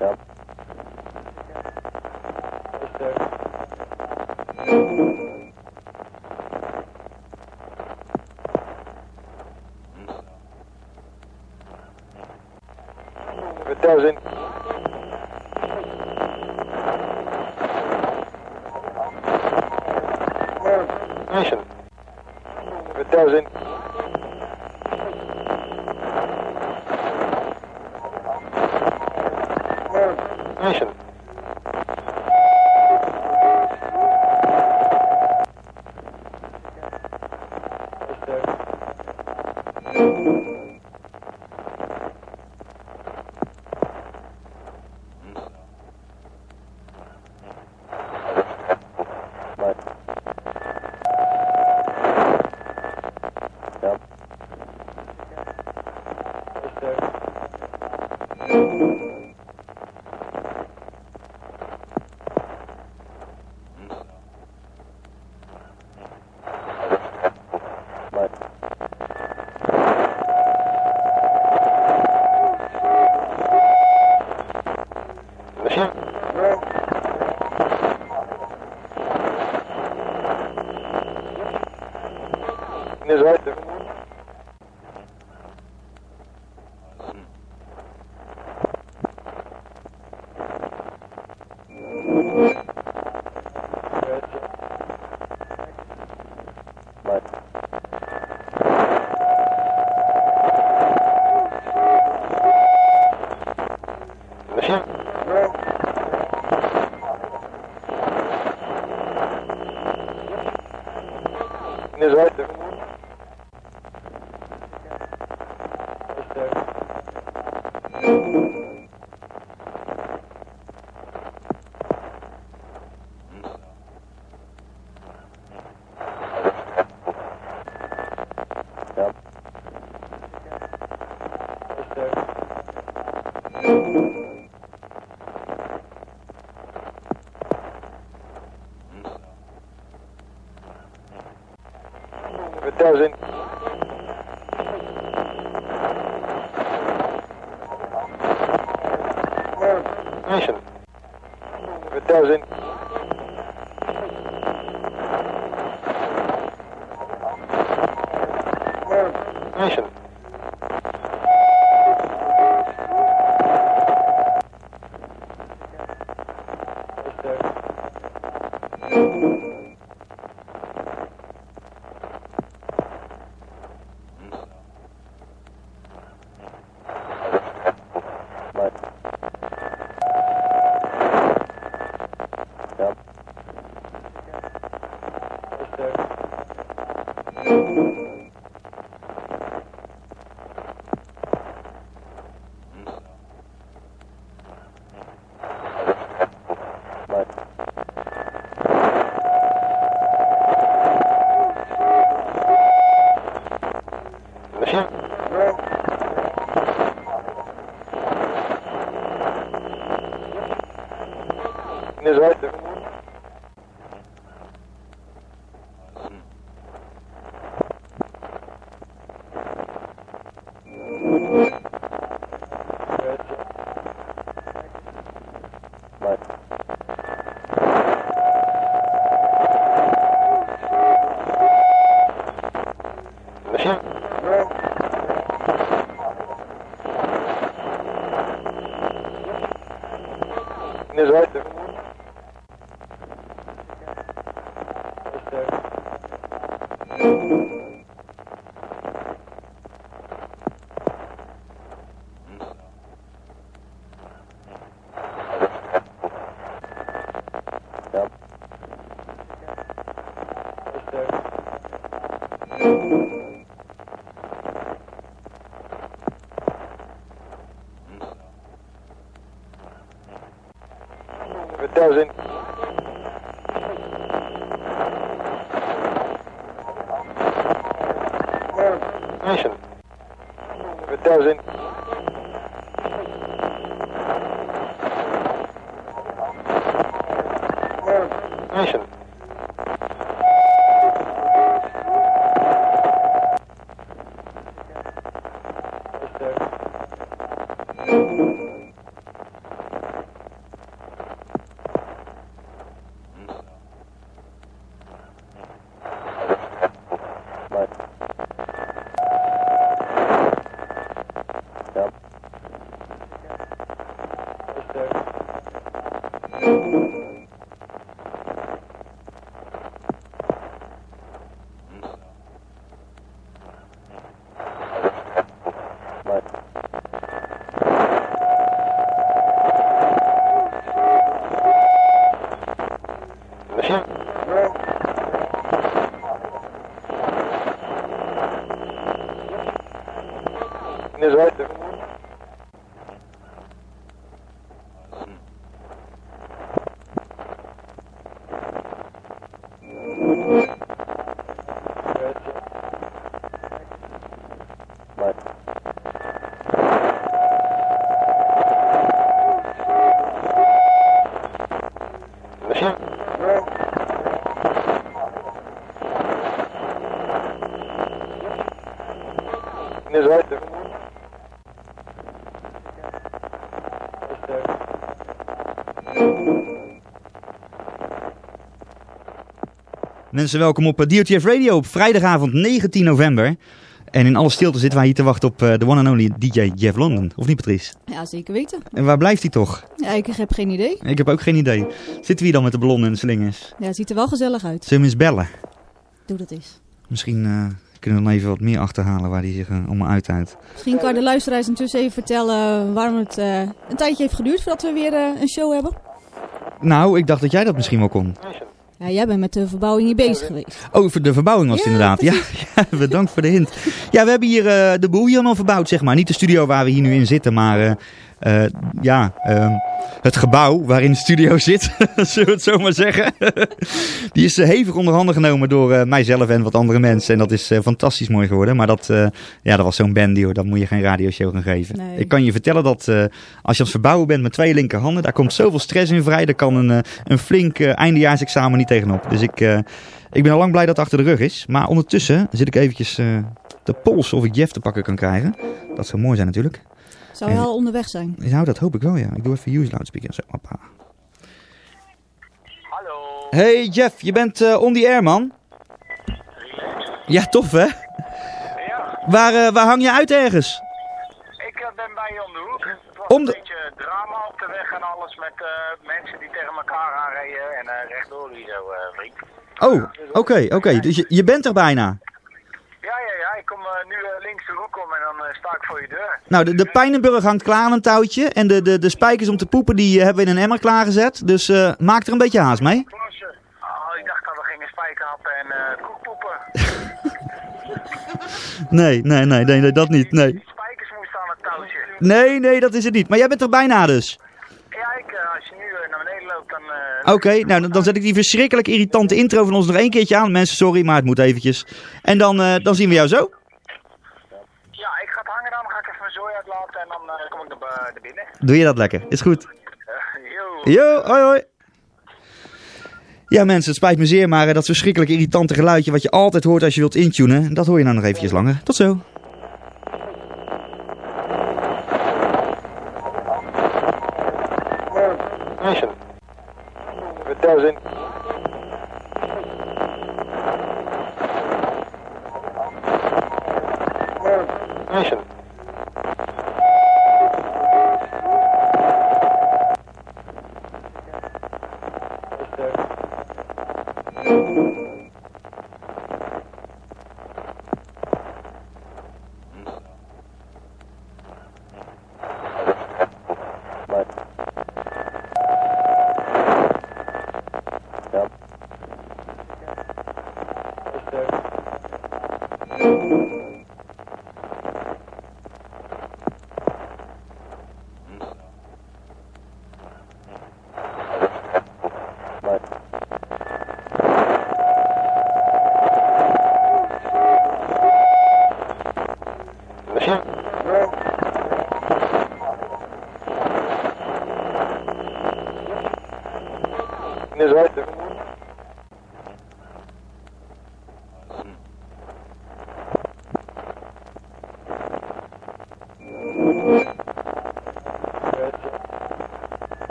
Ja. Vertel zin. Nation. Vertel zin. Nation. Nee. Ja. Nee. Machine. Is weiter. Nee. Machine. Is weiter. Ja. Vertel Vertel zin. Nation. Vertel Mensen, welkom op eh, DOTF Radio op vrijdagavond 19 november. En in alle stilte zitten wij hier te wachten op eh, de one and only DJ Jeff London. Of niet, Patrice? Ja, zeker weten. En waar blijft hij toch? Ja, ik heb geen idee. Ik heb ook geen idee. Zitten we hier dan met de ballonnen en de slingers? Ja, het ziet er wel gezellig uit. Zullen we hem eens bellen? Doe dat eens. Misschien eh, kunnen we dan even wat meer achterhalen waar hij zich uh, allemaal uithoudt. Misschien kan de luisteraars intussen even vertellen waarom het uh, een tijdje heeft geduurd voordat we weer een show hebben. Nou, ik dacht dat jij dat misschien wel kon. Ja, jij bent met de verbouwing hier bezig geweest. Oh, de verbouwing was het Ja, inderdaad. Ja, ja, bedankt voor de hint. Ja, we hebben hier uh, de boel hier al verbouwd, zeg maar. Niet de studio waar we hier nu in zitten, maar uh, uh, ja, ehm, het gebouw waarin de studio zit, zullen we het zo maar zeggen. Die is hevig onder handen genomen door mijzelf en wat andere mensen. En dat is fantastisch mooi geworden. Maar dat, ja, dat was zo'n bandy hoor, dat moet je geen radioshow gaan geven. Nee. Ik kan je vertellen dat als je aan het verbouwen bent met twee linkerhanden, daar komt zoveel stress in vrij. Daar kan een, een flink eindejaarsexamen niet tegenop. Dus ik, ik ben al lang blij dat het achter de rug is. Maar ondertussen zit ik eventjes te polsen of ik Jeff te pakken kan krijgen. Dat zou mooi zijn natuurlijk. Zou hij al onderweg zijn? Nou, dat hoop ik wel, ja. Ik doe even use loudspeaker. Zo, hoppa. Hallo. Hey Jeff, je bent uh, on the air, man. Ja, tof hè? Ja, Waar, uh, waar hang je uit ergens? ik uh, ben bij je om de hoek. Het was Om de- een beetje drama op de weg en alles met eh, mensen die tegen elkaar aanreden en eh, rechtdoor hier zo, eh, vriend. Oh, oké, oké. Dus je, je bent er bijna. Ja, ja, ja, ik kom eh, nu eh, links de hoek om en dan eh, sta ik voor je deur. Nou, de, de Pijnenburg hangt klaar aan een touwtje. En de, de, de spijkers om te poepen, die eh, hebben we in een emmer klaargezet. Dus eh, maak er een beetje haast mee. Plossen. Oh, ik dacht dat we gingen spijkerhappen en eh koekpoepen. Nee, nee, nee, nee, nee, dat niet. Nee. Die spijkers moesten aan het touwtje. Nee, nee, dat is het niet. Maar jij bent er bijna dus. Ja, ik, eh, als je nu eh, naar beneden loopt, dan... eh, Oké, nou dan, zet ik die verschrikkelijk irritante intro van ons nog één keertje aan. Mensen, sorry, maar het moet eventjes. En dan, dan zien we jou zo. Ja, ik ga het hangen dan, dan ga ik even mijn zooi uitlaten en dan kom ik naar binnen. Doe je dat lekker? Is goed. Yo. Yo, hoi hoi. Ja mensen, het spijt me zeer, maar eh, dat verschrikkelijk irritante geluidje wat je altijd hoort als je wilt intunen, dat hoor je nou nog eventjes langer. Tot zo.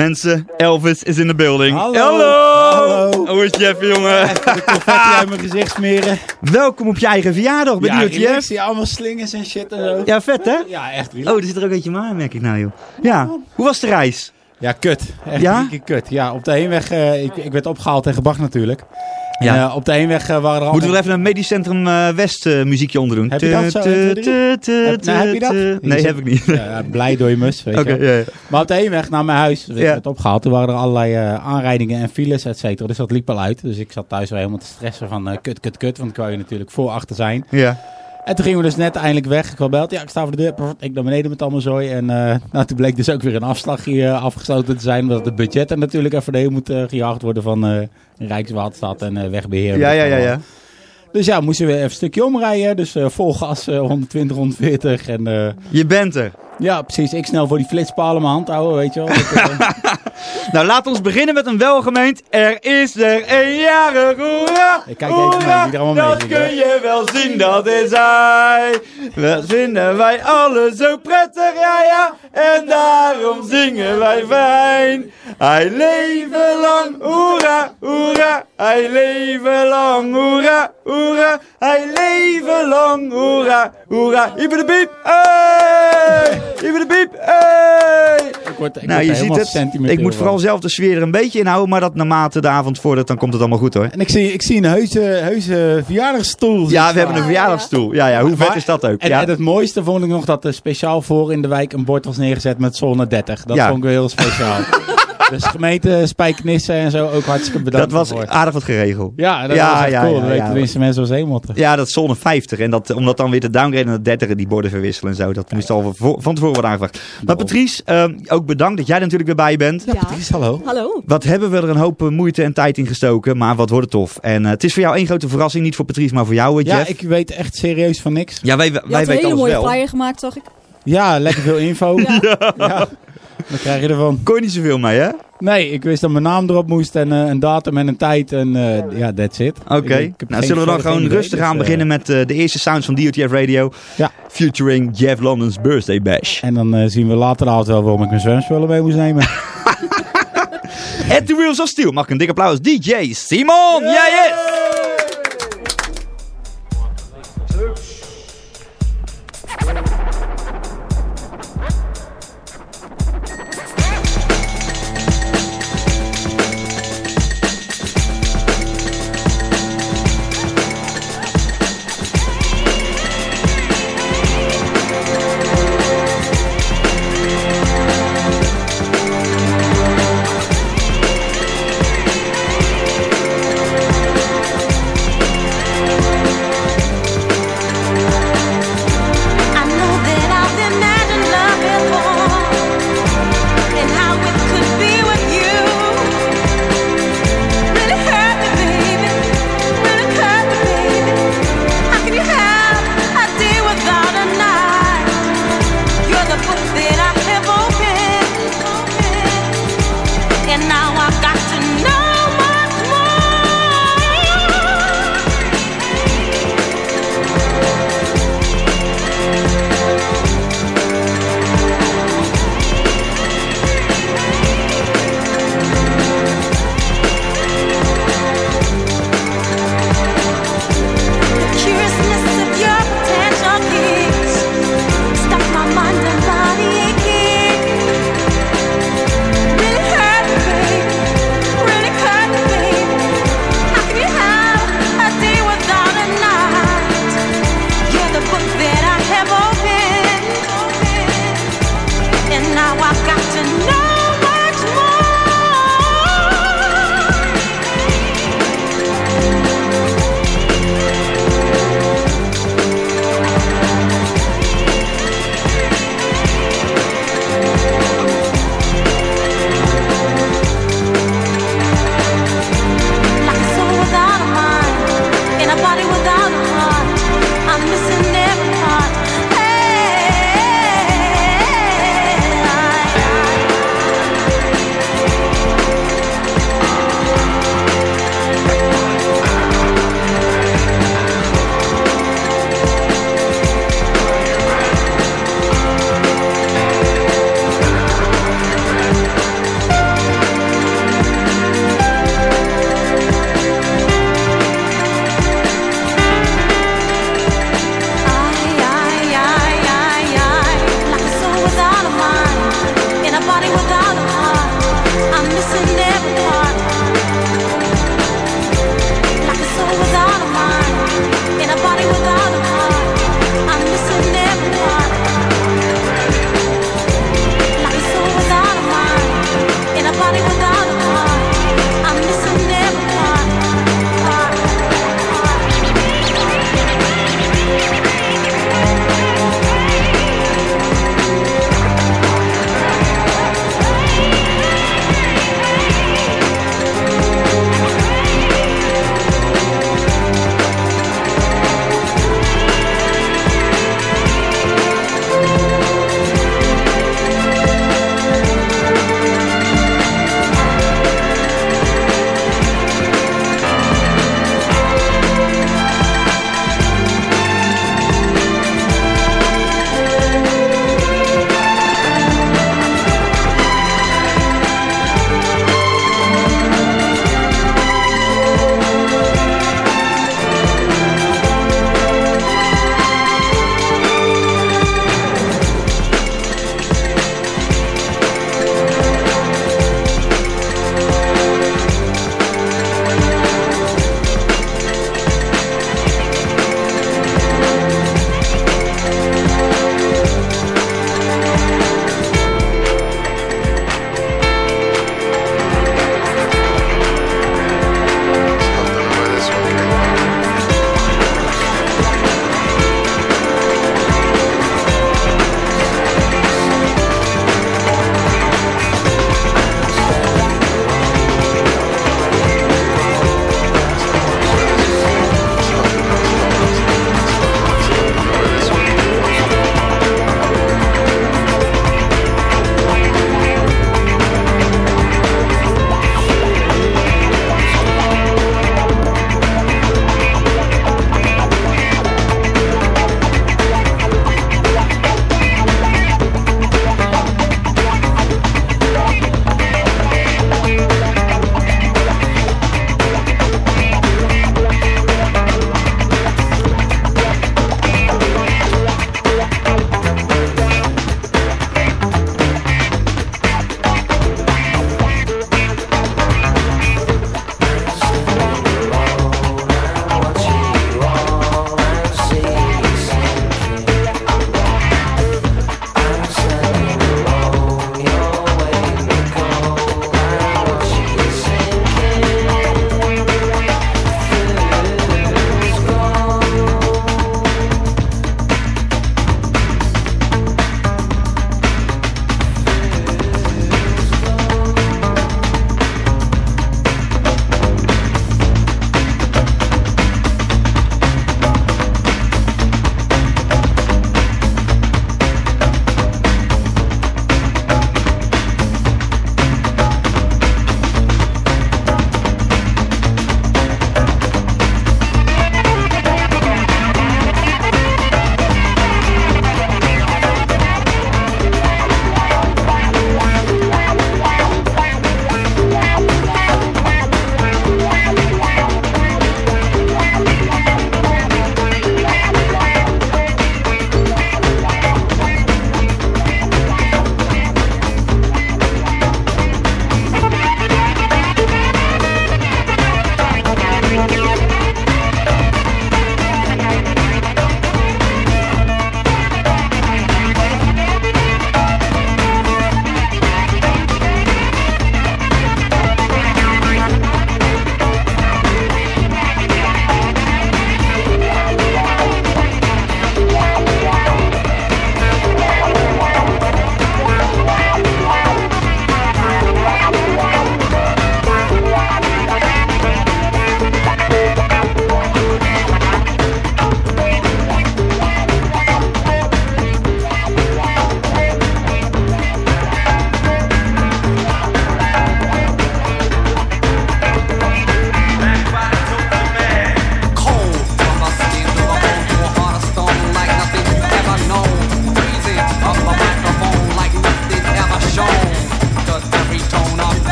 Mensen, Elvis is in de building. Hallo. Hallo. Hallo. Hoe is Jeff, jongen? De confetti uit mijn gezicht smeren. Welkom op je eigen verjaardag. Ja, Benieuwd, relax, Jeff? zie allemaal slingers en shit en zo. Ja, vet hè? Ja, echt Oh, er zit er ook een beetje maar aan, merk ik nou, joh. Ja, hoe was de reis? Ja, kut. Echt Ja? kut. Ja, op de heenweg, eh, ik, ik werd opgehaald en gebracht natuurlijk. Ja. En, eh, op de heenweg eh, waren er al... Moeten we er even een Medisch Centrum eh, West muziekje onder doen? Heb je dat zo? Heb- nou, heb je dat? Nee, Je heb ik niet. Ja, blij door je mus, weet je wel. ja, ja. Maar op de heenweg naar mijn huis werd Ja. werd opgehaald. Toen waren er allerlei aanrijdingen en files, et cetera. Dus dat liep al uit. Dus ik zat thuis wel helemaal te stressen van kut, kut, kut. Want ik wou je natuurlijk voor achter zijn. ja. En toen gingen we dus net eindelijk weg. Ik had belt, ja, ik sta voor de deur. Ik naar beneden met allemaal zooi. En eh, nou, toen bleek dus ook weer een afslag hier eh, afgesloten te zijn. Omdat het budget er natuurlijk even doorheen moet eh, gejaagd worden van eh Rijkswaterstaat en eh, wegbeheer. Ja, ja, ja, ja. Dus ja, moesten we even een stukje omrijden. Dus vol gas, eh, 120, 140. En Je bent er. ja, precies. Ik snel voor die flitspalen mijn hand houden, weet je wel. Dat, Nou, laat ons beginnen met een welgemeend. Er is er een jarig, hoera! Ik kijk even mee, hoera, wie er allemaal mee Dat kun je wel zien, dat is hij. Dat vinden wij alle zo prettig, ja ja. En daarom zingen wij fijn. Hij leven lang, hoera, hoera. Hij leven lang, hoera, hoera. Hij leven lang, hoera, hoera. Iber de biep, hey! Iber de biep, hey! Ik word, ik Nou, je ziet het. Ik moet vooral zelf de sfeer er een beetje inhouden, maar dat naarmate de avond vordert, dan komt het allemaal goed hoor. En ik zie, ik zie een heuse, heuse verjaardagsstoel. Ja, we hebben een verjaardagsstoel. Ja, ja, hoe vet is dat ook? En, Ja. en het mooiste vond ik nog dat er speciaal voor in de wijk een bord was neergezet met zone 30. Dat vond ik wel heel speciaal. dus gemeente Spijkenissen en zo ook hartstikke bedankt Dat was voor. aardig wat geregeld. Ja, dat Ja, was echt ja, cool. ja, weten ja. tenminste mensen als hemelten. Ja, dat is zone 50. En dat, om dat dan weer te downgraden naar de 30 die borden verwisselen en zo. Dat moest al van, van tevoren worden aangevraagd. Maar. Patrice, ehm, ook bedankt dat jij er natuurlijk weer bij bent. Ja. hallo. Hallo. Wat hebben we er een hoop eh, moeite en tijd in gestoken, maar wat wordt het tof. En eh, het is voor jou één grote verrassing, niet voor Patrice, maar voor jou, eh, Ja, Jeff. ik weet echt serieus van niks. Ja, wij, Je wij had een weten hele alles mooie wel. flyer gemaakt, zag ik. Ja, lekker veel info. Ja. Ja. Wat krijg je ervan? Kon je niet zoveel mee, hè? Nee, ik wist dat mijn naam erop moest en eh, een datum en een tijd. En eh, ja, that's it. Oké. Nou, zullen we dan gewoon rustig dus, aan eh, beginnen met eh, de eerste sounds van DOTF Radio. Ja. Featuring Jeff London's Birthday Bash. En dan zien we later de avond wel waarom ik mijn zwemspullen mee moest nemen. At the Wheels of Steel. Mag ik een dik applaus. DJ Simon. Ja, yes!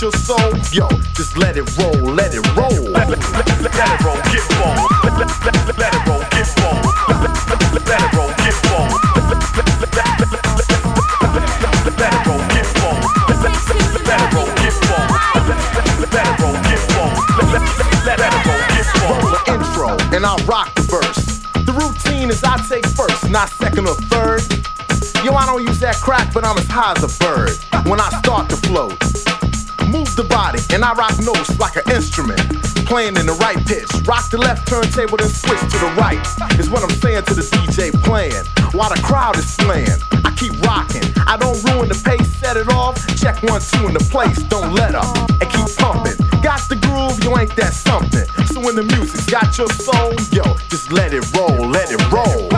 your soul, yo, just let it roll, let it roll. Let, let, let, let it roll, get roll. Let, it roll, get bold. Let, let, let, let it roll, get roll. Let, it roll, get bold. Let, it roll, get roll. Let, it roll, get roll. Let, it roll, get roll. Roll the intro, and I rock the verse. The routine is I take first, not second or third. Yo, I don't use that crack, but I'm as high as a bird. And I rock notes like an instrument, playing in the right pitch. Rock the left turntable, then switch to the right. Is what I'm saying to the DJ playing, while the crowd is slaying. I keep rocking, I don't ruin the pace, set it off. Check one, two in the place, don't let up, and keep pumping. Got the groove, you ain't that something. So when the music got your soul, yo, just let it roll, let it roll.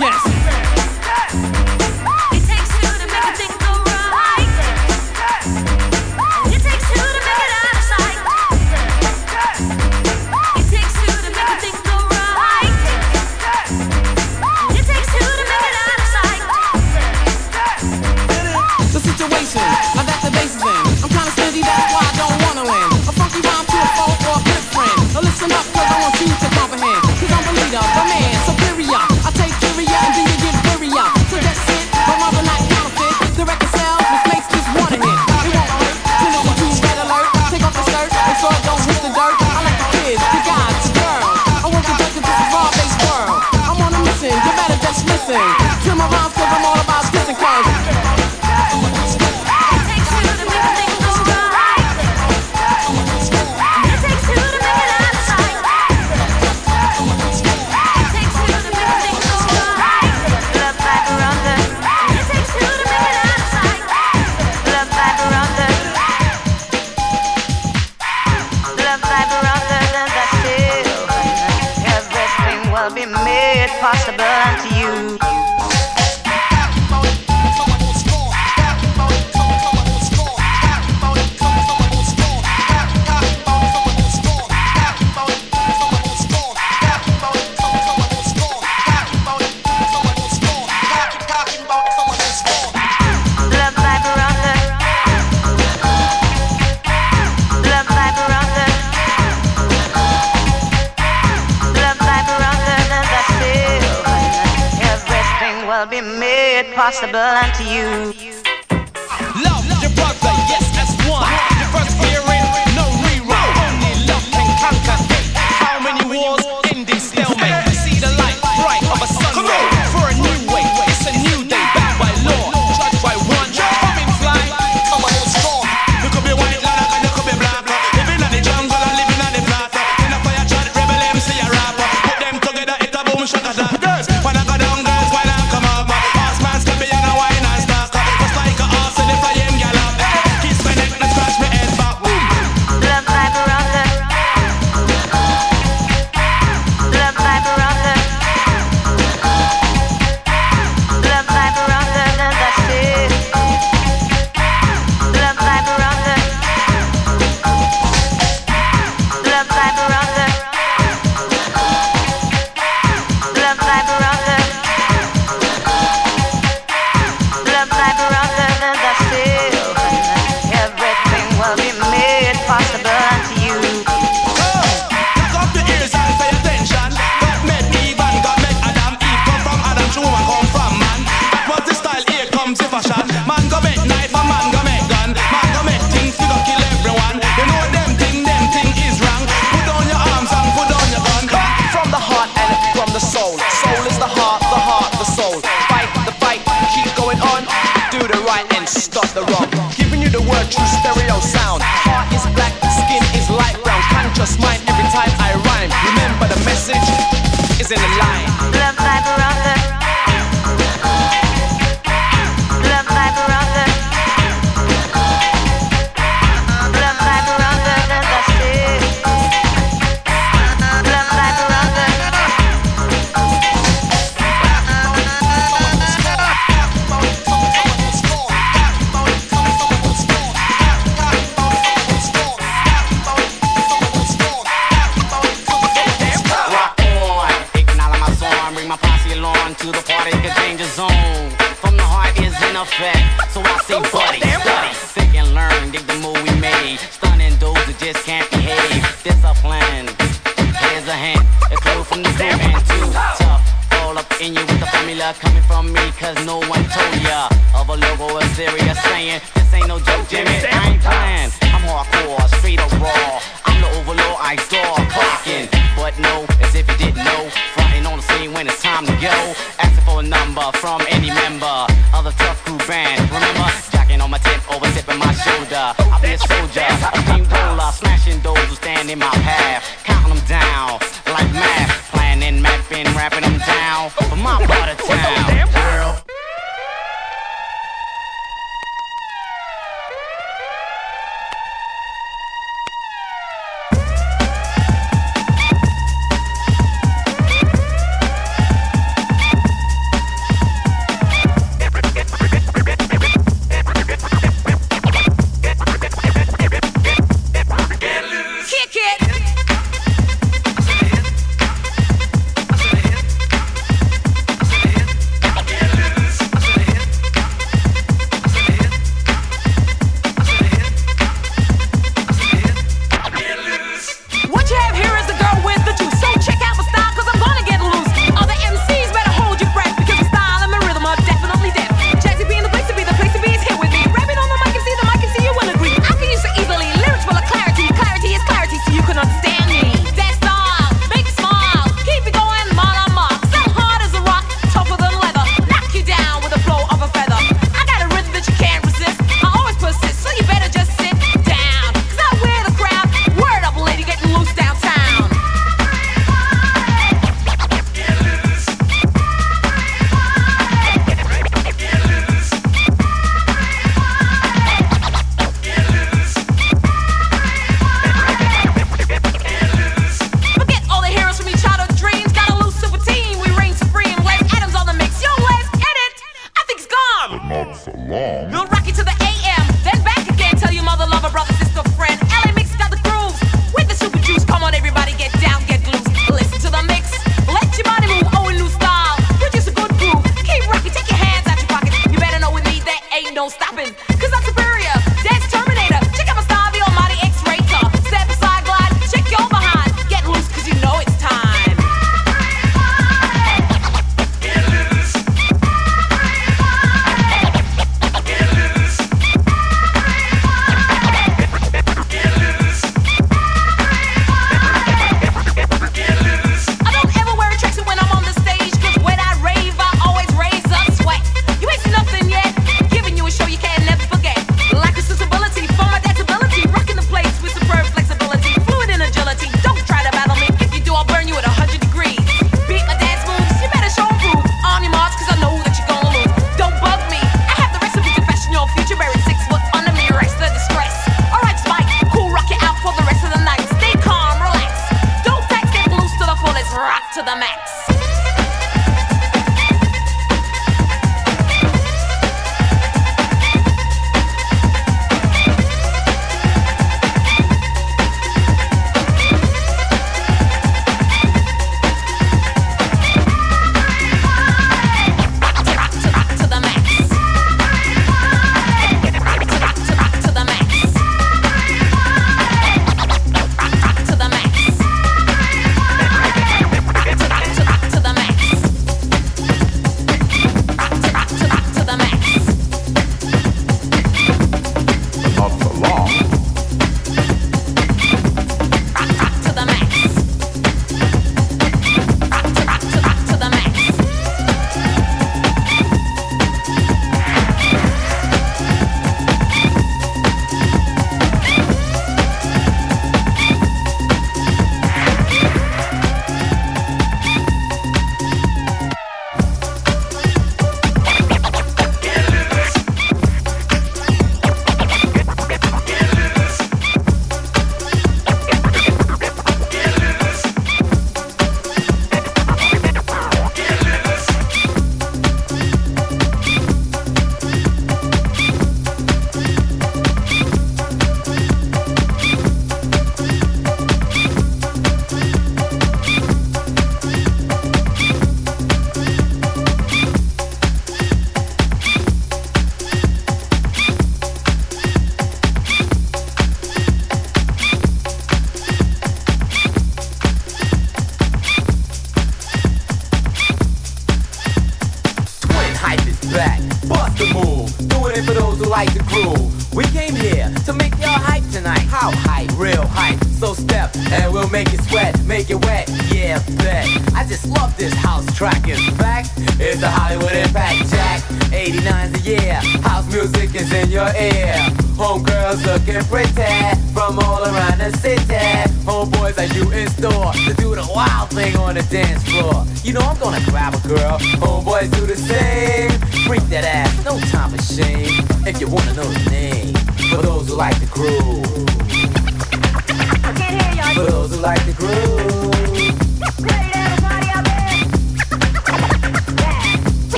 yes.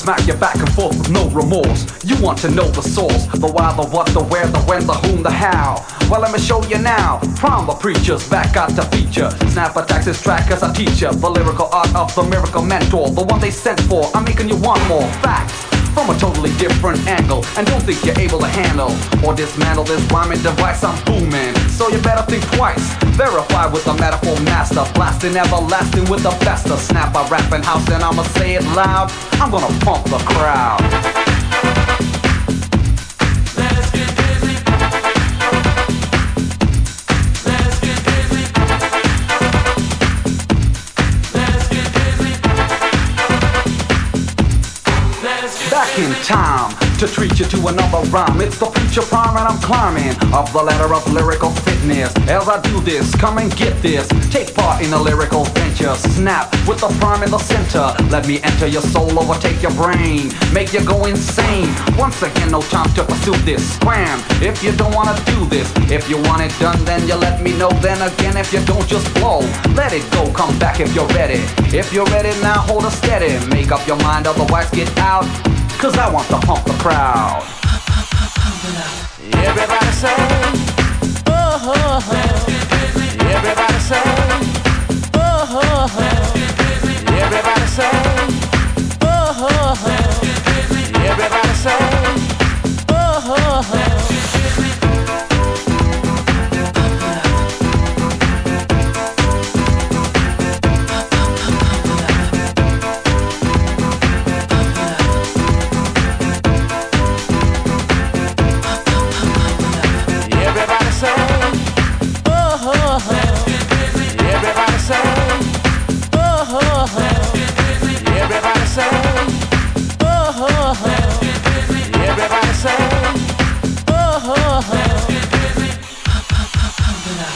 Smack you back and forth with no remorse. You want to know the source, the why, the what, the where, the when, the whom, the how. Well, let me show you now. Prime the preachers back out to feature. Snap attacks this track as a teacher. The lyrical art of the miracle mentor, the one they sent for. I'm making you want more facts from a totally different angle and don't think you're able to handle or dismantle this rhyming device I'm booming so you better think twice Verify with a metaphor master, blasting everlasting with the faster snap. I rap house and I'ma say it loud. I'm gonna pump the crowd. Back in time to treat you to another rhyme. It's the future prime and I'm climbing up the ladder of lyrical fitness. As I do this, come and get this. Take part in a lyrical venture. Snap with the prime in the center. Let me enter your soul, overtake your brain, make you go insane. Once again, no time to pursue this. Scram if you don't wanna do this. If you want it done, then you let me know. Then again, if you don't, just blow. Let it go, come back if you're ready. If you're ready now, hold it steady. Make up your mind, otherwise get out. Cause I want to pump the crowd. Everybody say, oh, oh, oh. Everybody say, oh, oh, oh. Everybody say, oh, oh, oh. Everybody say, oh, oh, oh.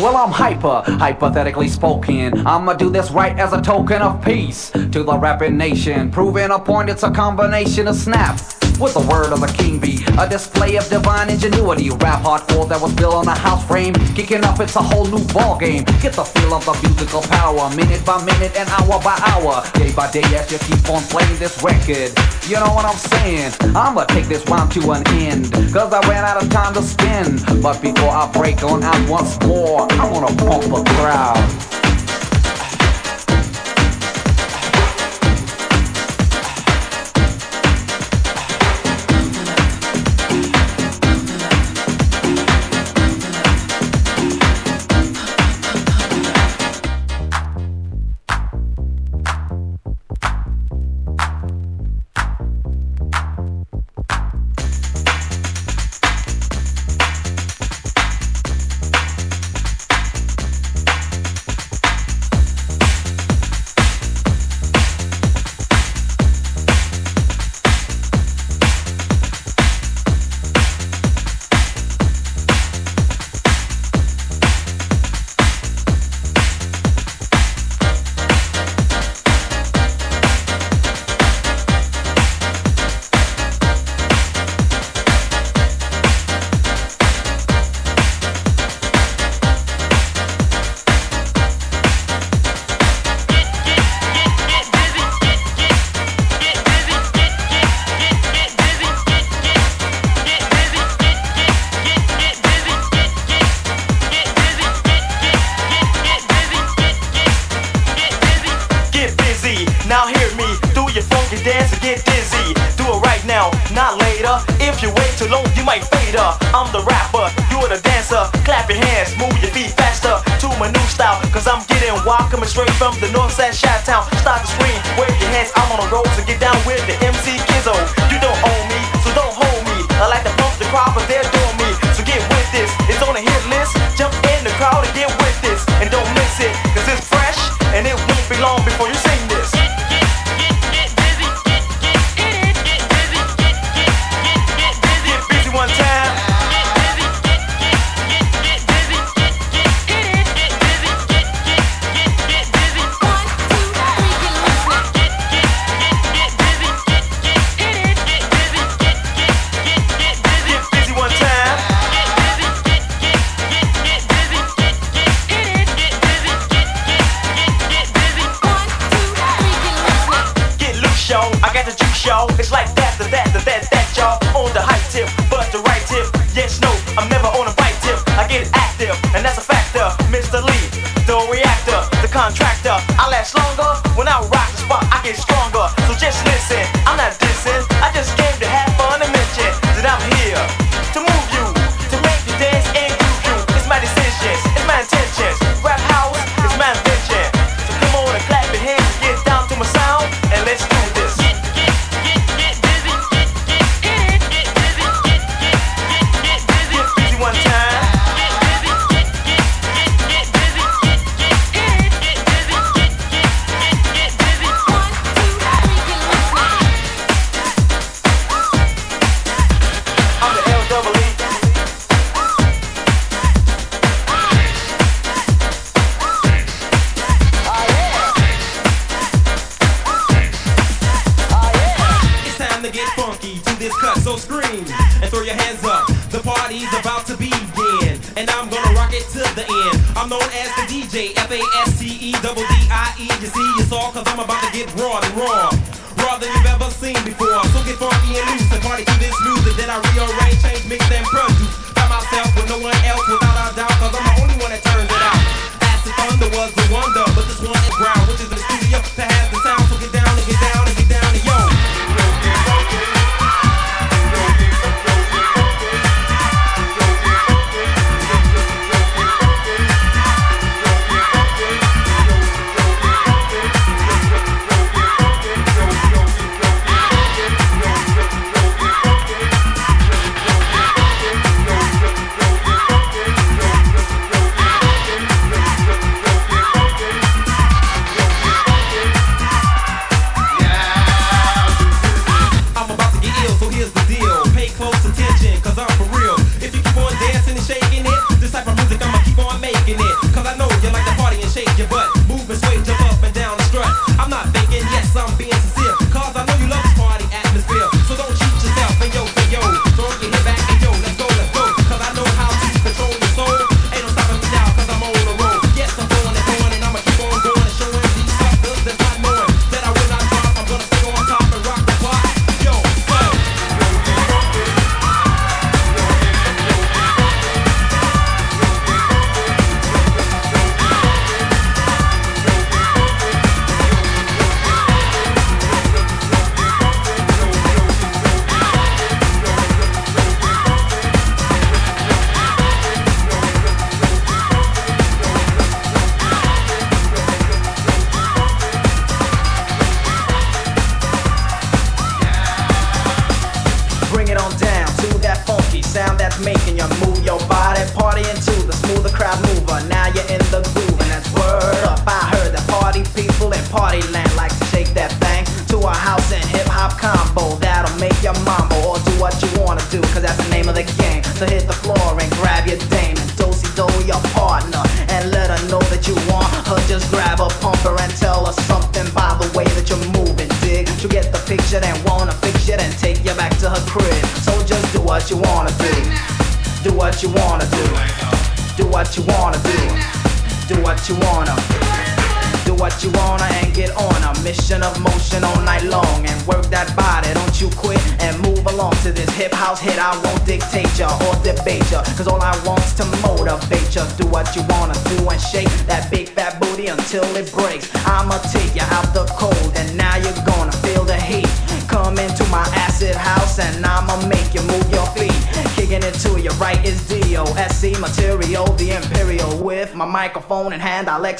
Well, I'm hyper, hypothetically spoken. I'ma do this right as a token of peace to the rapping nation. Proving a point, it's a combination of snap. With the word of the king be a display of divine ingenuity. Rap hardcore that was built on a house frame. Kicking up, it's a whole new ball game. Get the feel of the musical power, minute by minute and hour by hour, day by day as you keep on playing this record. You know what I'm saying? I'ma take this rhyme to an end, cause I ran out of time to spin. But before I break on out once more, I wanna pump a crowd.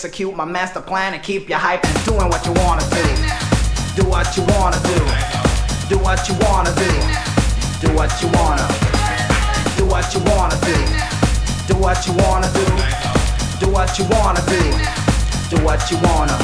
execute my master plan and keep you hype and doing what you wanna do. Do what you wanna do. Do what you wanna do. Do what you wanna. Do what you wanna do. Do what you wanna do. Do what you wanna do. Do what you wanna.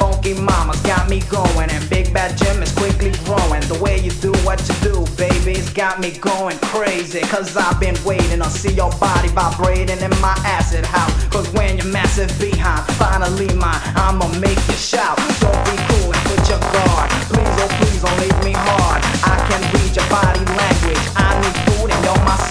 Funky mama got me going and Big Bad Jim is quickly growing. The way you do what you do, baby's got me going crazy. Cause I've been waiting, I see your body vibrating in my acid house. Cause when you're massive behind, finally mine, I'ma make you shout. Don't be cool and put your guard. Please, oh please, don't leave me hard. I can read your body language. I need food and you're my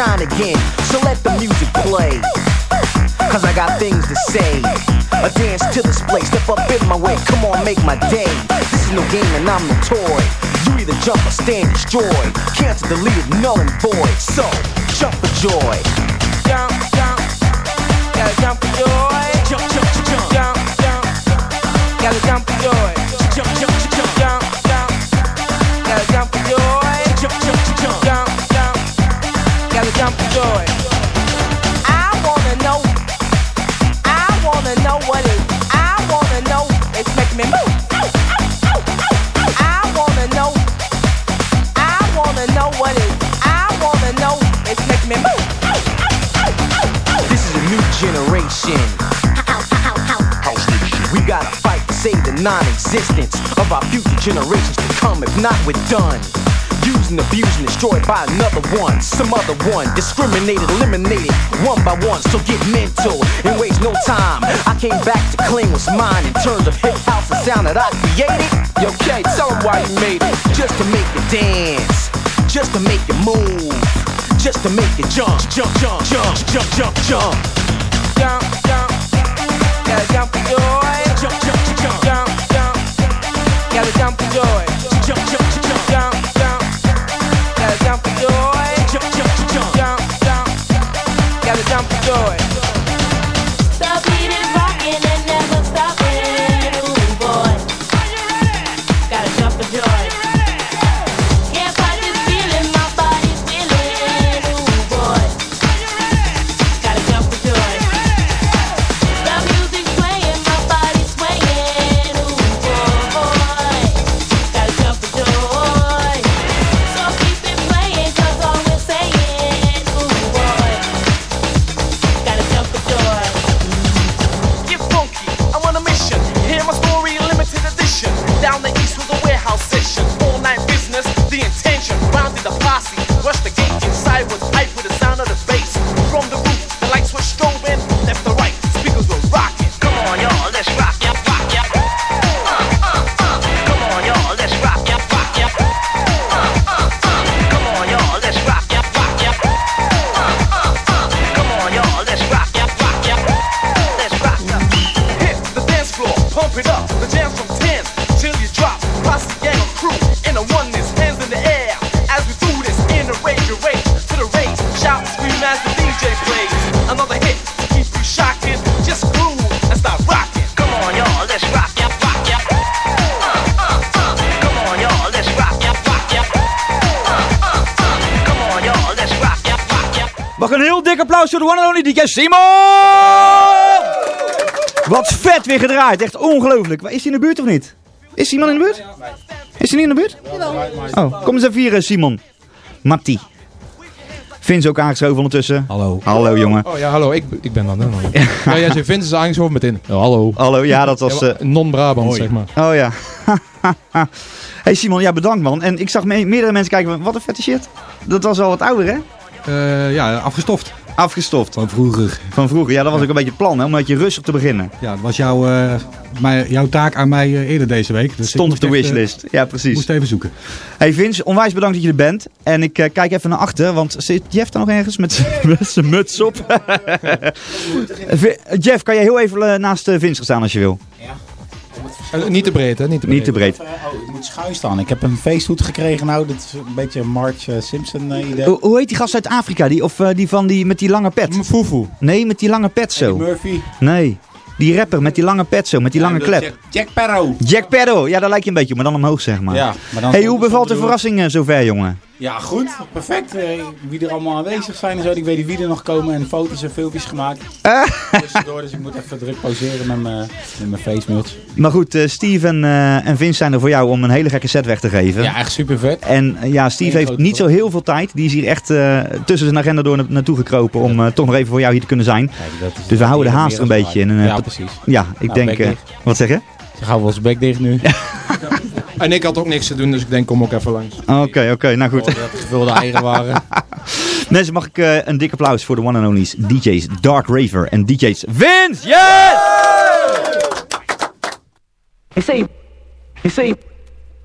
shine again. So let the music play. Cause I got things to say. A dance to this place, step up in my way, come on, make my day. This is no game and I'm no toy. You either jump or stand destroyed. Cancel, delete, null and void. So, jump for joy. Jump, non-existence of our future generations to come. If not, we're done. Used and abused and destroyed by another one, some other one, discriminated, eliminated, one by one. So get mental and waste no time. I came back to claim what's mine in terms of hip house and sound that I created. Yo, K, tell 'em why you made it. Just to make you dance, just to make you move, just to make you jump, jump, jump, jump, jump, jump, jump. Jump, jump, jump for joy. Jump, one and only DJ Simon! Wat vet weer gedraaid, echt ongelooflijk. Is hij in de buurt of niet? Is Simon in de buurt? Is hij niet in de buurt? Oh, kom eens even hier, eh, Simon. Matti. Vince ook aangeschoven ondertussen. Hallo. Hallo, jongen. Oh ja, hallo, ik, ik ben dan. Hè, ja, jij zei Vince is aangeschoven meteen. Oh, hallo. Hallo, ja, dat was... Eh, Non-Brabant, zeg maar. Oh ja. hey Simon, ja bedankt man. En ik zag me- meerdere mensen kijken van, wat een vette shit. Dat was al wat ouder hè? Eh, ja, afgestoft. Afgestoft. Van vroeger. Van vroeger, ja dat was ook een beetje het plan hè, om een beetje rustig te beginnen. Ja, dat was jouw, eh, mij, jouw taak aan mij eh, eerder deze week. Dus Stond op de wishlist. Ja precies. moest even zoeken. Hey Vince, onwijs bedankt dat je er bent. En ik eh, kijk even naar achter, want zit Jeff daar nog ergens met, met zijn muts op? Jeff, kan jij heel even naast eh, Vince gaan staan als je wil? Eh, niet te breed, hè? Niet te breed. Niet te breed. Staan. Ik heb een feesthoed gekregen. Nou, dat is een beetje een March eh, Simpson eh, idee. Hoe, hoe heet die gast uit Afrika? Die, of eh, die van die met die lange pet? Fufu. Nee, met die lange pet zo. Murphy. Nee, die rapper met die lange pet zo, met die lange klep. Jack, Jack. Jack Sparrow, ja, daar lijkt je een beetje op, maar dan omhoog zeg maar. Ja, maar dan hey, hoe bevalt de verrassing zover, jongen? Ja, goed. Perfect. Eh, wie er allemaal aanwezig zijn en zo. Ik weet niet wie er nog komen en foto's en filmpjes gemaakt. Tussendoor, dus ik moet even druk poseren met mijn, met mijn. Maar goed, eh, Steve en, eh, en Vince zijn er voor jou om een hele gekke set weg te geven. Ja, echt super vet. En eh, ja, Steve heeft niet zo heel veel tijd. Die is hier echt eh, tussen zijn agenda door na- naartoe gekropen om eh, toch nog even voor jou hier te kunnen zijn. dus we houden de haast er een beetje in. eh, Ja, precies. Ja, ik Nou, denk... eh, wat zeg je? Ze gaan wel eens bek dicht nu. En ik had ook niks te doen, dus ik denk kom ook even langs. Oké, oké, nou goed. Gevulde eieren waren. Mensen, mag ik eh, een dik applaus voor de one and only's DJ's Dark Raver en DJ's Vince! Yes! You say, you say,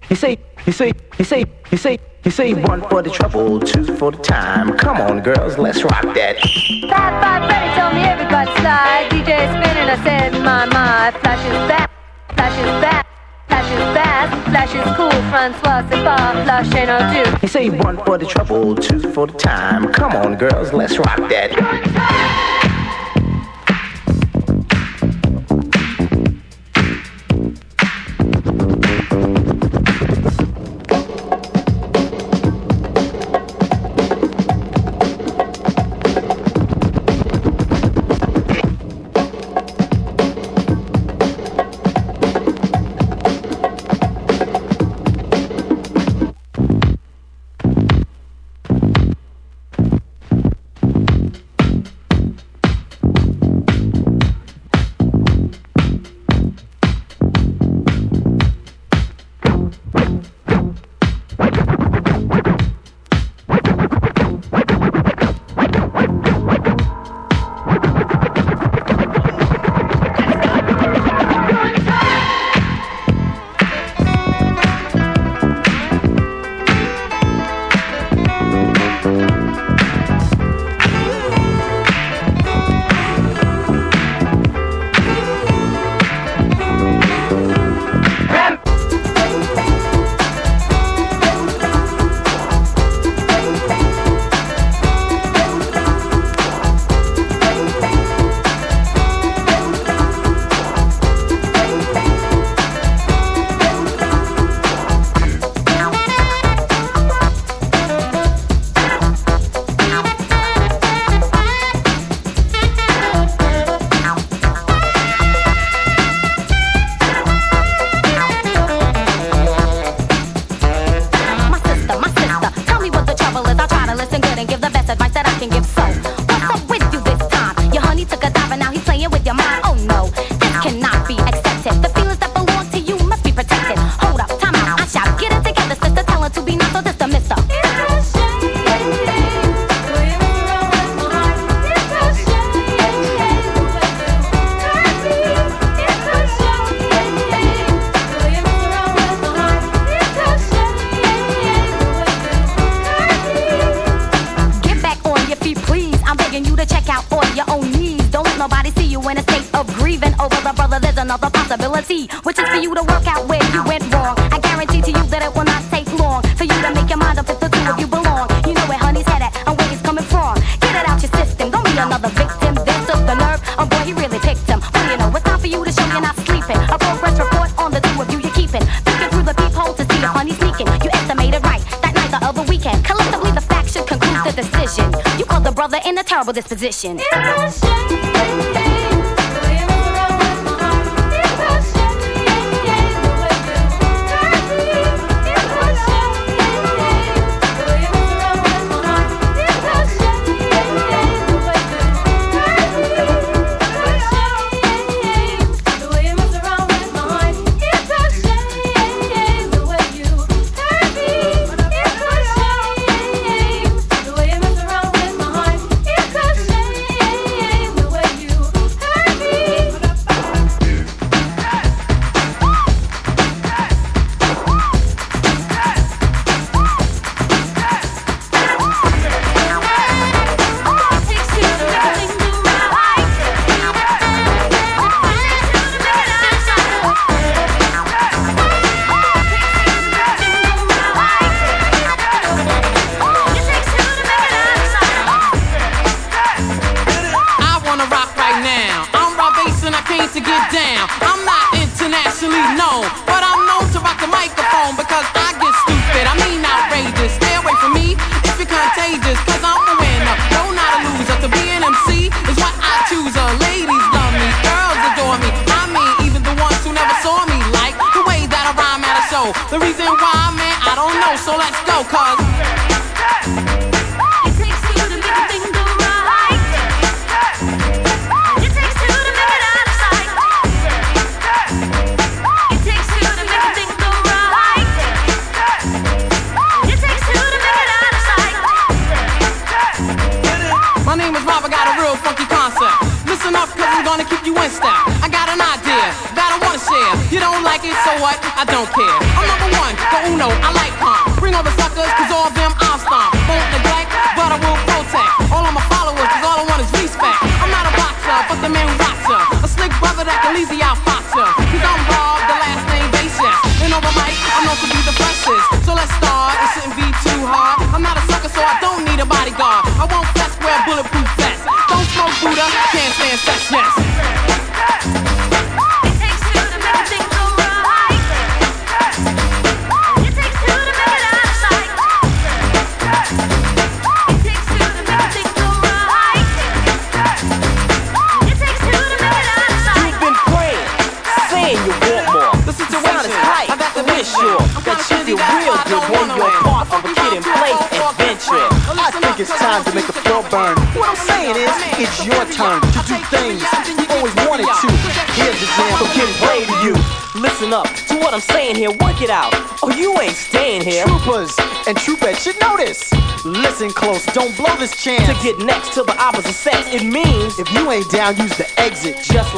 you say, you say, you say, you say, you say one for the trouble, two for the time. Come on, girls, let's rock that. Five, five, ready, told me everybody slide. DJ spinning, I said, my, my. Flash is back, flash is back, flash is fast, flash is cool. Francois, c'est pas, flash no do. You say one for the trouble, two for the time. Come on, girls, let's rock that. disposition.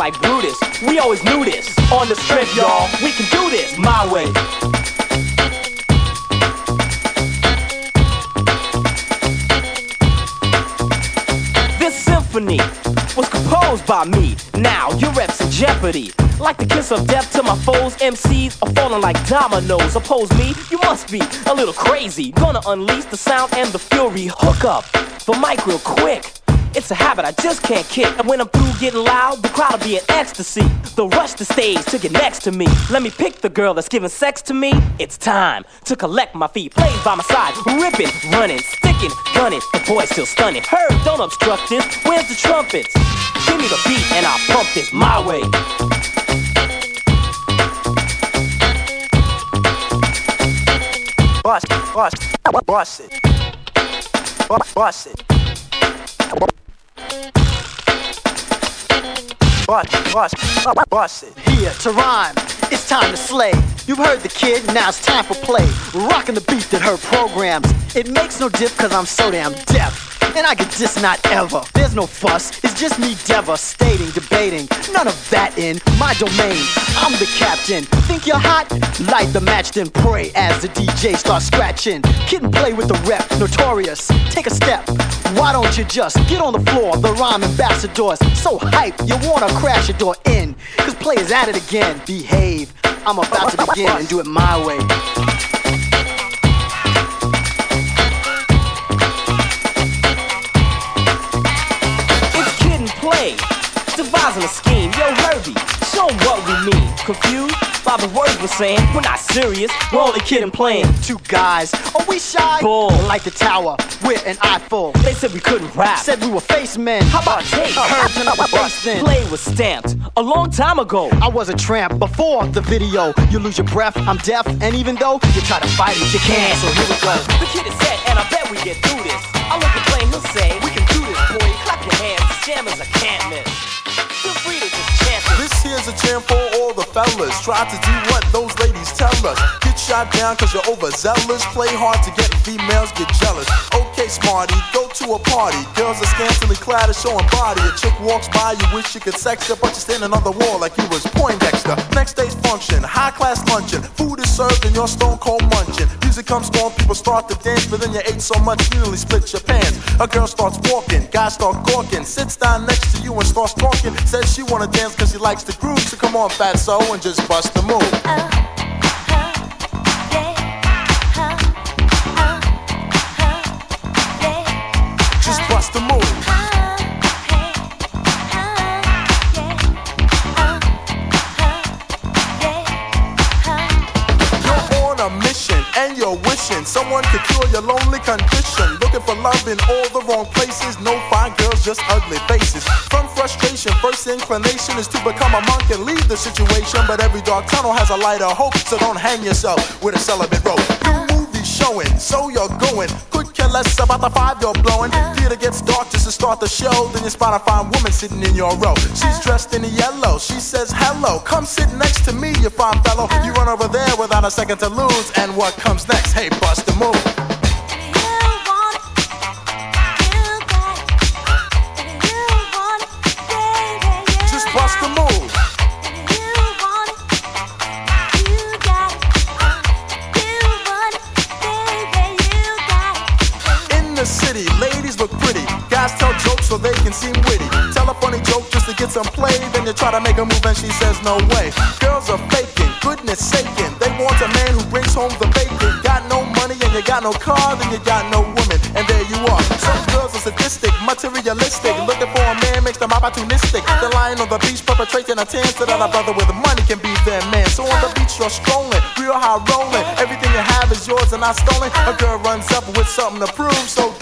like Brutus. We always knew this. On the strip, y'all, we can do this my way. This symphony was composed by me. Now your reps in jeopardy. Like the kiss of death to my foes, MCs are falling like dominoes. Oppose me, you must be a little crazy. Gonna unleash the sound and the fury. Hook up the mic real quick. It's a habit I just can't kick. And when I'm through getting loud, the crowd'll be in ecstasy. They'll rush the stage to get next to me. Let me pick the girl that's giving sex to me. It's time to collect my feet. Played by my side, ripping, running, sticking, gunning. The boy's still stunning. Heard don't obstruct this. Where's the trumpets? Give me the beat and I'll pump this my way. Bust, bust, bust it. Bust it. bust, bust, bust it. Here to rhyme, it's time to slay. You've heard the kid, now it's time for play. Rocking the beat that her programs. It makes no diff cause I'm so damn deaf. And I get this not ever. There's no fuss, it's just me devastating, debating. None of that in my domain. I'm the captain. Think you're hot? Light the match, then pray as the DJ starts scratching. Kid and play with the rep, notorious. Take a step. Why don't you just get on the floor? The rhyme ambassadors so hype, you wanna crash your door in. Cause players at it again. Behave. I'm about to begin and do it my way. By the we're saying? We're not serious, we're only kidding playing. Two guys, are we shy? Bull. Like the tower, we're an eyeful. They said we couldn't rap. Said we were face men. How about tape? I Heard turn up the bass then. Play was stamped a long time ago. I was a tramp before the video. You lose your breath, I'm deaf, and even though you try to fight it, you can't. So here we go. The kid is set, and I bet we get through this. I look at play, he'll say, We can do this, boy. Clap your hands, this jam is a can't miss. Feel free to just chant it. This here's a jam for all the fellas. Try to do what those ladies tell us. Get shot down cause you're overzealous. Play hard to get females get jealous. Okay, smarty, go to a party. Girls are scantily clad and showing body. A chick walks by, you wish you could sex her, but you're standing on the wall like you was Poindexter. Next day's function, high class luncheon. Food is served and you're stone cold munching. Music comes on, people start to dance, but then you ate so much you nearly split your pants. A girl starts walking, guys start gawking, sits down next to you and starts talking. Says she wanna dance cause she likes the groove, so Come on, Fatso, and just bust the move. Oh. someone could cure your lonely condition. Looking for love in all the wrong places, no just ugly faces. From frustration, first inclination is to become a monk and leave the situation. But every dark tunnel has a light of hope, so don't hang yourself with a celibate rope. New movie showing, so you're going. Could care less about the five you're blowing. Theater gets dark just to start the show. Then you spot a fine woman sitting in your row. She's dressed in yellow. She says, Hello, come sit next to me, you fine fellow. You run over there without a second to lose. And what comes next? Hey, bust the move. Try to make a move and she says no way. Girls are faking, goodness saking. They want a man who brings home the bacon. Got no money and you got no car, then you got no woman. And there you are. Some girls are sadistic, materialistic. Looking for a man makes them opportunistic. They're lying on the beach, perpetrating a tan so that a brother with money can be their man. So on the beach you're strolling, real high rolling. Everything you have is yours and not stolen. A girl runs up with something to prove, so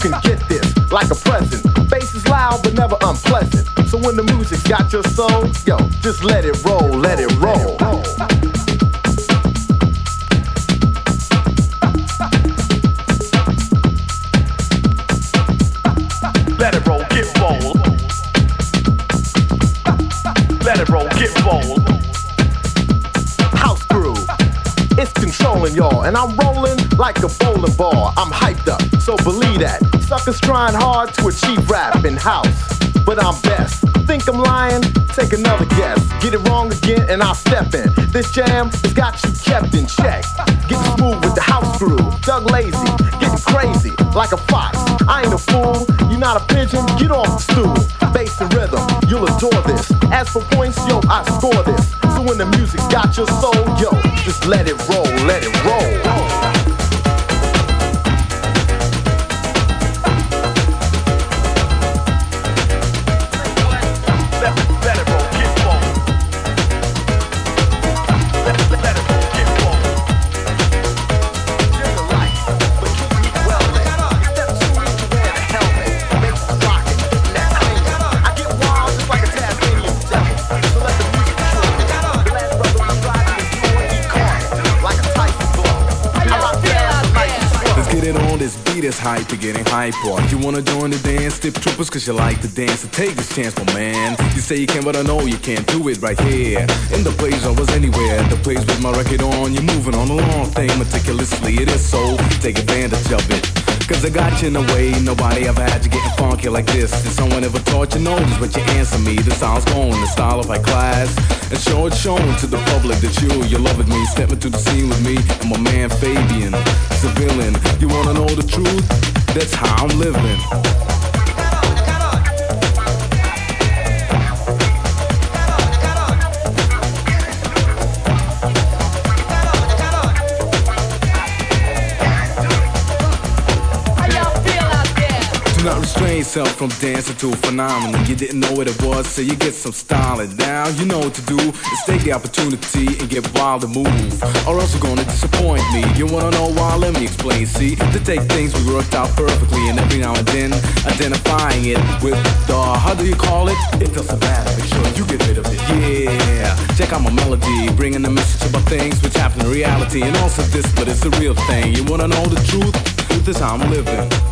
can get this like a present. Bass is loud, but never unpleasant. So when the music's got your soul, yo, just let it roll, let it roll. Let it roll, get bold. Let it roll, get bold. House groove. It's controlling y'all, and I'm rolling like a bowling ball. I'm hyped up, so believe that. Suckers trying hard to achieve rap in house, but I'm best. Think I'm lying? Take another guess. Get it wrong again, and I'll step in. This jam has got you kept in check. Getting smooth with the house groove. Doug Lazy, getting crazy like a fox. I ain't a fool, you're not a pigeon. Get off the stool. Bass and rhythm, you'll adore this. As for points, yo, I score this. So when the music's got your soul, yo, just let it roll, let it roll. Hype, you're getting hype on. You wanna join the dance, tip troopers cause you like to dance. So take this chance, my man. You say you can, but I know you can't do it right here. In the place I was anywhere, the place with my record on. You're moving on a long thing meticulously, it is so. Take advantage of it. Cause I got you in a way nobody ever had you getting funky like this. Did someone ever taught you notice what you answer me? The style's going, the style of high class. And show it shown to the public that you, you love it me. Step into the scene with me and my man Fabian, civilian. You wanna know the truth? That's how I'm living. Not yourself from dancing to a phenomenon. You didn't know what it was, so you get some styling. Now you know what to do is take the opportunity and get wild and move. Or else you're gonna disappoint me. You wanna know why? Let me explain. See, to take things we worked out perfectly, and every now and then identifying it with the how do you call it? It doesn't matter. Make sure you get rid of it. Yeah, check out my melody, bringing the message about things which happen in reality, and also this, but it's a real thing. You wanna know the truth? Truth is how I'm living.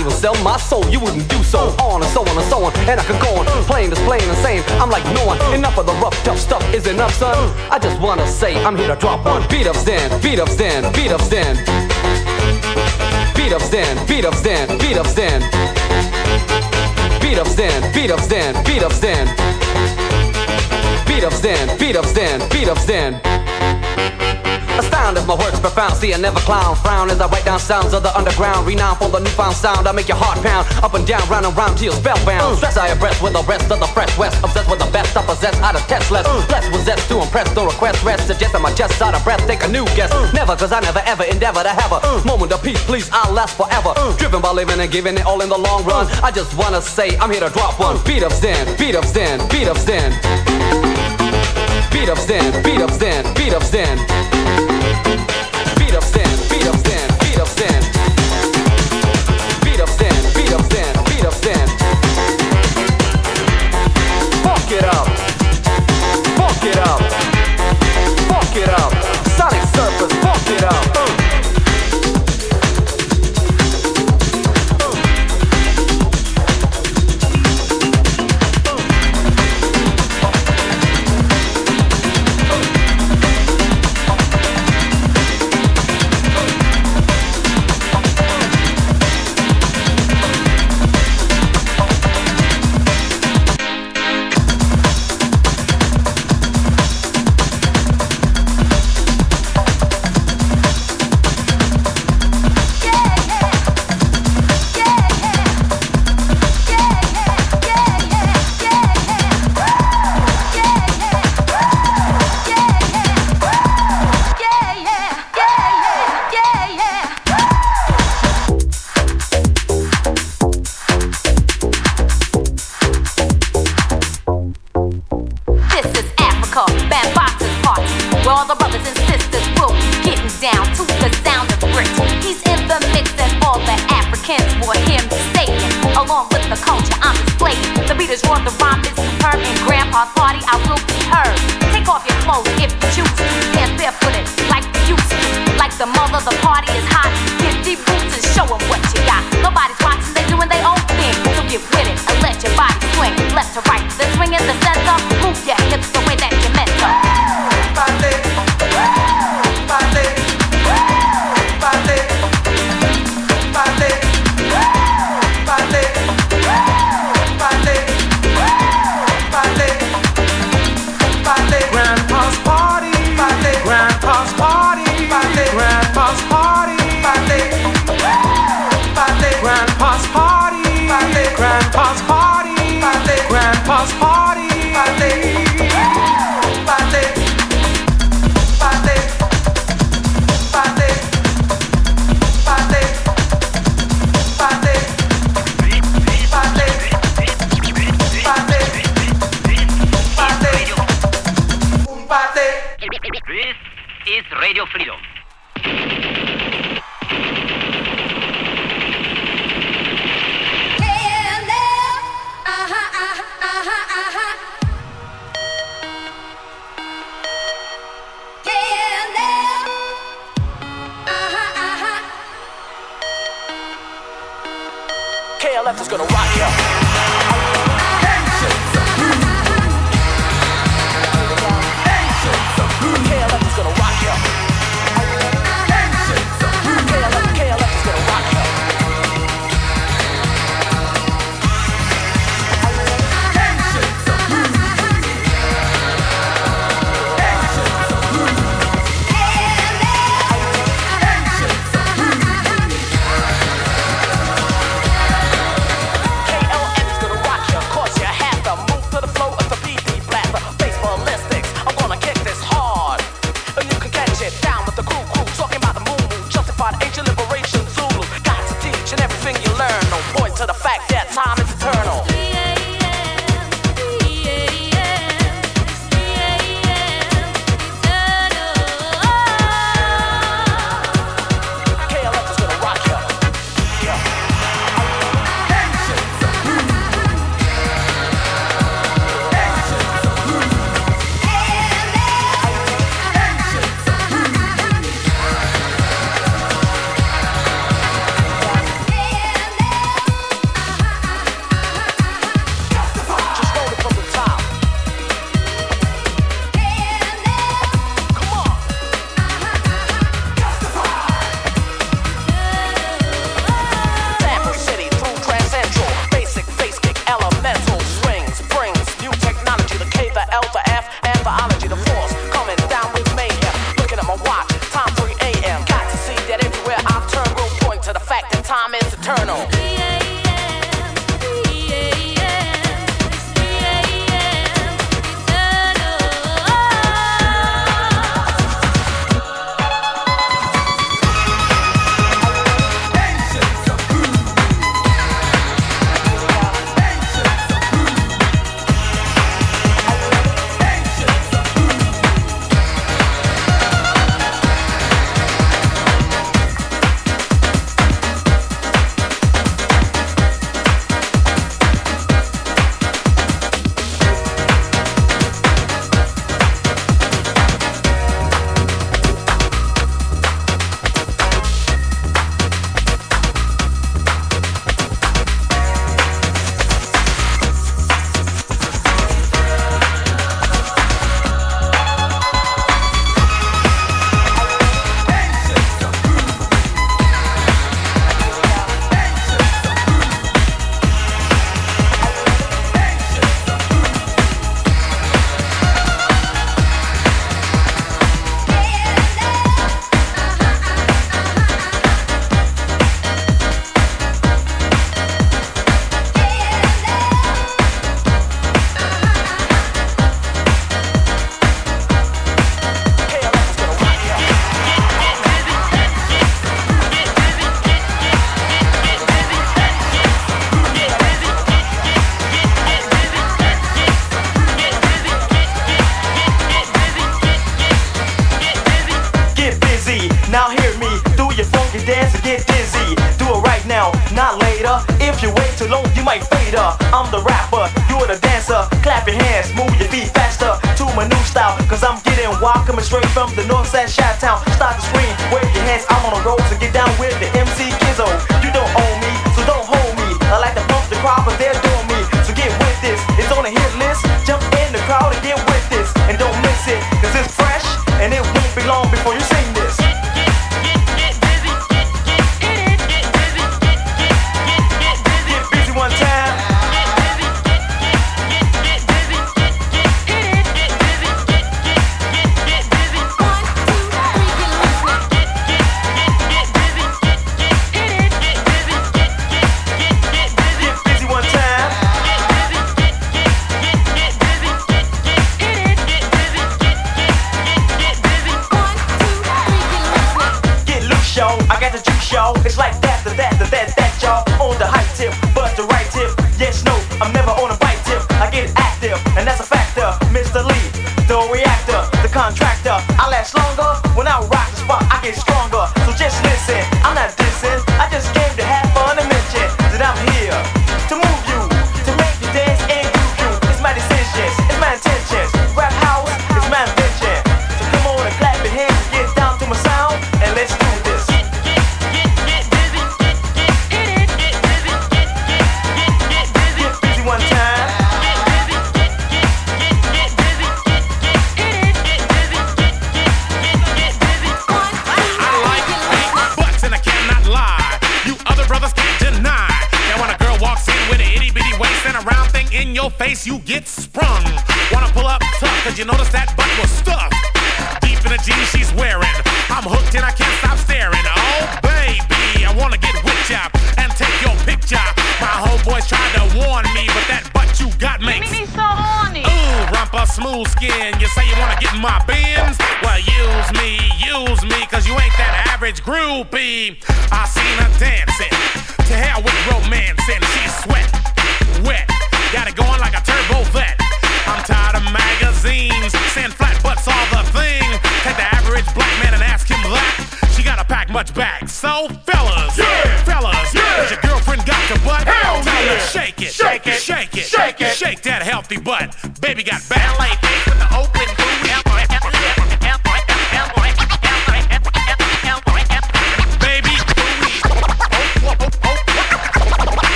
body will sell sound. I make your heart pound up and down, round and round till you're spellbound. Mm. Stress I abreast with the rest of the fresh west. Obsessed with the best I possess, out of test less. Mm. Less with zest to impress, no request rest. Suggest I'm just out of breath, take a new guess. Mm. Never, cause I never ever endeavor to have a mm. moment of peace, please. I'll last forever. Mm. Driven by living and giving it all in the long run. Mm. I just wanna say I'm here to drop one. Mm. Beat up then, beat ups then, beat ups then. Beat ups then, beat ups then, beat ups then. Beat ups then.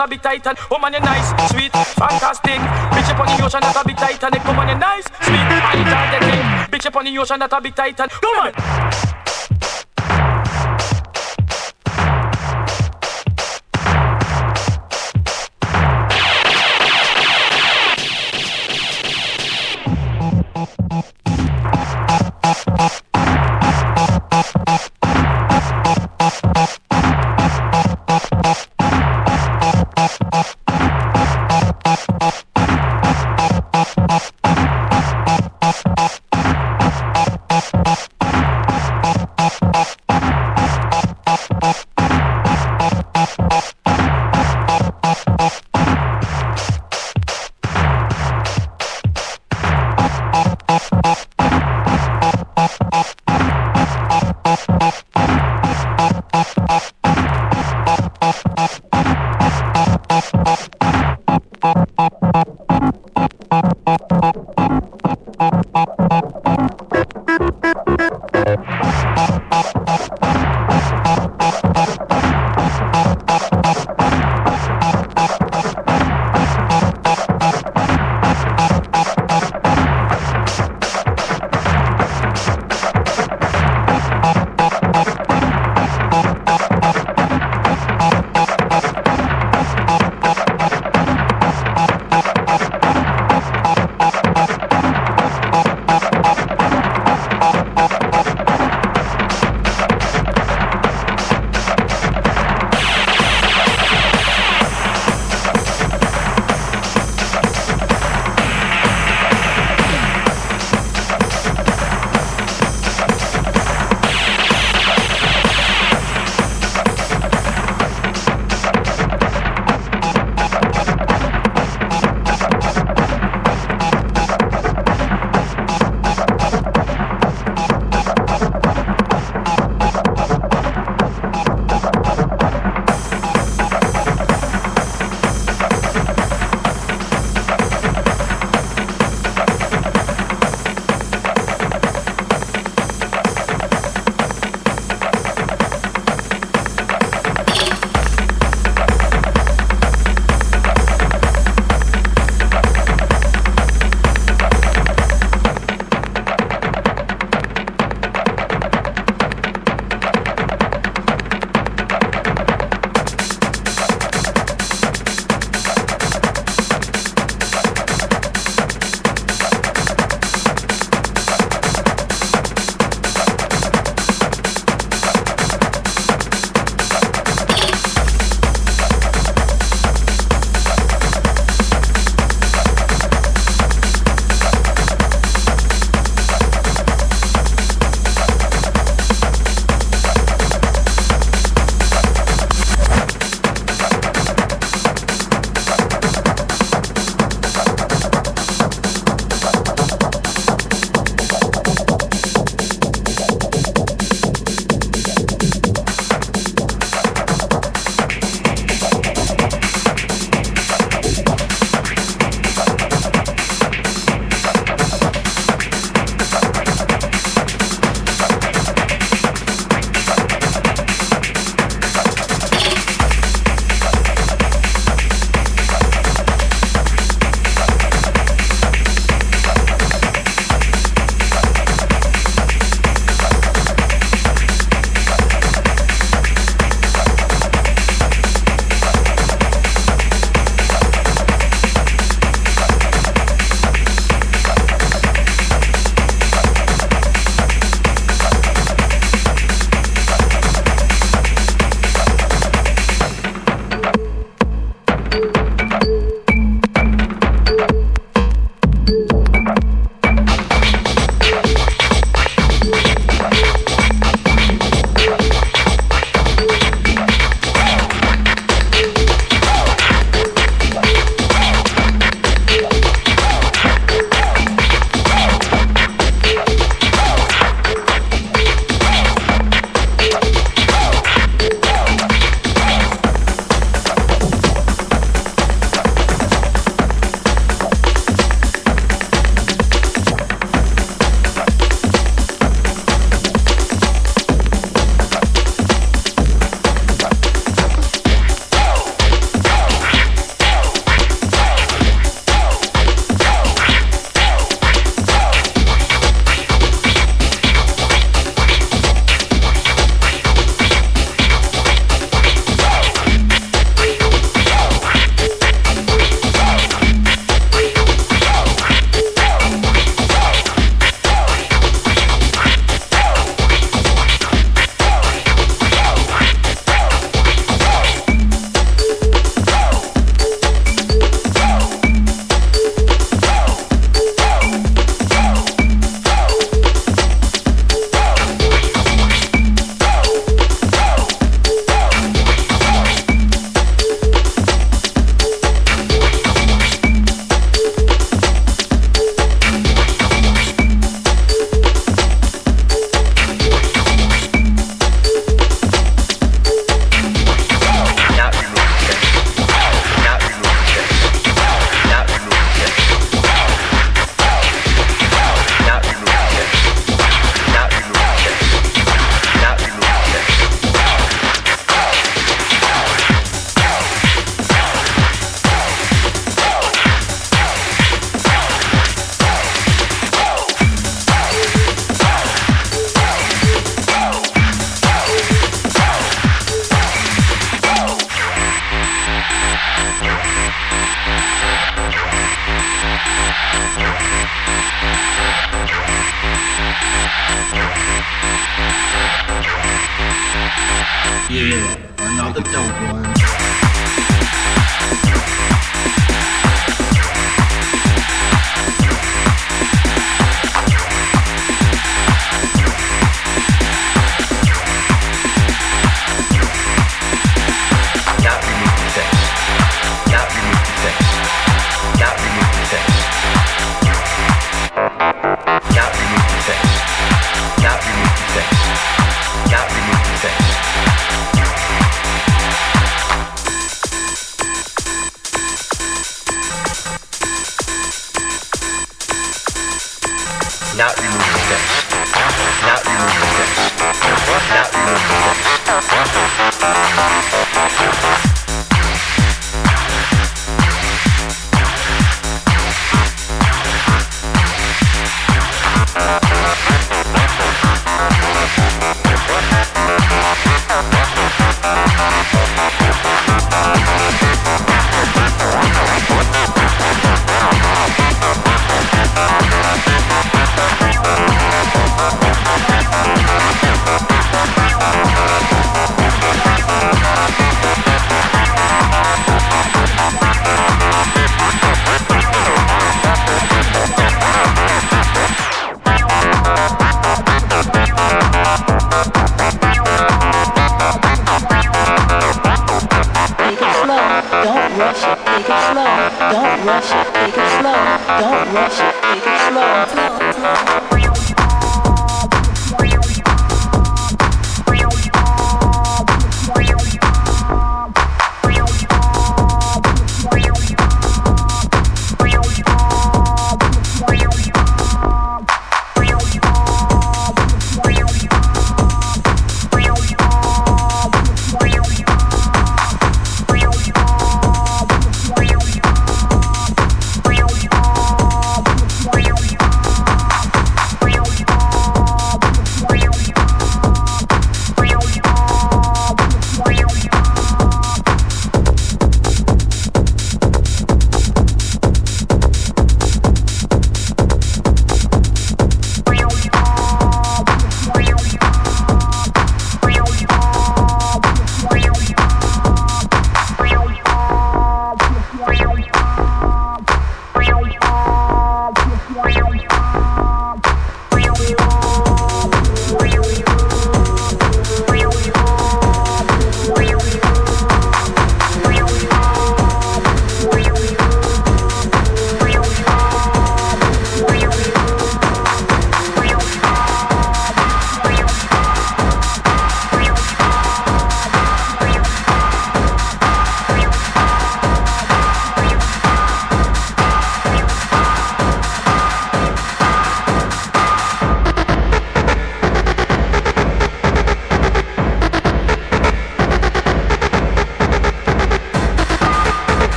that a bit and Woman, oh, you nice, sweet, fantastic. Bitch up on the ocean that a bit titanic. Woman, you nice, sweet, fantastic. Bitch up on the ocean that a bit titan. Come on.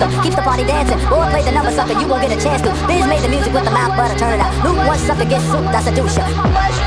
the keeps the party dancing. Or play the number, sucker, you won't get a chance to. Biz made the music with the mouth, butter, turn it out. Loop one sucker gets soup, that's a douche.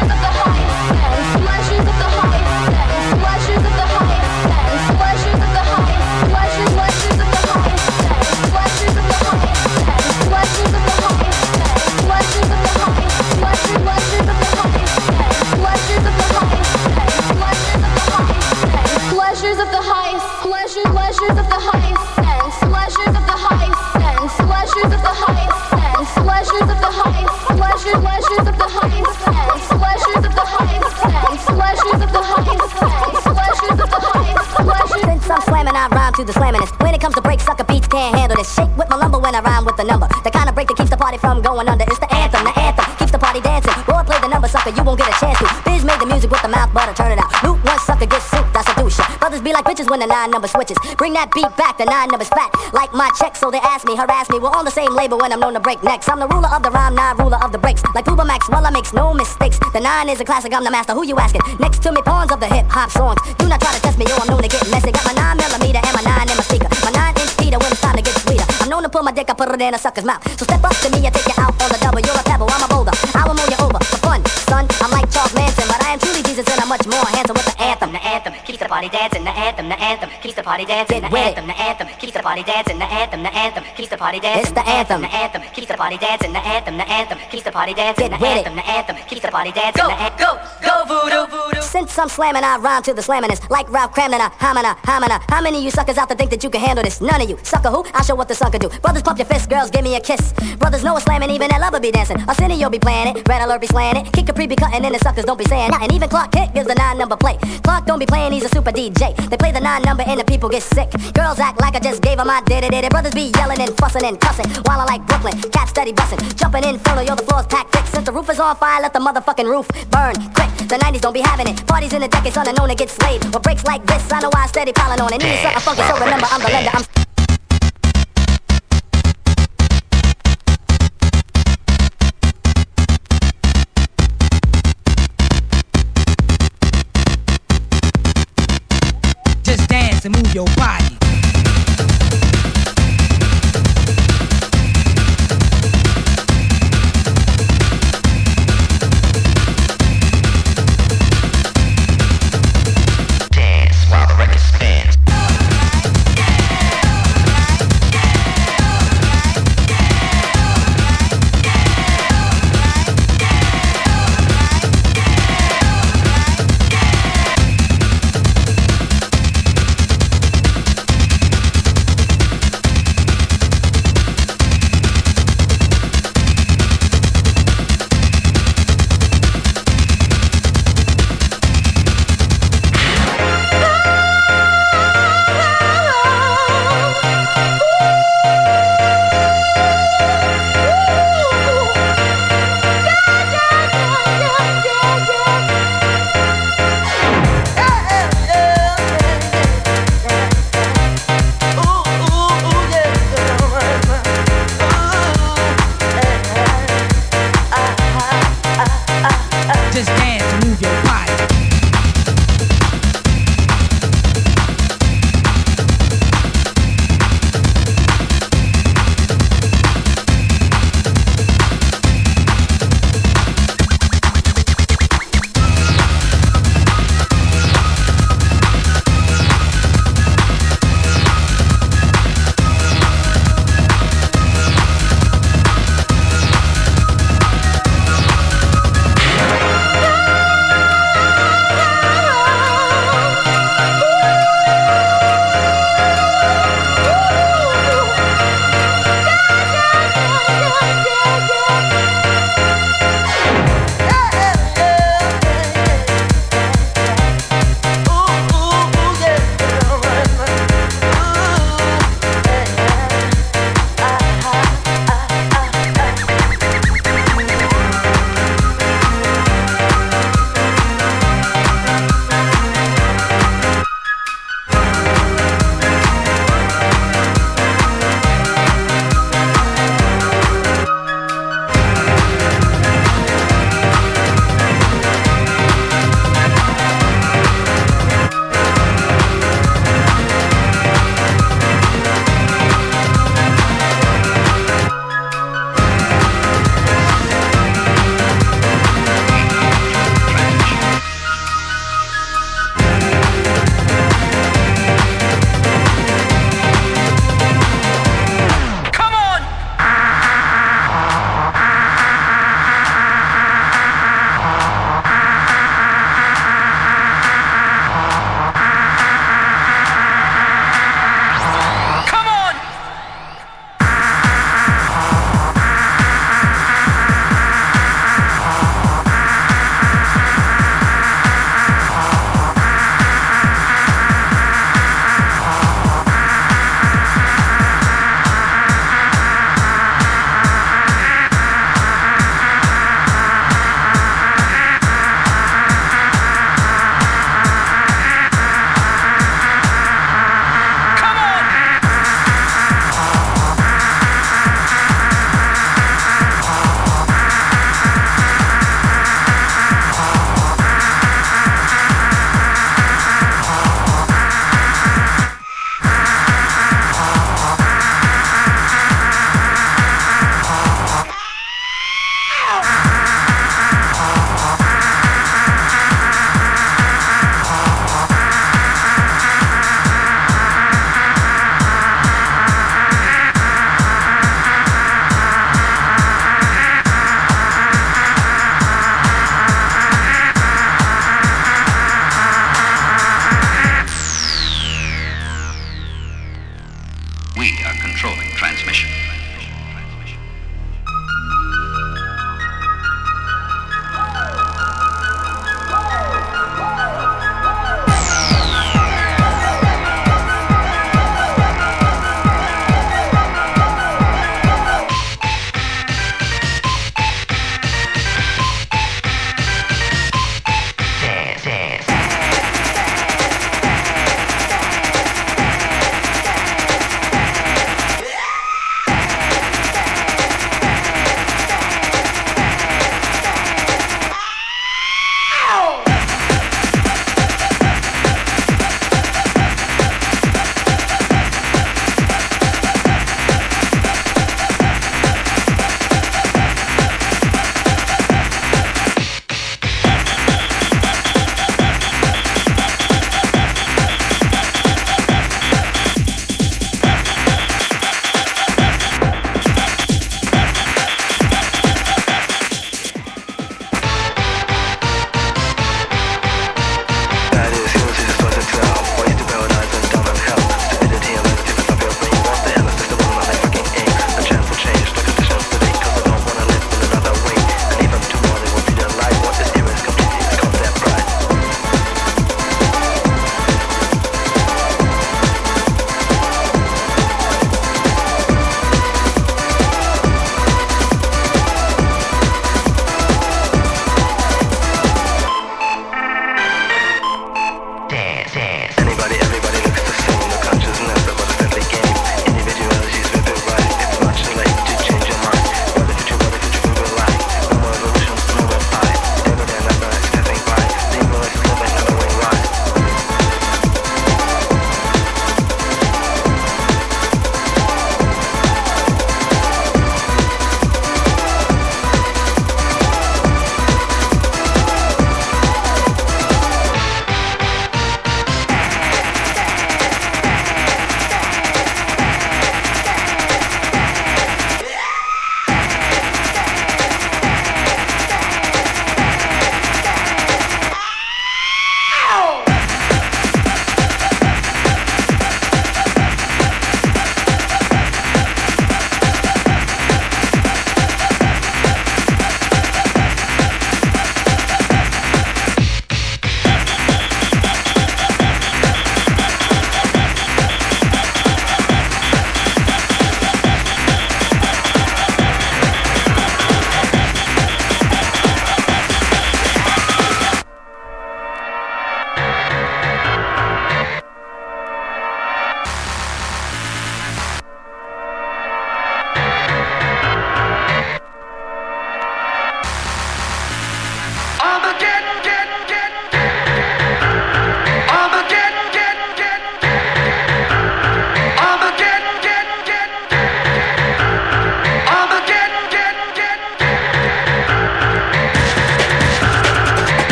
To the slamminest. When it comes to break, sucker beats can't handle this. Shake with my lumber when I rhyme with the number. The kind of break that keeps the party from going under. It's the anthem, the anthem keeps the party dancing. Boy, play the number, sucker, you won't get a chance to. Biz made the music with the mouth, butter, turn it out. Loop one sucker gets soup, that's a douche. Brothers be like bitches when the nine number switches. Bring that beat back, the nine number's fat. Like my check, so they ask me, harass me. We're on the same label when I'm known to break necks. I'm the ruler of the rhyme, nine ruler of the breaks. Like Uber Max, well, I makes no mistakes. The nine is a classic, I'm the master. Who you asking? Next to me, pawns of the hip hop songs. Do not try to test me, yo, I'm known to get messy. Got my nine millimeter my dick, I put it in a sucker's mouth. So step up to me and take you out on the double. You're a pebble, I'm a boulder. I will mow you over for fun, son. I'm like Charles Manson, but I am truly Jesus and I'm much more handsome with the anthem. The anthem keeps the party dancing. The anthem, the anthem keeps the party dancing. The anthem, the anthem keeps the party dancing. The anthem, the anthem keeps the party dancing. It's the anthem, the anthem keeps the party dancing. The anthem, the anthem keeps the party dancing. The anthem, the anthem keeps the party dancing. Go, go, I'm slamming, I rhyme to the slamminest. Like Ralph Cramden, I hamina, hamina. How many of you suckers out there think that you can handle this? None of you. Sucker who? I'll show what the sucker do. Brothers pump your fists, girls give me a kiss. Brothers know it's slamming, even that lover be dancing. Arsenio be playing it, Red Alert be slaying it. Kick Capri be cutting and the suckers don't be saying that. And even Clark Kent gives the nine number play. Clark don't be playing, he's a super DJ. They play the nine number and the people get sick. Girls act like I just gave them my did it. Brothers be yelling and fussing and cussing. While I like Brooklyn, cats steady in front of yo, the floor's packed thick. Since the roof is on fire, let the motherfucking roof burn quick. The 90s don't be having it. Parties in the decades unknown to get slayed. With breaks like this, I know why I steady piling on it. Need something funky, so remember I'm the lender. I'm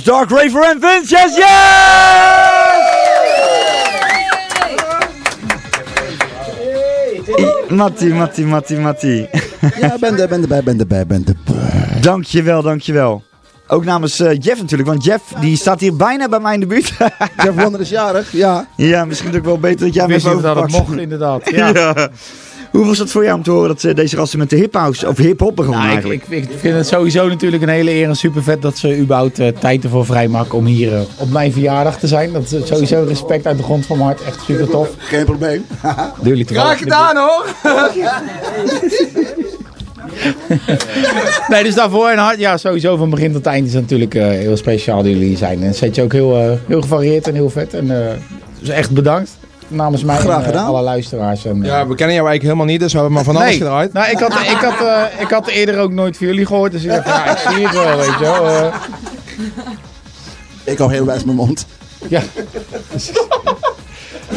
DJ's Dark Raver en Vince. Yes, yes! Matti, Matti, Matti, Matti. Ja, ben er, ben erbij, ben erbij, ben erbij. Dankjewel, dankjewel. Ook namens eh, Jeff natuurlijk, want Jeff die staat hier bijna bij mij in de buurt. Jeff Wonder is jarig, ja. Ja, misschien ook wel beter dat jij hem Wist even niet dat het overpakt. mocht, inderdaad. Ja. Hoe was het voor jou om te horen dat ze deze gasten met de hip-house of hip-hop begonnen Nou, ik, eigenlijk? ik, ik vind het sowieso natuurlijk een hele eer en super vet dat ze überhaupt eh, tijd ervoor vrijmaken om hier eh, op mijn verjaardag te zijn. Dat is sowieso respect uit de grond van mijn hart. Echt super tof. Geen probleem. Doen jullie Graag gedaan hoor. Nee, dus daarvoor en hart, ja, sowieso van begin tot eind is het natuurlijk eh, heel speciaal dat jullie hier zijn. En het zet je ook heel, eh, heel gevarieerd en heel vet. En eh, dus echt bedankt namens mij Graag en eh, gedaan. alle luisteraars. En, eh, Ja, we kennen jou eigenlijk helemaal niet, dus we hebben maar van alles nee, gedraaid. nou, ik, had, ik, had, eh, ik had eerder ook nooit van jullie gehoord, dus ik dacht, ja, ik zie het wel, weet je wel. eh. Ik hou heel wijs mijn mond. Ja.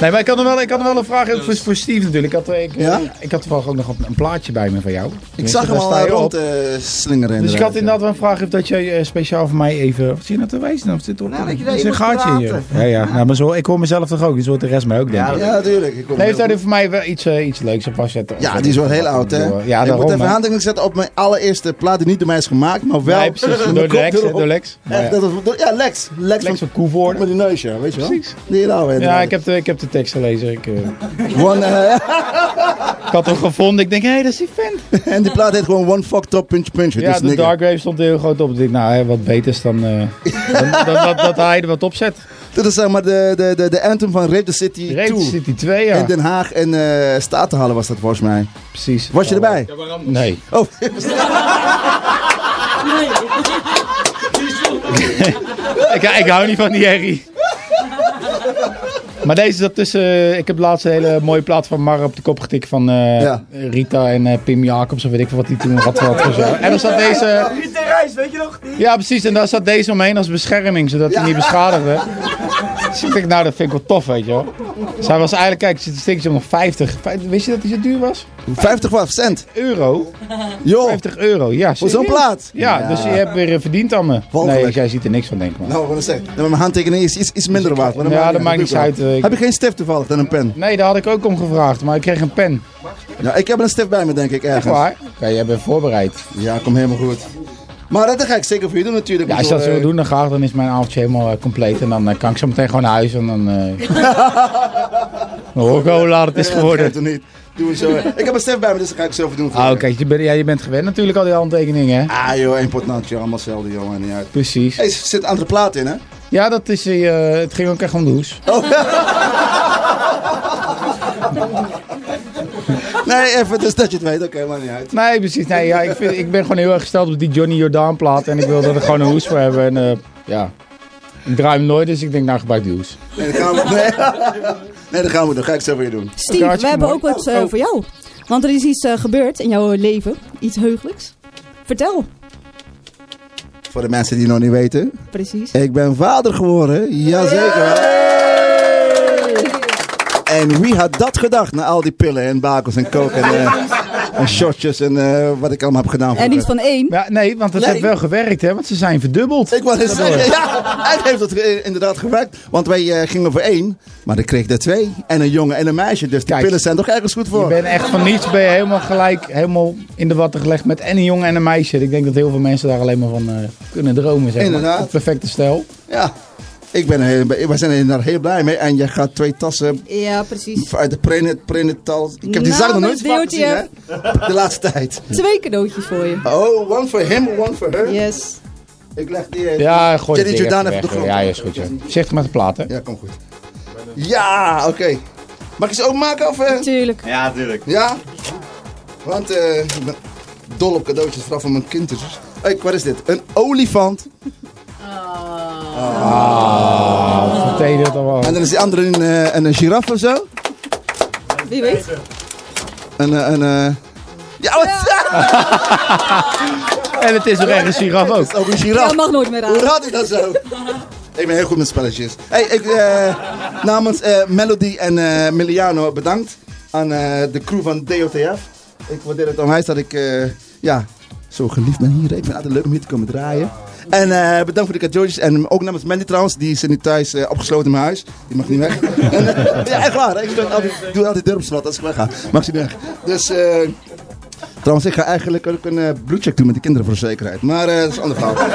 Nee, maar ik had nog wel, ik had nog wel een vraag voor, voor Steve natuurlijk. Ik had, eh, ik, Ja? ik had toevallig ook nog een, een plaatje bij me van jou. Ik zag hem Daar al eh, rond op. eh, slingeren. Dus ik had inderdaad. wel een vraag of dat jij eh, speciaal voor mij even... Wat zie je nou te wijzen? Of zit er, Nou, dat je daar is een gaatje in je. Ja, ja. Nou, maar zo, ik hoor mezelf toch ook. Dus hoort de rest mij ook, denk ik. Ja, natuurlijk. Ik kom Nee, heeft er voor mij wel iets, eh, iets leuks op afzetten? Ja, die is wel heel oud, hè? Ja, ik daarom. moet even handtekening zetten op mijn allereerste plaat die niet door mij is gemaakt, maar wel... Nee, precies. Door Lex, door Lex. Ja. Lex. Lex, van Koevoorde. met die neus, ja, weet je wel? Precies. Die nou, Ja, ik heb de, ik heb de tekst gelezen. Ik, eh, One, eh, ik had hem gevonden. Ik denk, hé, hey, dat is die vent. en die plaat heet gewoon One Fuck Top Puntje Puntje. Ja, dus de nigger. Dark Wave stond heel groot op. Ik dacht, nou, hè, wat beters dan, eh, dan, dan dat, dat hij er wat op zet. Dit is zeg maar de, de, de, de anthem van Rape the City Rape the 2. City 2, ja. In Den Haag en eh Statenhallen was dat volgens mij. Precies. Was je erbij? Nee. Oh, ik, ik hou niet van die herrie. Maar deze zat tussen... Ik heb laatst een hele mooie plaat van Mar op de kop getikt van eh, Ja. Rita en eh, Pim Jacobs. Of weet ik veel wat die toen had zo. En dan zat deze... Pieter Reis, weet je nog? Ja, precies. En daar zat deze omheen als bescherming, zodat hij niet beschadigd werd. Dus ik nou, dat vind ik wel tof, weet je wel. Zij was eigenlijk, kijk, zit een stikje nog 50. Vijf- Wist je dat hij zo duur was? 50 wat cent. Euro? Joh. 50 euro, ja. Voor zo'n plaat? Ja, Ja. dus je hebt weer eh, verdiend aan me. Walgelijk. Nee, jij ziet er niks van, denk ik maar. Nou, wat dat? Nou, mijn handtekening is iets, iets minder waard. maar Ja, dat maakt niet uit, eh, ik- Heb je geen stift toevallig dan een pen? Nee, daar had ik ook om gevraagd, maar ik kreeg een pen. Ja, ik heb een stift bij me, denk ik, Echt ergens. waar? Oké, jij bent voorbereid. Ja, komt helemaal goed. Maar dat ga ik zeker voor je doen natuurlijk. Ja, als je dat Zo, eh, doen, dan graag. Dan is mijn avondje helemaal eh, compleet. En dan eh, kan ik zo meteen gewoon naar huis. En dan, dan hoor ik wel hoe laat het is geworden. dat geeft toch niet. Doe zo. Ik heb een stift bij me, dus dat ga ik zo voor doen. voor Ah, oké. je, bent, ja, je bent gewend natuurlijk al die handtekeningen, hè? Ah joh, één potnantje, allemaal hetzelfde joh, niet uit. Precies. Hey, er zit een andere plaat in hè? Ja, dat is, eh, het ging ook echt om de hoes. Oh. nee, even dus dat je het weet, oké, maakt niet uit. Nee, precies. Nee, ja, ik, vind, ik ben gewoon heel erg gesteld op die Johnny Jordaan plaat. En ik wil er gewoon een hoes voor hebben. En eh, ja, ik draai hem nooit, dus ik denk, nou gebruik die hoes. Nee, dat gaan we, nee. nee, dat gaan we doen, ga ik zo voor je doen. Steve, we hebben ook wat eh, voor jou. Want er is iets eh, gebeurd in jouw leven. Iets heugelijks. Vertel. Voor de mensen die het nog niet weten. Precies. Ik ben vader geworden, jazeker. En wie had dat gedacht na al die pillen en bakels en kook en, eh, en shotjes en eh, wat ik allemaal heb gedaan. En niet van één. Ja, nee, want het Nee. heeft wel gewerkt, hè? Want ze zijn verdubbeld. Ik wou net Daardoor. zeggen, ja, eigenlijk heeft het inderdaad gewerkt. Want wij eh, gingen voor één, maar ik kreeg er twee. En een jongen en een meisje, dus die Kijk, pillen zijn toch ergens goed Je voor. bent echt van niets ben je helemaal gelijk helemaal in de watten gelegd met en een jongen en een meisje. Ik denk dat heel veel mensen daar alleen maar van eh, kunnen dromen. Zeg maar. Inderdaad. Het perfecte stijl. Ja, ik ben er heel, wij zijn er heel blij mee. En je gaat twee tassen Ja, precies. uit de prenet, prenatal... Ik heb die zak nog nooit vaak gezien, hè? De laatste tijd. Twee cadeautjes voor je. Oh, one for him, one for her. Yes. Ik leg die... eh, Ja, gooi Jenny ding Jordaan even even op de weg. grond. Ja, is goed. Ja. Voorzichtig met de platen. Ja, kom goed. Ja, oké. Mag ik ze openmaken of... eh? Tuurlijk. Ja, tuurlijk. Ja? Want eh, ik ben dol op cadeautjes, vooral van mijn kinderen. Hé, wat is dit? Een olifant. Ah, dat al En dan is die andere een, eh, een, een giraffe of zo. Wie weet. Een, eh, een, eh, ja, wat? En het is ook echt een giraf ook. Het is ook een giraf. Ja, mag nooit meer Hoe raden. had ik dat zo? Ik ben heel goed met spelletjes. Hey, ik, eh, namens eh, Melody en eh Miliano bedankt aan eh, de crew van DOTF. Ik waardeer het onwijs dat ik eh, ja, zo geliefd ben hier. Ik vind het altijd leuk om hier te komen draaien. En eh, bedankt voor de cadeautjes. En ook namens Mandy trouwens, die zit nu thuis eh, opgesloten in mijn huis. Die mag niet weg. en, eh, ja, echt waar. hè. Ik doe altijd, ik doe altijd de deur op slot als ik wegga. Mag ze niet weg. Dus, eh, trouwens, ik ga eigenlijk ook een bloedcheck doen met de kinderen voor de zekerheid. Maar eh, dat is een ander verhaal.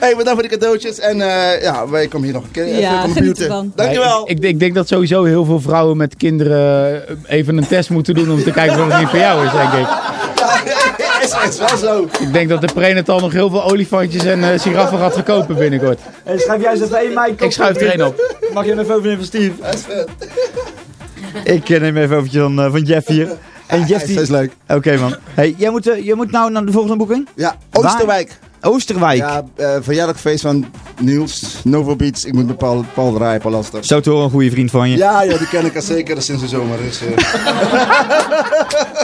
hey, bedankt voor de cadeautjes. En eh, ja, wij komen hier nog een keer Ja, ervan. Dankjewel. Ik, ik denk dat sowieso heel veel vrouwen met kinderen even een test moeten doen om te kijken of het niet voor jou is, denk ik. is, is wel zo. Ik denk dat de prenatal nog heel veel olifantjes en eh giraffen gaat verkopen binnenkort. Hey, schrijf jij eens even één mij. Ik schuif er één op. Mag je hem even overnemen van Steve? Dat is vet. Ik eh, neem even eventjes van, eh, van Jeff hier. En Jeff die... dat is leuk. Oké man. Hey, jij moet, jij moet nou naar de volgende boeking? Ja, Oosterwijk. Waar? Oosterwijk. Ja, eh verjaardagfeest van Niels, Novo Beats. Ik moet met Paul, Paul draaien, Paul Lastig. Zo te horen, een goede vriend van je. Ja, ja, die ken ik al zeker sinds de zomer. Dus, eh.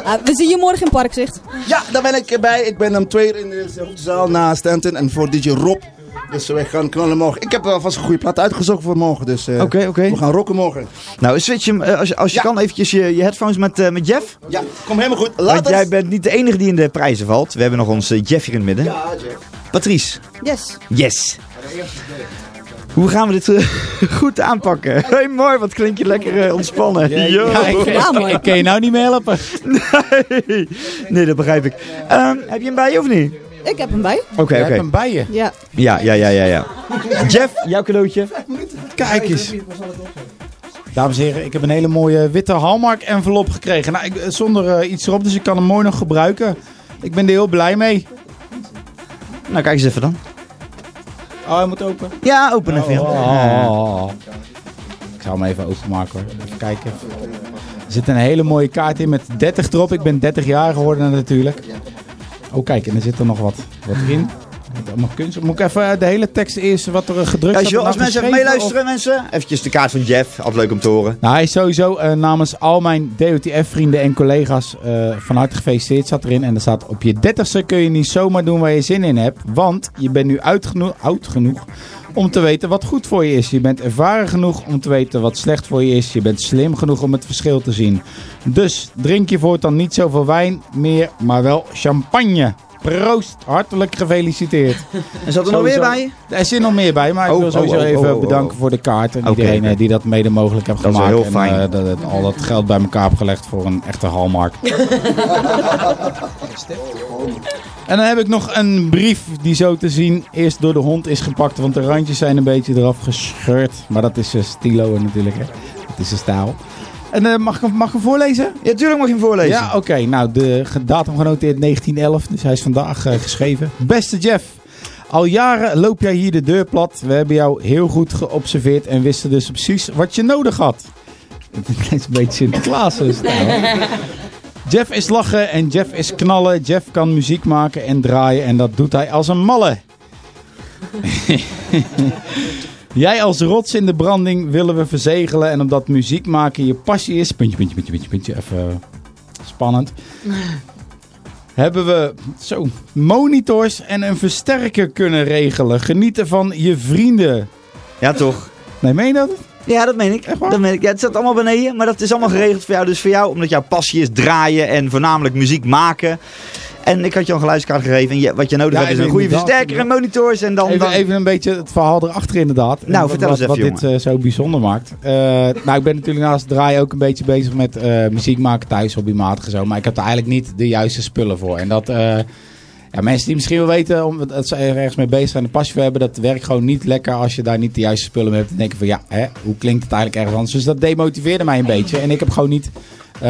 Ah, we zien je morgen in Parkzicht. Ja, daar ben ik bij. Ik ben om twee uur in de zaal na Stanton en voor DJ Rob. Dus wij gaan knallen morgen. Ik heb alvast een goede plaat uitgezocht voor morgen. Dus eh, Oké, oké. we gaan rocken morgen. Nou, switch hem, eh, als je, als je kan, eventjes je, je headphones met, eh, met Jeff. Ja, kom helemaal goed. Want Later. jij bent niet de enige die in de prijzen valt. We hebben nog ons Jeff hier in het midden. Ja, Jeff. Patrice. Yes. Yes. Hoe gaan we dit goed aanpakken? Hey, mooi, wat klink je lekker ontspannen. Yo. Ja, ik, ik, ik kan je nou niet meer helpen. Nee, nee, dat begrijp ik. Ehm, heb je hem bij je of niet? Ik heb hem bij. Oké, oké. hebt hem bij je. Ja. Ja, ja, ja, ja, ja. Jeff, jouw cadeautje. Kijk eens. Dames en heren, ik heb een hele mooie witte Hallmark envelop gekregen. Nou, ik, zonder eh, iets erop, dus ik kan hem mooi nog gebruiken. Ik ben er heel blij mee. Nou, kijk eens even dan. Oh, hij moet open. Ja, open even. Oh. Ik zal hem even openmaken hoor. Even kijken. Er zit een hele mooie kaart in met 30 erop. Ik ben 30 jaar geworden natuurlijk. Oh kijk, en er zit er nog wat, wat in. Allemaal kunst. Moet ik even de hele tekst eerst wat er eh, gedrukt Ja, als, mensen even meeluisteren, mensen. Eventjes de kaart van Jeff. Altijd leuk om te horen. Nou, hij is sowieso eh, namens al mijn DOTF-vrienden en collega's eh, van harte gefeliciteerd zat erin. En er staat op je dertigste kun je niet zomaar doen waar je zin in hebt. Want je bent nu oud genoeg om te weten wat goed voor je is. Je bent ervaren genoeg om te weten wat slecht voor je is. Je bent slim genoeg om het verschil te zien. Dus drink je voortaan niet zoveel wijn meer, maar wel champagne. Proost, hartelijk gefeliciteerd. En zat er nog meer bij? Er zit nog meer bij, maar ik Oh, wil oh, sowieso oh, oh, even oh, oh. bedanken voor de kaart. En iedereen eh, die dat mede mogelijk heeft Dat is gemaakt. heel en, fijn. eh, dat, dat- al dat geld bij elkaar heb gelegd voor een echte hallmark. en dan heb ik nog een brief die zo te zien eerst door de hond is gepakt. Want de randjes zijn een beetje eraf gescheurd. Maar dat is eh, stilo natuurlijk. Hè. Dat is de stijl. En eh, mag, ik, hem- mag ik hem voorlezen? Ja, tuurlijk mag je hem voorlezen. Ja, oké. Nou, de datum genoteerd 1911, dus hij is vandaag eh, geschreven. Beste Jeff, al jaren loop jij hier de deur plat. We hebben jou heel goed geobserveerd en wisten dus precies wat je nodig had. Het is een beetje Sinterklaas. nou, hè? Jeff is lachen en Jeff is knallen. Jeff kan muziek maken en draaien en dat doet hij als een malle. Jij als rots in de branding willen we verzegelen. En omdat muziek maken je passie is. Puntje, puntje, puntje, puntje, puntje. Even spannend. Hebben we zo monitors en een versterker kunnen regelen. Genieten van je vrienden. Ja, toch? Nee, meen je dat? Ja, dat meen ik. Dat meen ik. Ja, het staat allemaal beneden, maar dat is allemaal geregeld voor jou. Dus voor jou, omdat jouw passie is draaien en voornamelijk muziek maken. En ik had je al een geluidskaart gegeven. En je, wat je nodig Ja, hebt is een goede versterker en monitors. En dan, Even, dan... even een beetje het verhaal erachter inderdaad. Nou, En vertel wat, eens even, Wat dit eh, zo bijzonder maakt. Eh, nou, ik ben natuurlijk naast het draaien ook een beetje bezig met eh, muziek maken thuis, hobbymatig en zo. Maar ik heb er eigenlijk niet de juiste spullen voor. En dat... ja, mensen die misschien wel weten om, dat ze er ergens mee bezig zijn en een passie voor hebben, dat werkt gewoon niet lekker als je daar niet de juiste spullen mee hebt. Dan denken van ja, hè, hoe klinkt het eigenlijk ergens anders? Dus dat demotiveerde mij een beetje. En ik heb gewoon niet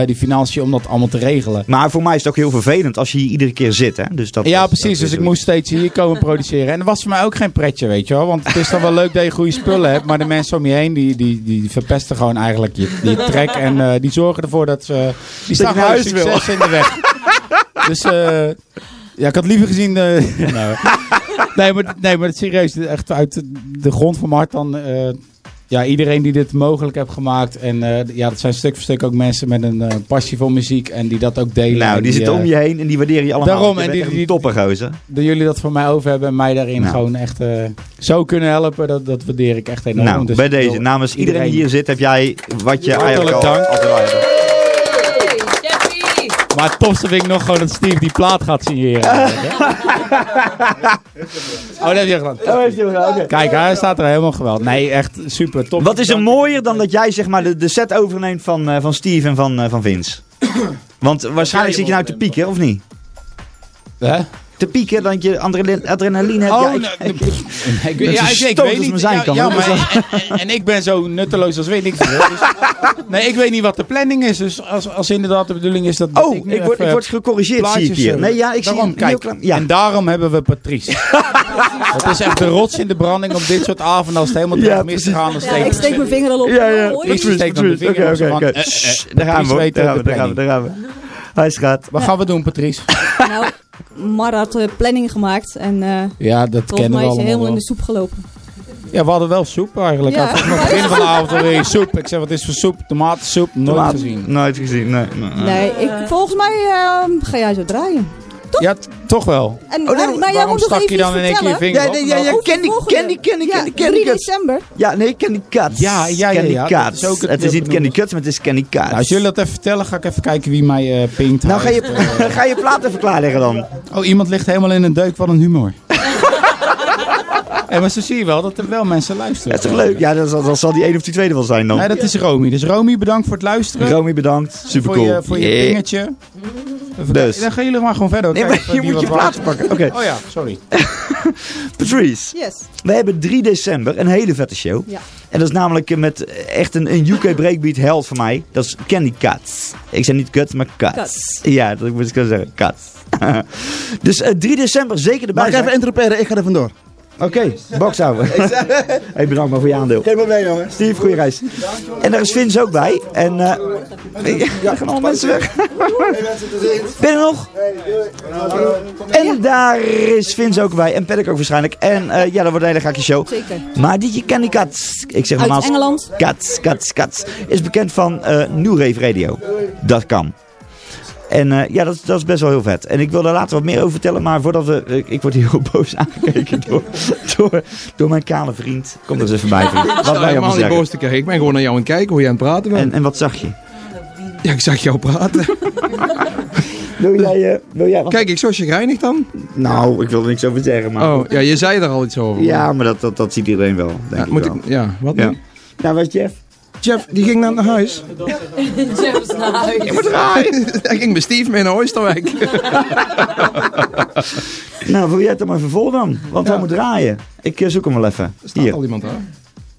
die financiën om dat allemaal te regelen. Maar voor mij is het ook heel vervelend als je hier iedere keer zit. Hè? Dus dat, Ja, dat- precies. dat dus ik moest steeds hier komen produceren. En dat was voor mij ook geen pretje, weet je wel. Want het is dan wel leuk dat je goede spullen hebt. Maar de mensen om je heen, die, die, die verpesten gewoon eigenlijk je, je trek. En eh, die zorgen ervoor dat ze... Die staan gewoon wil. succes in de weg. Dus eh, ja, ik had liever gezien... eh, nee, nee, maar, nee, maar serieus. Echt uit de grond van mijn hart dan... ja, iedereen die dit mogelijk heeft gemaakt. En eh, ja, dat zijn stuk voor stuk ook mensen met een eh, passie voor muziek. En die dat ook delen. Nou, die zitten eh, om je heen en die waarderen je allemaal. Daarom, Je en die- echt een toppergozer. dat jullie dat voor mij over hebben en mij daarin Nou. gewoon echt zo kunnen helpen, dat, dat waardeer ik echt enorm. Nou, Dus bij deze, namens iedereen die hier zit, heb jij wat je eigenlijk al dank. Maar het tofste vind ik nog gewoon dat Steve die plaat gaat signeren. oh, dat heb je gedaan. Oh, heeft hij gedaan, oké. Kijk, hij staat er helemaal geweldig. Nee, echt super top. Wat is er mooier dan dat jij zeg maar de, de set overneemt van, eh, van Steve en van, eh, van Vince? Want waarschijnlijk zit je nou te pieken, of niet? Hè? Te pieken, dat je adrenaline, adrenaline hebt. Oh, ja, ik, nou, ik, Ik, ja, ik, ik weet niet. maar zijn ja, kan, ja. Dus maar, en, en- en ik ben zo nutteloos als weet ik veel. Dus, nee, ik weet niet wat de planning is. Dus als, als inderdaad de bedoeling is dat. dat Oh, ik word- ik word gecorrigeerd, zie ik plaatjes, hier. eh, Nee, ja, ik zie daarom, kijk, klein- ja. En daarom hebben we Patrice. Het is echt de rots in de branding op dit soort avonden. Als het helemaal Ja, dreigt mis te gaan, dan Ja, steekt ik steek mijn vinger al op. Ja, ja. Steekt dan de vinger Oké, oké, eh, eh, Daar gaan we, weet daar de gaan we, daar gaan we, planning. daar gaan we. Hij schat. Wat gaan we doen, Patrice? Nou, Mar had eh, planning gemaakt en eh Ja, dat volgens kennen we mij is helemaal in de soep gelopen. Ja, we hadden wel soep eigenlijk. Ja. Nog begin van de avond alweer soep. Ik zeg, wat is voor soep? Tomatensoep? Nooit Tomaat- gezien. Nooit gezien, nee. nee, ik, volgens mij eh, ga jij zo draaien. Ja, toch wel. En, Oh, nee, maar jij waarom stak je dan in één keer je vinger Ja, op? nee, ja, ja, die, ken 3 die december. Ja, nee, Candy Cats. Ja, ja, ja, Candy ja, dat Cats. is ook het het is niet. Candy Cuts, maar het is Candy Cats. Nou, als jullie dat even vertellen, ga ik even kijken wie mij eh pinkt. Nou, ga je, heeft. ga je plaat even klaarleggen dan. Oh, iemand ligt helemaal in een deuk van een humor. En maar zo zie je wel dat er wel mensen luisteren. Dat is toch leuk? Ja, dat zal, dat zal die één of die tweede wel zijn dan. Nee, dat is Romy. Dus Romy, bedankt voor het luisteren. Romy, bedankt. Super voor cool. je, voor je Yeah. pingetje. Dus. Dan gaan jullie maar gewoon verder. Nee, maar je moet je plaats pakken. Oké. Oh ja, sorry. Patrice. Yes. We hebben 3 december een hele vette show. Ja. En dat is namelijk eh, met echt een, een UK breakbeat held van mij. Dat is Candy Cats. Ik zeg niet cuts, maar cats. Cats. Ja, dat moet ik kunnen zeggen. Cats. dus eh, 3 december zeker erbij Mag ik even interroperen? Ik ga er vandoor. Oké, boxhouden. hey, bedankt maar voor je aandeel. Geen probleem, jongen. Steve, goede reis. En daar is Vince ook bij. En eh ja, gaan allemaal mensen weg. Ben je er nog? En daar is Vince ook bij. En Patrick ook waarschijnlijk. En eh, ja, dat wordt een hele gakje show. Zeker. Maar die Candy Cats, ik zeg Uit normaal... Engeland. Cats, Cats, Cats. Is bekend van eh New Rave Radio. Dat kan. En eh, ja, dat, dat is best wel heel vet. En ik wil daar later wat meer over vertellen. Maar voordat we... eh, ik word hier heel boos aangekeken door, door, door mijn kale vriend. Kom er eens even bij, vriend. Wat wij allemaal niet zeggen. boos te kijken. Ik ben gewoon naar jou aan het kijken hoe je aan het praten bent. En, en wat zag je? Ja, ik zag jou praten. Wil jij... eh, wil jij wat? Kijk, ik zo chagrijnig dan? Nou, ik wil er niks over zeggen. Maar Oh, ja, je zei er al iets over. Ja, maar dat, dat, dat ziet iedereen wel. Denk Ja, ik moet wel. ik, ja wat Ja. nu? Nou, wat Jeff? Jeff, die ging naar huis. Jeff is naar huis. Ik moet draaien. Hij ging met Steve mee naar Oosterwijk. Nou, wil jij het dan maar even vol dan? Want hij moet draaien. Ik eh, zoek hem wel even. Staat Hier. al iemand aan?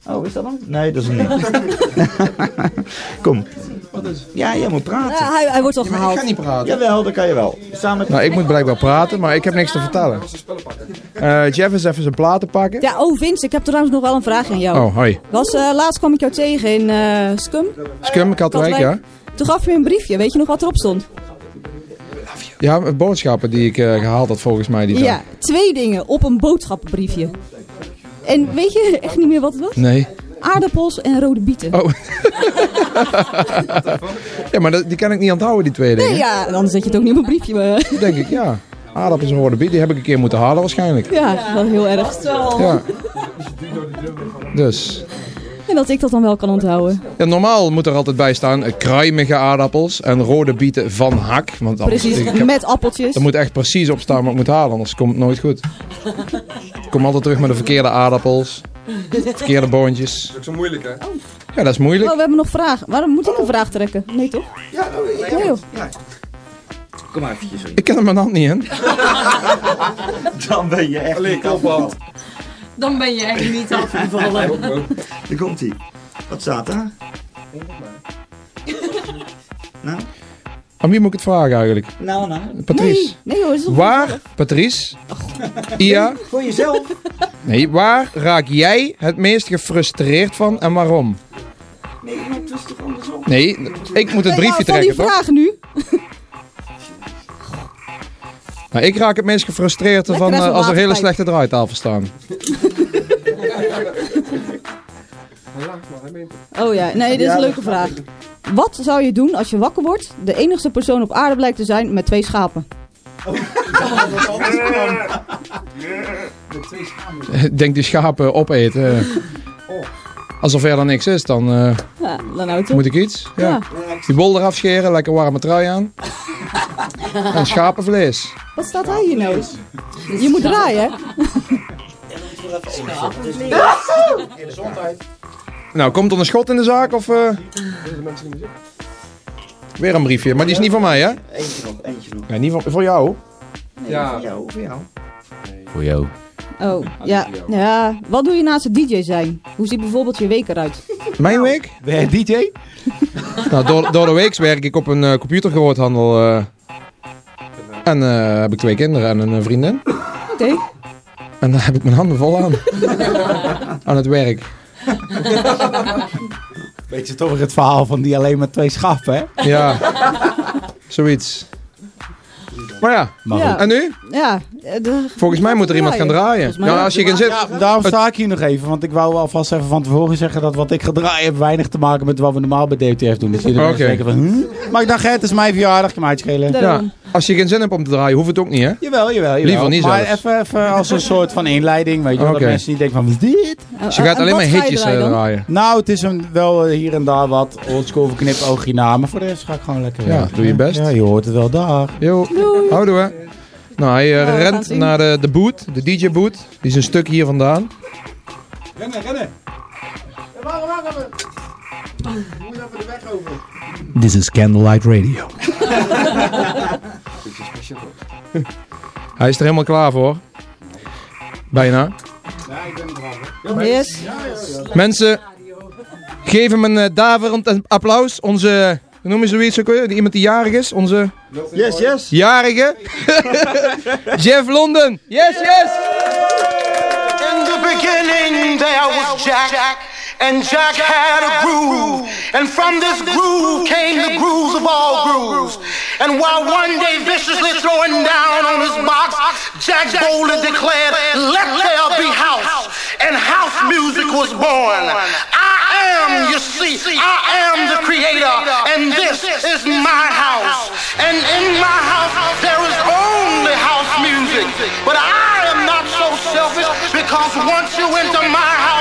Oh, is dat hem? Nee, dat is hem niet. Kom. Ja, jij moet praten. Ja, hij, hij wordt al Ja, gehaald. ik ga niet praten. Jawel, dat kan je wel. Samen met... Nou, ik moet blijkbaar praten, maar ik heb niks te vertellen. Eh, Jeff is even zijn platen pakken. Ja, oh Vince, ik heb trouwens nog wel een vraag aan jou. Oh, hoi. Was, eh, laatst kwam ik jou tegen in eh Scum. Scum, Katwijk, ja. Toen gaf je me een briefje. Weet je nog wat erop stond? Ja, boodschappen die ik eh, gehaald had volgens mij die dag. Ja, twee dingen op een boodschappenbriefje. En weet je echt niet meer wat het was? Nee. Aardappels en rode bieten. Oh. ja, maar dat- die kan ik niet onthouden, die twee dingen. Nee, ja, dan zet je het ook niet op een briefje. Maar... Denk ik, ja. Aardappels en rode biet, die heb ik een keer moeten halen waarschijnlijk. Ja, dat is heel erg. Ja. Dus. En dat ik dat dan wel kan onthouden. Ja, normaal moet er altijd bij staan eh, kruimige aardappels en rode bieten van hak. Want anders, Precies, heb- met appeltjes. er moet echt precies op staan wat ik moet halen, anders komt het nooit goed. Ik kom altijd terug met de verkeerde aardappels, verkeerde boontjes. Dat is ook zo moeilijk, hè? Ja, dat is moeilijk. Oh, we hebben nog vragen. Waarom moet ik een vraag trekken? Nee, toch? Ja, oh, joh. Kom maar eventjes. Ik ken er mijn hand niet in. Dan ben je echt niet Dan ben je echt niet afgevallen. Daar komt hij. Wat staat daar? Nou? Aan wie moet ik het vragen eigenlijk? Nou, nou. Patrice. Nee, nee hoor, is toch Waar, Patrice, Ia, Voor jezelf. nee, waar raak jij het meest gefrustreerd van en waarom? Nee, maar het is toch andersom? Nee, ik moet het briefje van die trekken, toch? vragen nu. Nou, ik raak het meest gefrustreerd even eh, als er hele slechte draaitafels staan. Oh ja, nee, dit is een leuke vraag. Wat zou je doen als je wakker wordt, de enigste persoon op aarde blijkt te zijn met twee schapen? Ik denk die schapen opeten. Als er verder niks is, dan eh, Ja, dan moet ik iets. Ja. Ja. Die bol eraf scheren, lekker warme trui aan. En schapenvlees. Wat staat hij hier nou? Je moet draaien, hè? Nou, komt er een schot in de zaak of... eh? Weer een briefje, maar die is niet voor mij, hè? Eentje nog, eentje nog. Ja, niet voor, voor jou. Ja. Voor jou, voor jou. Voor jou. Oh, ja. ja. Wat doe je naast het DJ zijn? Hoe ziet bijvoorbeeld je week eruit? Mijn week? Ben jij DJ? Nou, door, door de week werk ik op een eh, computergroothandel. eh en eh, heb ik twee kinderen en een eh, vriendin. Oké. En daar heb ik mijn handen vol aan. aan het werk. Weet je toch weer het verhaal van die alleen maar twee schapen, hè? Ja, zoiets. Maar ja, Ja. en nu? Ja. eh, de- Volgens mij moet er iemand gaan draaien. Ja, als je geen zin... Ja, daarom sta ik hier nog even. Want ik wou alvast even van tevoren zeggen dat wat ik ga draaien heeft weinig te maken met wat we normaal bij DTF doen. Dus jullie denken van, hm? Maar ik dacht, het is mijn verjaardag, kan mij het schelen. Ja, als je geen zin hebt om te draaien, hoeft het ook niet, hè? Jawel, jawel, jawel. Liever niet Maar zelfs. even, even als een soort van inleiding, weet je wel. Dat mensen niet denken van, wat is dit? Dus je gaat alleen maar hitjes eh, draaien. Nou, het is een, wel eh, hier en daar wat oldschool verknipoogje na. Maar voor de rest ga ik gewoon lekker... Ja, doe je best. Ja, je hoort het wel daar. Jo, houdoe hè. Nou, hij eh, we gaan rent naar de, de boot, de DJ boot. Die is een stuk hier vandaan. Rennen, rennen. Waarom waren we? Moet even de weg over. This is Candlelight Radio. Hij is er helemaal klaar voor. Bijna. Yes. Mensen, geef hem een uh, daverend applaus. Onze, hoe noem je zoiets ook weer? Iemand die jarig is. Onze... Yes, yes. Jarige. Jeff London. Yes, yes. In the beginning there was Jack, and Jack had a groove, and from this groove came the grooves of all grooves. And while one day viciously throwing down on his box, Jack boldly declared, "Let there be house," and house music was born. I am, you see, I am the creator, and this is my house. And in my house there is only house music, but I am not so selfish because once you enter my house,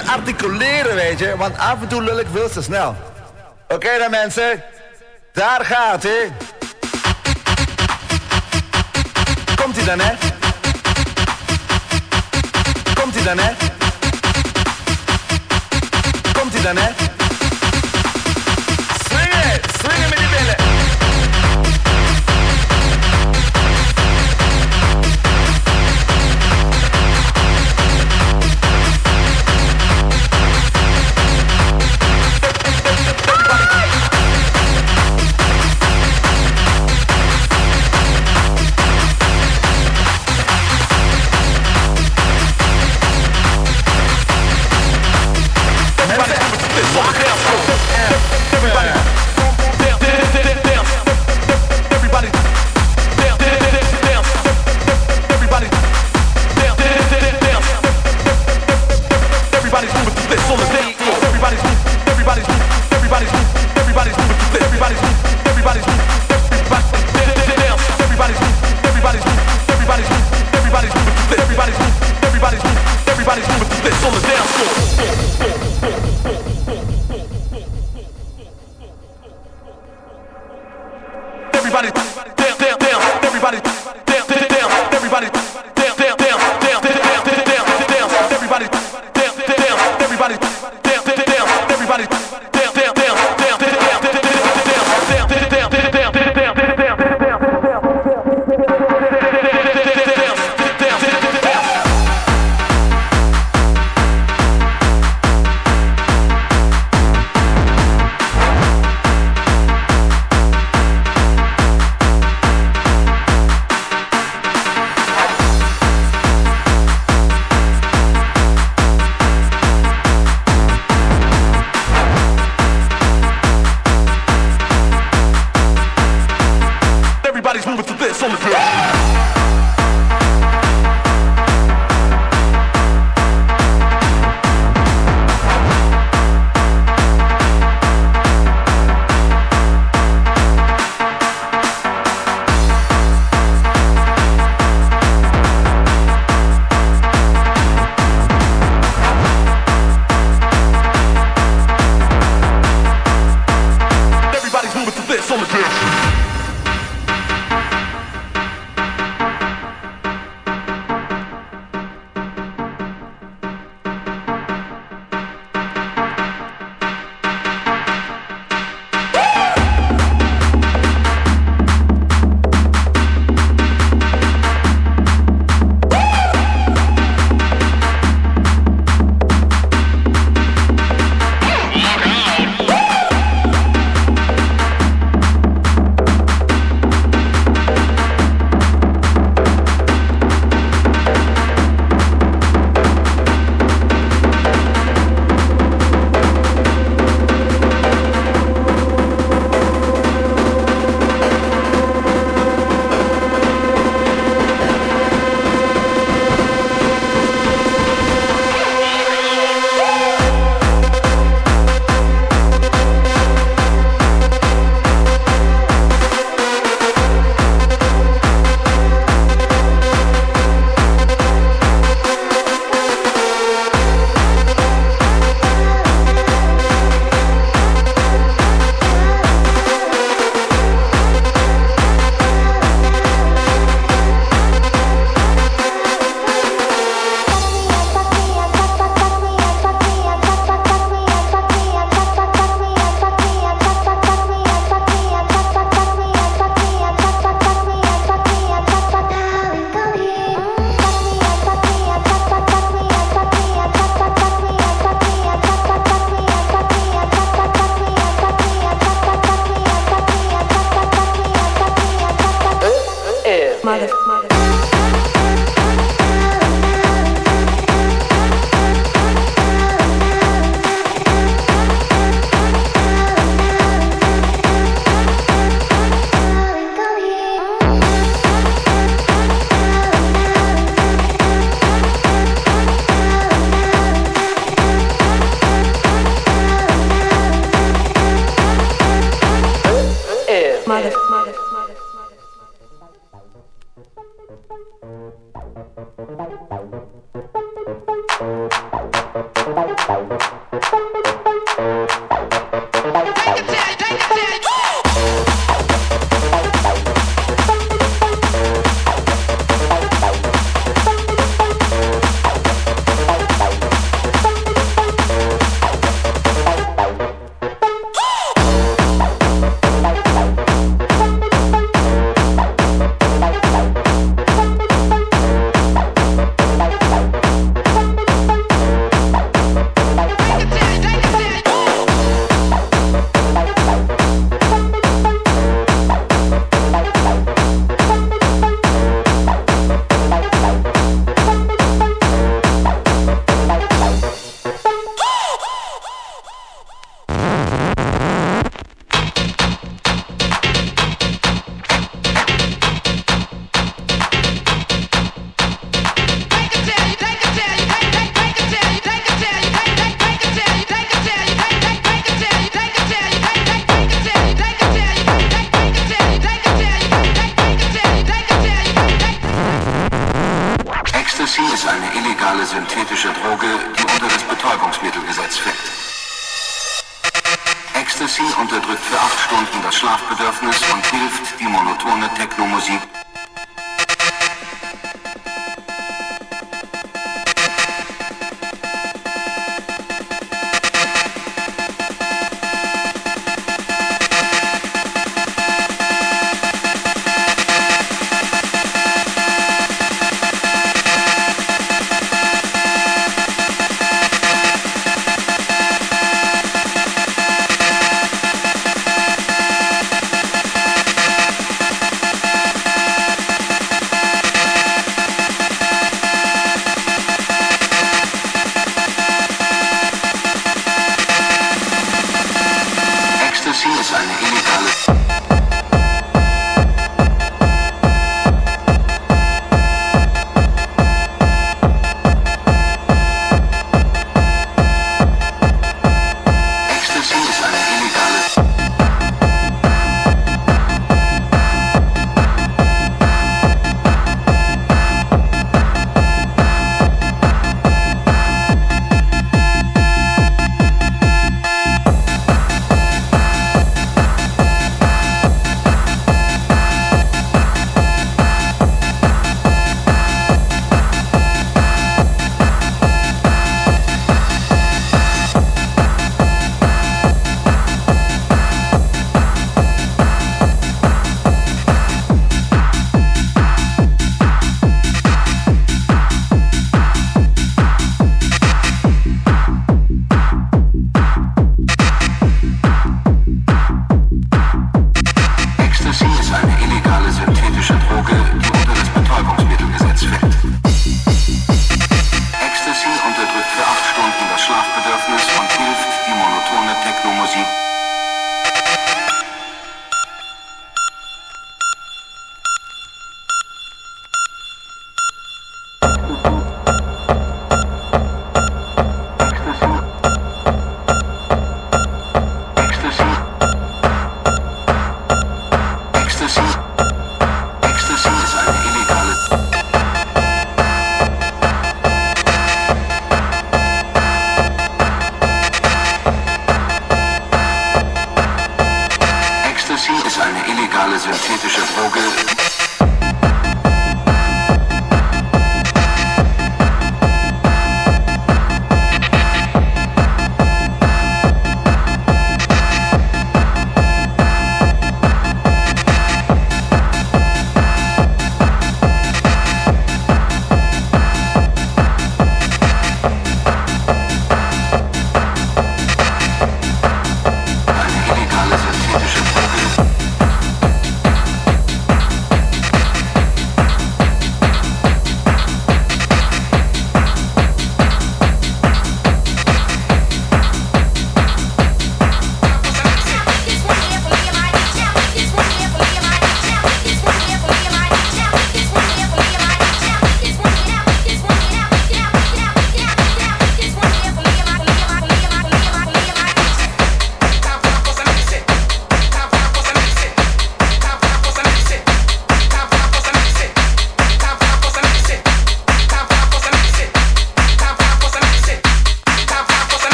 articuleren, weet je. Want af en toe lul ik veel te snel. Oké dan mensen. Daar gaat hij. Komt hij dan, hè? Komt hij dan, hè? Komt hij dan, hè?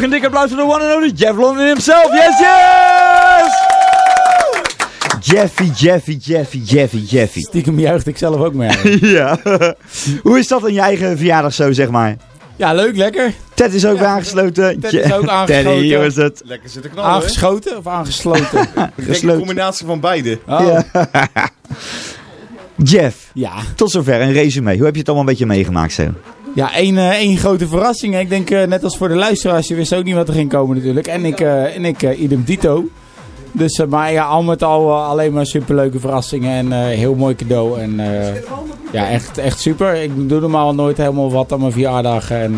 Mag een dikke applaus voor de one and only Jeff London himself. Yes, yes! Jeffy, Jeffy, Jeffy, Jeffy, Jeffy. Stiekem juicht ik zelf ook mee. ja. Hoe is dat in je eigen verjaardag zo, zeg maar? Ja, leuk, lekker. Ted is ook weer aangesloten. Ted is ook aangesloten. Teddy, hoe is het? Lekker zitten knallen? Aangeschoten of aangesloten? Een combinatie van beide. Oh. Jeff, Ja. tot zover een resume. Hoe heb je het allemaal een beetje meegemaakt zo? Ja, één, eh, één grote verrassing. Ik denk, eh, net als voor de luisteraars, je wist ook niet wat er ging komen natuurlijk. En ik, eh, en ik idem dito. Dus, maar ja, al met al alleen maar superleuke verrassingen en heel mooi cadeau. En ja, echt, echt super. Ik doe normaal nooit helemaal wat aan mijn verjaardag. En,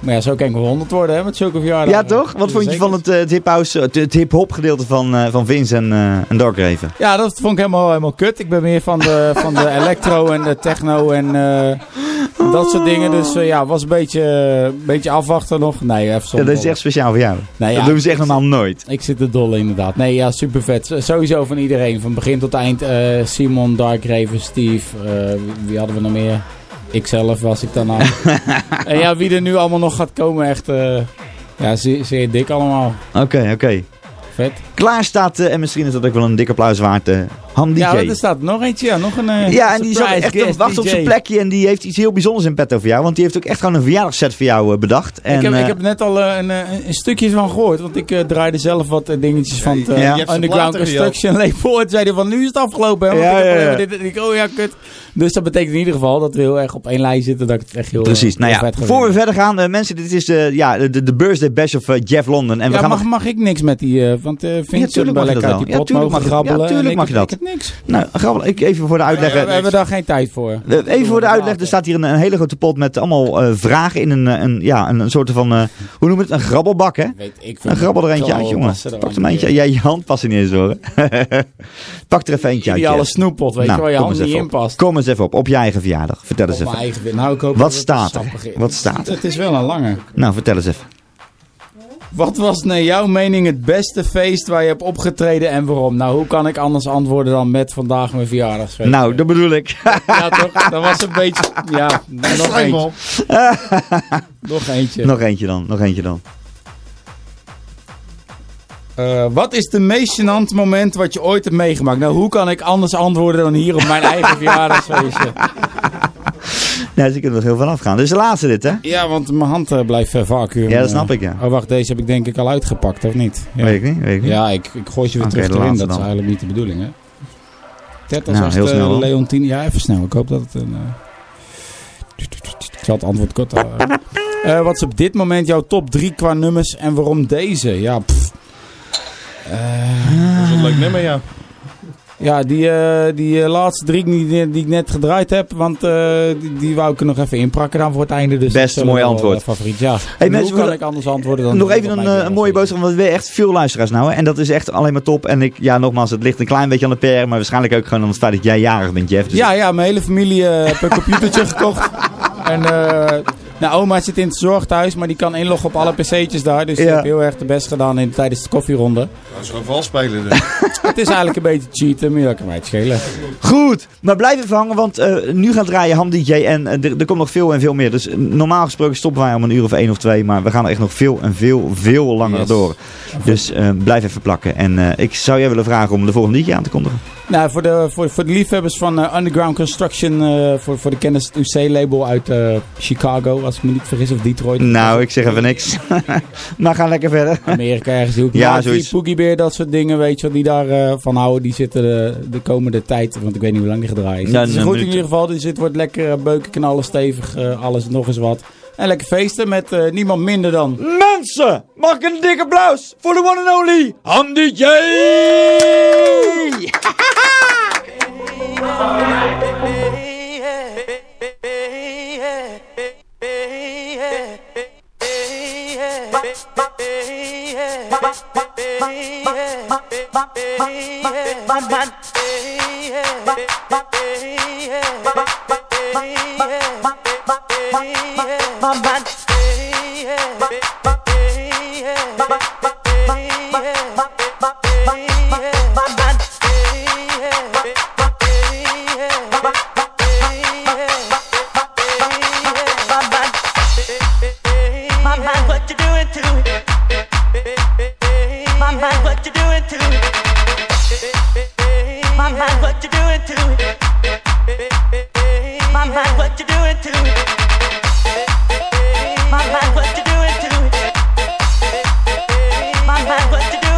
maar ja, zo kan ik wel 100 worden hè, met zulke verjaardagen. Ja, toch? Wat vond je van het, het hip-house, het, hip-hop gedeelte van, van Vince en, en Darkraven? Ja, dat vond ik helemaal, helemaal kut. Ik ben meer van de, van de electro en de techno en eh, dat soort dingen. Dus eh, ja, was een beetje, een beetje afwachten nog. Nee, even Ja, dat is echt speciaal voor jou. Nee, dat doen ze echt normaal nooit. Ik zit er dol in, inderdaad. Nee, ja, super vet. Sowieso van iedereen. Van begin tot eind. eh, Simon, Darkraven, Steve. eh, wie, wie hadden we nog meer? Ikzelf was ik daarna. en ja, wie er nu allemaal nog gaat komen, echt... eh, ja, zeer, zeer dik allemaal. Oké, oké. Vet. Klaar staat, eh, en misschien is dat ook wel een dik applaus waard, Ham DJ. Ja, er staat nog eentje. Ja, nog een eh, Ja, en die zat echt te wachten op zijn plekje. En die heeft iets heel bijzonders in petto voor jou. Want die heeft ook echt gewoon een verjaardagsset voor jou eh, bedacht. En, ik, heb, eh, ik heb net al een, een stukje van gehoord. Want ik draaide zelf wat dingetjes van het eh, Underground Construction label. En zeiden van nu is het afgelopen. Hè, want Ja, ik heb dit. Ik, oh ja, kut. Dus dat betekent in ieder geval dat we heel erg op één lijn zitten. Dat ik het echt heel, Precies. eh, Nou ja, voor we verder gaan, eh, mensen, dit is de, ja, de, de birthday bash of eh, Jeff London. En we ja, gaan mag, mag ik niks met die... eh want eh vind Ja, je wel lekker dat uit die. Ja, pot tuurlijk mogen ja, grabbelen. tuurlijk ik mag je Ik dat. heb niks. Nou, grabbel, ik even voor de uitleg. We, we hebben daar geen tijd voor. Eh, Even voor de uitleg, er staat hier een, een hele grote pot met allemaal eh, vragen in een, eh, een, ja, een, een soort van, eh, hoe noem je het, een grabbelbak hè? Weet ik Dan grabbel er eentje uit jongen. Pak er eentje, ja, je hand past er niet eens hoor. Pak er even eentje uit. Ideale Jeff. snoeppot, weet Nou, je, waar je kom hand eens niet even in op. past. Kom eens even op, op je eigen verjaardag. Vertel eens Op mijn even. eigen... Nou, ik hoop Wat dat het staat er? Wat staat er? Het is wel een lange. Nou, vertel eens even. Wat was naar jouw mening het beste feest waar je hebt opgetreden en waarom? Nou, hoe kan ik anders antwoorden dan met vandaag mijn verjaardagsfeest? Nou, dat bedoel ik. Ja, toch? Dat was een beetje... Ja, nog eentje. Nog eentje. Nog eentje dan, nog eentje dan. Eh, wat is de meest gênant moment wat je ooit hebt meegemaakt? Nou, hoe kan ik anders antwoorden dan hier op mijn eigen verjaardagsfeestje? Ja, dus ik kan er heel van afgaan. Dit is de laatste dit, hè? Ja, want mijn hand eh, blijft uh, vacuüm. Ja, dat snap ik, ja. Oh, wacht, deze heb ik denk ik al uitgepakt, of niet? Ja. Weet ik niet, weet ik niet. Ja, ik, ik gooi ze weer terug erin. Dat is eigenlijk niet de bedoeling, hè? Ted als Nou, was heel het, snel, hoor. Leontien. Ja, even snel. Ik hoop dat het een... Ik zal het antwoord kort houden. Wat is op dit moment jouw top 3 qua nummers en waarom deze? Ja, pff. Dat is een leuk nummer, ja. Ja, die, eh, die eh, laatste drie die, die ik net gedraaid heb, want eh, die, die wou ik er nog even inprakken dan voor het einde. Dus Best mooi wel, antwoord. favoriet, ja. Hey, En mensen, hoe kan we- ik anders antwoorden dan... Nog even een, een mooie boodschap, want we hebben echt veel luisteraars nou. Hè? En dat is echt alleen maar top. En ik, ja, nogmaals, het ligt een klein beetje aan de PR, maar waarschijnlijk ook gewoon aan het feit dat jij jarig bent, Jeff. Dus Ja, ja, mijn hele familie eh, heeft een computertje gekocht. En eh, nou, oma zit in het zorgthuis, maar die kan inloggen op alle pc'tjes daar. Dus die Ja. heb heel erg de best gedaan in, tijdens de koffieronde. Dat is gewoon vals spelen dus. het is eigenlijk een beetje cheaten, maar dat kan mij het schelen. Goed, maar blijf even hangen, want eh, nu gaat draaien Ham DJ en eh, er, er komt nog veel en veel meer. Dus eh, normaal gesproken stoppen wij om een uur of één of twee, maar we gaan echt nog veel en veel, veel langer Yes. door. Dus blijf even plakken. En eh, ik zou jij willen vragen om de volgende DJ aan te kondigen. Nou, voor de, voor, voor de liefhebbers van eh, Underground Construction, eh, voor, voor de kennis het UC-label uit eh, Chicago, als ik me niet vergis, of Detroit. Nou, ik zeg even niks. maar ga lekker verder. Amerika ergens heel Ja, ja, zoiets. Bear, dat soort dingen, weet je wat, die daar eh, van houden, die zitten de, de komende tijd, want ik weet niet hoe lang die gedraaid is. Ja, het is goed in ieder geval, dus het wordt lekker beuken, knallen, stevig, alles nog eens wat. En lekker feesten met eh, niemand minder dan... Mensen, mag ik een dikke applaus voor de one and only Ham DJ! My mind, what you doing to it? My mind, what you doing to it? My mind, what you doing to it? My mind, what you doing to it? My mind, what you doing to it? My mind, what you doing?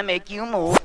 For the rhythm, gonna make you move.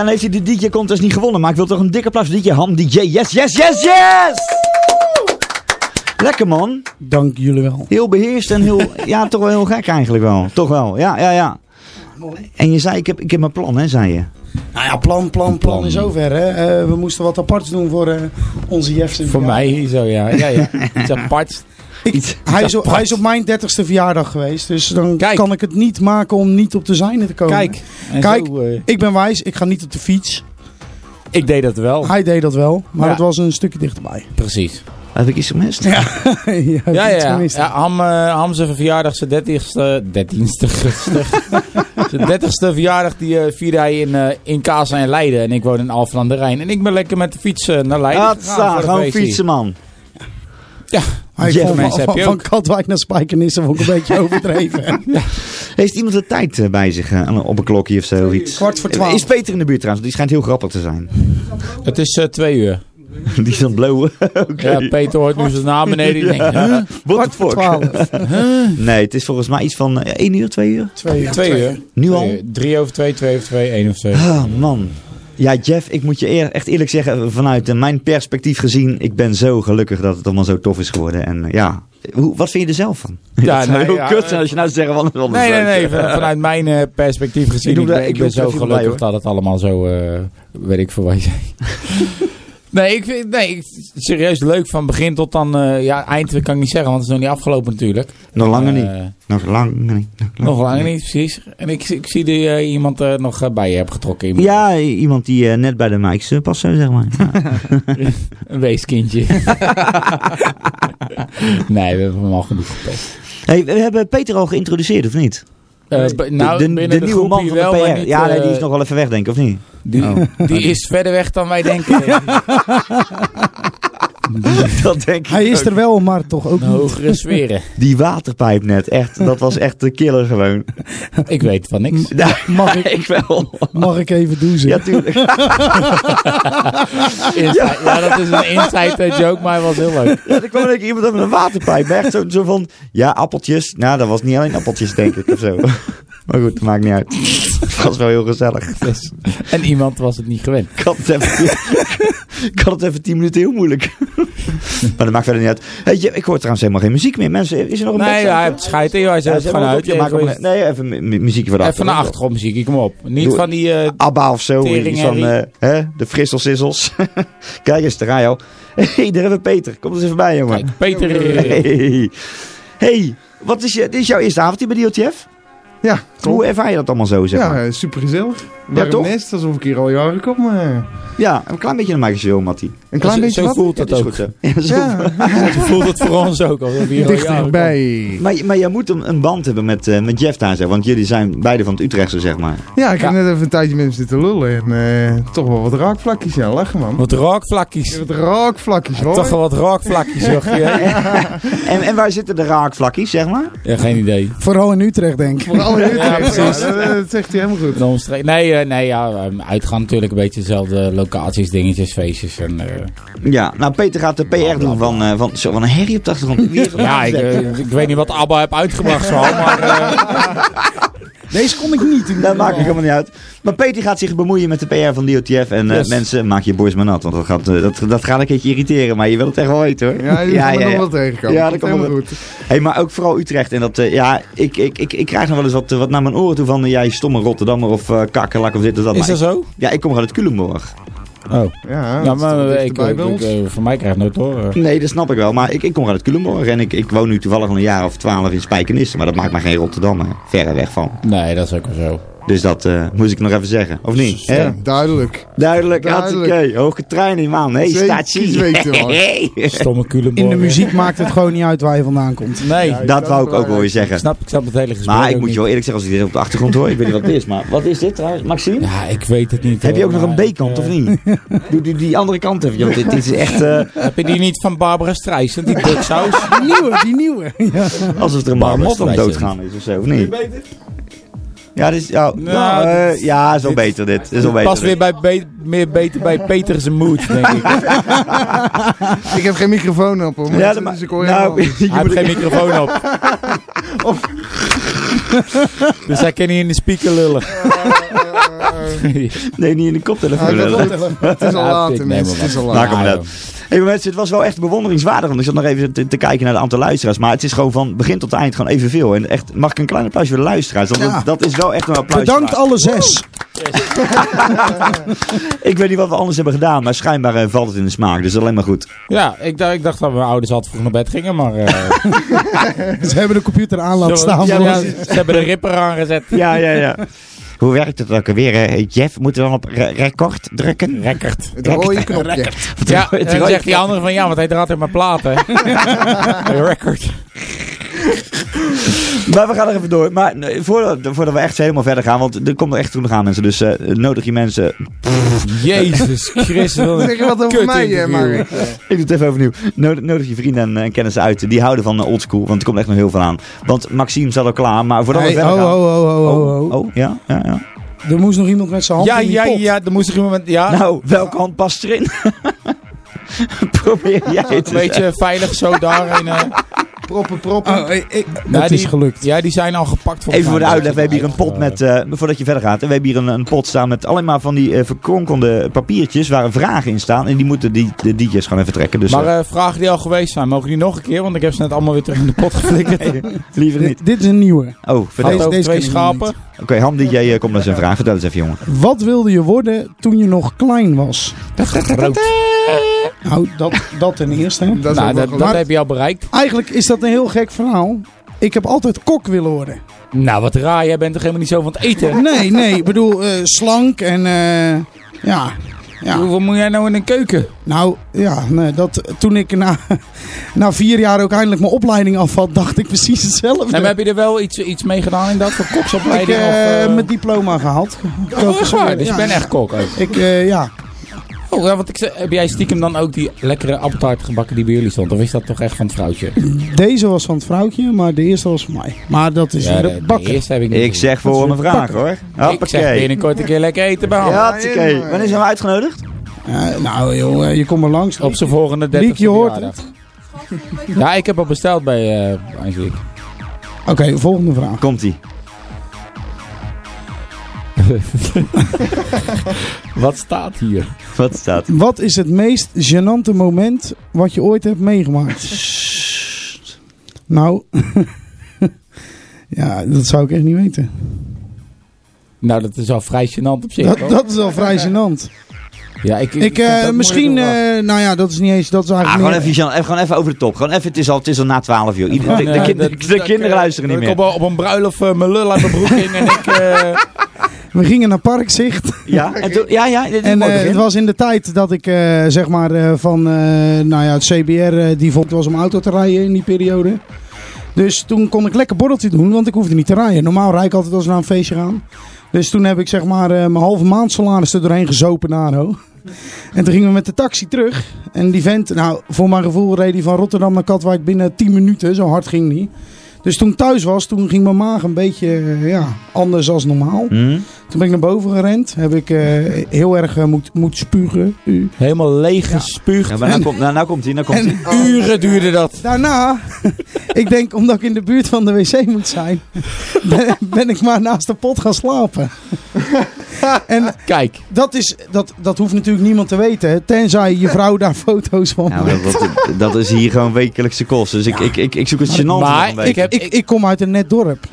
Dan heeft hij de DJ contest niet gewonnen. Maar ik wil toch een dikke applaus voor DJ Ham. DJ, yes, yes, yes, yes! Lekker man. Dank jullie wel. Heel beheerst en heel, ja, toch wel heel gek eigenlijk wel. Toch wel, ja, ja, ja. En je zei, ik heb, ik heb mijn plan, hè, zei je. Nou ja, plan, plan, plan is zover. Hè. Eh, we moesten wat aparts doen voor eh, onze Jeffs. Voor mij zo, ja. ja, ja. Iets aparts. Ik, hij, is op, hij is op mijn 30ste verjaardag geweest. Dus dan kan ik het niet maken om niet op de zijne te komen. Kijk, Kijk zo, eh, ik ben wijs. Ik ga niet op de fiets. Ik deed dat wel. Hij deed dat wel. Maar Ja. het was een stukje dichterbij. Precies. Heb ik iets gemist? Ja, ja, Ja, iets ja, ja. gemist. ja Ham, eh, Ham zijn verjaardag, zijn dertigste, dertienste, zijn dertigste verjaardag, die eh, vierde hij in, eh in Kaza en Leiden. En ik woon in Alphen aan de Rijn. En ik ben lekker met de fiets naar Leiden voor de gewoon fietsen man. Ja, Hij Jeff, van, van ook. Katwijk naar Spijkenissen vond ik een beetje overdreven. Heeft iemand de tijd eh, bij zich eh, op een klokje of zo? Iets? Kwart voor twaalf. Is Peter in de buurt trouwens? Die schijnt heel grappig te zijn. Het is eh, twee uur. Die is aan het blowen. Ja, Peter hoort nu zijn naam beneden. Die denkt, huh? What the fuck? twaalf. Nee, het is volgens mij iets van eh, 1 uur, 2 uur. Twee uur. Twee uur. Nu al? Twee uur. Drie over twee, twee over twee, één over twee. Ah, man. Ja, Jeff, ik moet je eer- echt eerlijk zeggen, vanuit eh, mijn perspectief gezien, ik ben zo gelukkig dat het allemaal zo tof is geworden. En eh, ja, hoe, wat vind je er zelf van? Ja, dat zou nee, heel ja, kut zijn als je nou zegt van van Nee, nee, nee. van- Vanuit mijn eh, perspectief gezien. Ik ben, ik ben zo bij, gelukkig dat het allemaal zo... eh weet ik voor waar je Nee, ik vind, nee, ik, serieus leuk van begin tot dan... eh, ja, eind kan ik niet zeggen, want het is nog niet afgelopen natuurlijk. Nog langer Eh, niet. Nog lang niet. Nog langer niet, precies. En ik, ik zie die eh, iemand eh, nog eh, bij je hebt getrokken. Iemand. Ja, iemand die eh, net bij de mics eh, past, zeg maar. Een weeskindje. nee, we hebben hem al genoeg gepest. hey, we hebben Peter al geïntroduceerd, of niet? Eh, nou, de, de de nieuwe man van de wel, PR. niet, ja, nee, die eh, is nog wel even weg, denk ik, of niet? Die, Oh. die is verder weg dan wij denken. dat denk ik Hij is ook. er wel, maar toch ook niet. hogere sferen. Die waterpijp net, echt, dat was echt de killer gewoon. Ik weet van niks. Ja, Mag ik, ik wel. mag ik even douchen? Ja, tuurlijk. Ja, dat is een inside eh, joke, maar hij was heel leuk. Ja, er kwam een keer iemand met een waterpijp. Echt zo, zo van, ja, appeltjes. Nou, dat was niet alleen appeltjes, denk ik, of zo. Maar goed, dat maakt niet uit. Het was wel heel gezellig. Dus- en iemand was het niet gewend. Ik had het even, ik had het even tien minuten heel moeilijk. maar dat maakt verder niet uit. Hey, ik hoor trouwens helemaal geen muziek meer. Mensen, is er nog een Nee, ja, hij heeft scheid in. Hij zet het gewoon uit. maakt Nee, even mu- mu- muziekje voor de Even een achtergrond. achtergrondmuziek, kom op. Niet Doe- van die... eh, ABBA of zo. Iets van herrie. eh, hè, de frisselsissels. Kijk eens, daar ga je al. hey, daar hebben we Peter. Kom eens even bij, jongen. Kijk, Peter. Hey, hey wat is, je, dit is jouw eerste avond hier bij DLTF? Ja, Hoe ervaar je dat allemaal zo, zeg maar? Ja, super gezellig. Ja, toch? nest, alsof ik hier al jaren kom. eh. Ja, een klein beetje naar mij gezwil, Mattie. Een klein Zo- beetje zo wat? voelt Ja, dat ook. goed. Ja, zo. Voelt het voor ons ook. Alsof we hier al Dichterbij. Maar, maar jij moet een, een band hebben met, eh, met Jeff daar, zeg. Want jullie zijn beide van het Utrechtse, zeg maar. Ja, ik heb net even een tijdje met hem zitten lullen. En eh, toch wel wat raakvlakjes. Ja, lachen man. Wat raakvlakjes. Wat raakvlakjes hoor. Toch wel wat raakvlakjes, joh. En, en waar zitten de raakvlakjes, zeg maar? Ja, geen idee. Vooral in Utrecht, denk ik. Vooral in Utrecht. Ja, precies. Dat, zegt hij helemaal goed. Nee, eh, nee ja, eh, uitgaan natuurlijk een beetje dezelfde locaties, dingetjes, feestjes. En, eh, Ja, nou Peter gaat de PR doen van, eh, van, zo, van een herrie op de achtergrond. Ja, ik, ik weet niet wat ABBA heeft uitgebracht zo, maar... Deze kon ik niet. Dat maakt ik helemaal niet uit. Maar Peter gaat zich bemoeien met de PR van DOTF. En eh, mensen, maak je boys maar nat. Want dat gaat, eh, dat, dat gaat een keertje irriteren. Maar je wil het echt wel weten hoor. Ja, die ja, nog wel tegenkomen. Ja, dat Komt komt goed. Hey, maar ook vooral Utrecht. En dat, eh, ja, ik, ik, ik, ik krijg nog wel eens wat, wat naar mijn oren toe van... jij stomme Rotterdammer of eh kakkerlak of dit of dat. Is Maar dat ik- zo? Ja, ik kom uit Culemborg. Oh. Ja, ja dat is maar ik, dichterbij ik, ik, eh, voor mij krijgt het nooit horen. Nee, dat snap ik wel. Maar ik, ik kom uit Culemborg en ik, ik woon nu toevallig al een jaar of twaalf in Spijkenisse. Maar dat maakt mij geen Rotterdam, verre weg van. Nee, dat is ook wel zo. Dus dat eh, moest ik nog even zeggen. Of niet? Ja, Hè? duidelijk. Duidelijk, Duidelijk. hartstikke. Hoge trein, man. Hey, Zeker statie. weten, man. Hey. Stomme. In de muziek maakt het gewoon niet uit waar je vandaan komt. Nee. Dat wou ik ook wel weer zeggen. Ik snap, ik snap het hele gesprek Maar ik moet je wel eerlijk zeggen, als ik dit op de achtergrond hoor, ik weet niet wat het is. Maar wat is dit trouwens, Maxime? Ja, ik weet het niet. Heb je ook nog een B-kant of eh, niet? Doe die, die andere kant even. Dit, dit is echt eh, Heb je die niet van Barbara Streisand, die duksaus? Die nieuwe, die nieuwe. Ja. alsof er een Barbara Streisand. doodgaan is of zo, of niet? Ja, dit is, ja, Nou, nou, eh, dit- ja, is wel beter dit. Is wel beter. Pas weer bij, be- meer beter bij Peter zijn moed, denk ik. Ik heb geen microfoon op, hoor. Ja, dus ik hoor nou, je Hij heeft moet- geen microfoon op. dus hij kan niet in de speaker lullen. Nee, niet in de koptelefoon. Ah, lullen. Het is al laat, mensen. Het is al laat. Hey, mensen, het was wel echt bewonderingswaardig. Want ik zat nog even te, te kijken naar het aantal luisteraars. Maar het is gewoon van begin tot eind gewoon evenveel. En echt, mag ik een klein applausje voor de luisteraars? Want Ja. dat, dat is wel echt een applaus. Bedankt alle zes. Ik weet niet wat we anders hebben gedaan. Maar schijnbaar eh, valt het in de smaak. Dus alleen maar goed. Ja, ik, dacht- ik dacht dat mijn ouders altijd vroeg naar bed gingen, maar... eh, Ze hebben de computer aan laten staan. ja, ja, ze hebben de ripper aangezet. Ja, ja, ja. Hoe werkt het ook alweer? Jeff, moeten we dan op re- record drukken? Record. Het rode knopje. Ja, en dan zegt die andere van ja, want hij draait in mijn platen. Record. Maar we gaan er even door. Maar nee, voordat, voordat we echt helemaal verder gaan, want er komt nog echt toe nog aan mensen. Dus eh, nodig je mensen. Jezus Christus. wat een Zeg je wat over mij, eh. Mark? Ik doe het even overnieuw. Nodig, nodig je vrienden en, en kennissen uit. Die houden van uh, oldschool, want er komt echt nog heel veel aan. Want Maxime staat al klaar, maar voordat Hey, we verder oh, gaan... oh, oh, oh, oh, oh. oh, ja, ja, ja. Er moest nog iemand met zijn hand Ja, in die ja, pot. ja, dan moest ik iemand met... Ja, Nou, welke hand past erin? Probeer jij het een beetje veilig zo daarin. eh. Proppen, proppen. Oh, ik, ik- dat is die- gelukt. Ja, die zijn al gepakt. volgens Even voor de uitleg, we hebben hier een pot met, eh, voordat je verder gaat, we hebben hier een, een pot staan met alleen maar van die eh, verkronkelde papiertjes waar vragen in staan. En die moeten die, de DJ's gewoon even trekken. Dus Maar eh, vragen die al geweest zijn, mogen die nog een keer? Want ik heb ze net allemaal weer terug in de pot geflikkerd. liever niet. Dit, dit is een nieuwe. Oh, vertel. Oké, twee deze ken ik nog schapen. Ham DJ, eh, kom naar zijn vraag. Vertel eens even, jongen. Wat wilde je worden toen je nog klein was? Rood. Nou, dat, dat ten eerste. Dat Nou, dat, heb je al bereikt. Eigenlijk is dat een heel gek verhaal. Ik heb altijd kok willen worden. Nou, wat raar. Jij bent toch helemaal niet zo van het eten? Nee, nee. Ik bedoel, eh, slank en eh, ja. ja. Hoeveel moet jij nou in een keuken? Nou, ja, nee, dat, toen ik na, na vier jaar ook eindelijk mijn opleiding afvat, dacht ik precies hetzelfde. En heb je er wel iets, iets mee gedaan in dat? Voor ik koksopleiding? eh of, eh, mijn diploma gehaald. Oh, echt waar? Dus je bent echt kok ook? Ik, eh, ja. Oh, ja, want ik, zei- heb jij stiekem dan ook die lekkere appeltaart gebakken die bij jullie stond? Of is dat toch echt van het vrouwtje? Deze was van het vrouwtje, maar de eerste was van mij. Maar dat is Ja, weer de, de de bakken. eerste heb ik niet Ik zeg volgende Dat is vraag, hoor. Ik zeg binnenkort een keer lekker eten bij Ja, hartstikke. Wanneer zijn we uitgenodigd? Eh, nou joh, je komt maar langs. Op zijn volgende 30 Liek, je hoort het. Ja, ik heb al besteld bij uh, Angelique. Oké, volgende vraag. Komt-ie. Wat staat hier? Wat staat? Wat is het meest gênante moment wat je ooit hebt meegemaakt? Nou, ja, dat zou ik echt niet weten. Nou, dat is al vrij gênant op zich. Dat, hoor. dat is al vrij gênant. ja, ik, Ik, eh, misschien, eh, nou ja, dat is niet eens, dat is Ah, eigenlijk gewoon meer- even, Jean, even, gewoon even over de top. Gewoon even, het is al, het is al na 12 uur. Ieder- de, de, kinderen luisteren niet meer. Ik op, op een bruiloft uh, mijn lul uit mijn broek ging en ik... We gingen naar Parkzicht. Ja, en toen, ja, ja. Dit is En eh, het was in de tijd dat ik eh, zeg maar eh, van eh, nou ja, het CBR die vond het was om auto te rijden in die periode. Dus toen kon ik lekker borreltje doen, want ik hoefde niet te rijden. Normaal rijd ik altijd als we naar een feestje gaan. Dus toen heb ik zeg maar eh, mijn halve maand salaris er doorheen gezopen naar Aro. En toen gingen we met de taxi terug. En die vent, nou voor mijn gevoel reed die van Rotterdam naar Katwijk binnen 10 minuten. Zo hard ging die. Dus toen ik thuis was, toen ging mijn maag een beetje ja, anders als normaal. Hm? Toen ben ik naar boven gerend. Heb ik eh, heel erg eh, moet, moet spugen. U. helemaal leeg gespuugd. Ja, maar nou komt, nou, nou komt hij, nou komt En hij. Uren duurde dat. daarna, ik denk omdat ik in de buurt van de wc moet zijn, ben, ben ik maar naast de pot gaan slapen. En Kijk. Dat, is, dat, dat hoeft natuurlijk niemand te weten. Tenzij je vrouw daar foto's van Ja, maar dat, dat, is hier gewoon wekelijkse kost. Dus ik, ik, ik, ik zoek het gênant Maar beetje. ik, ik, ik kom uit een net dorp.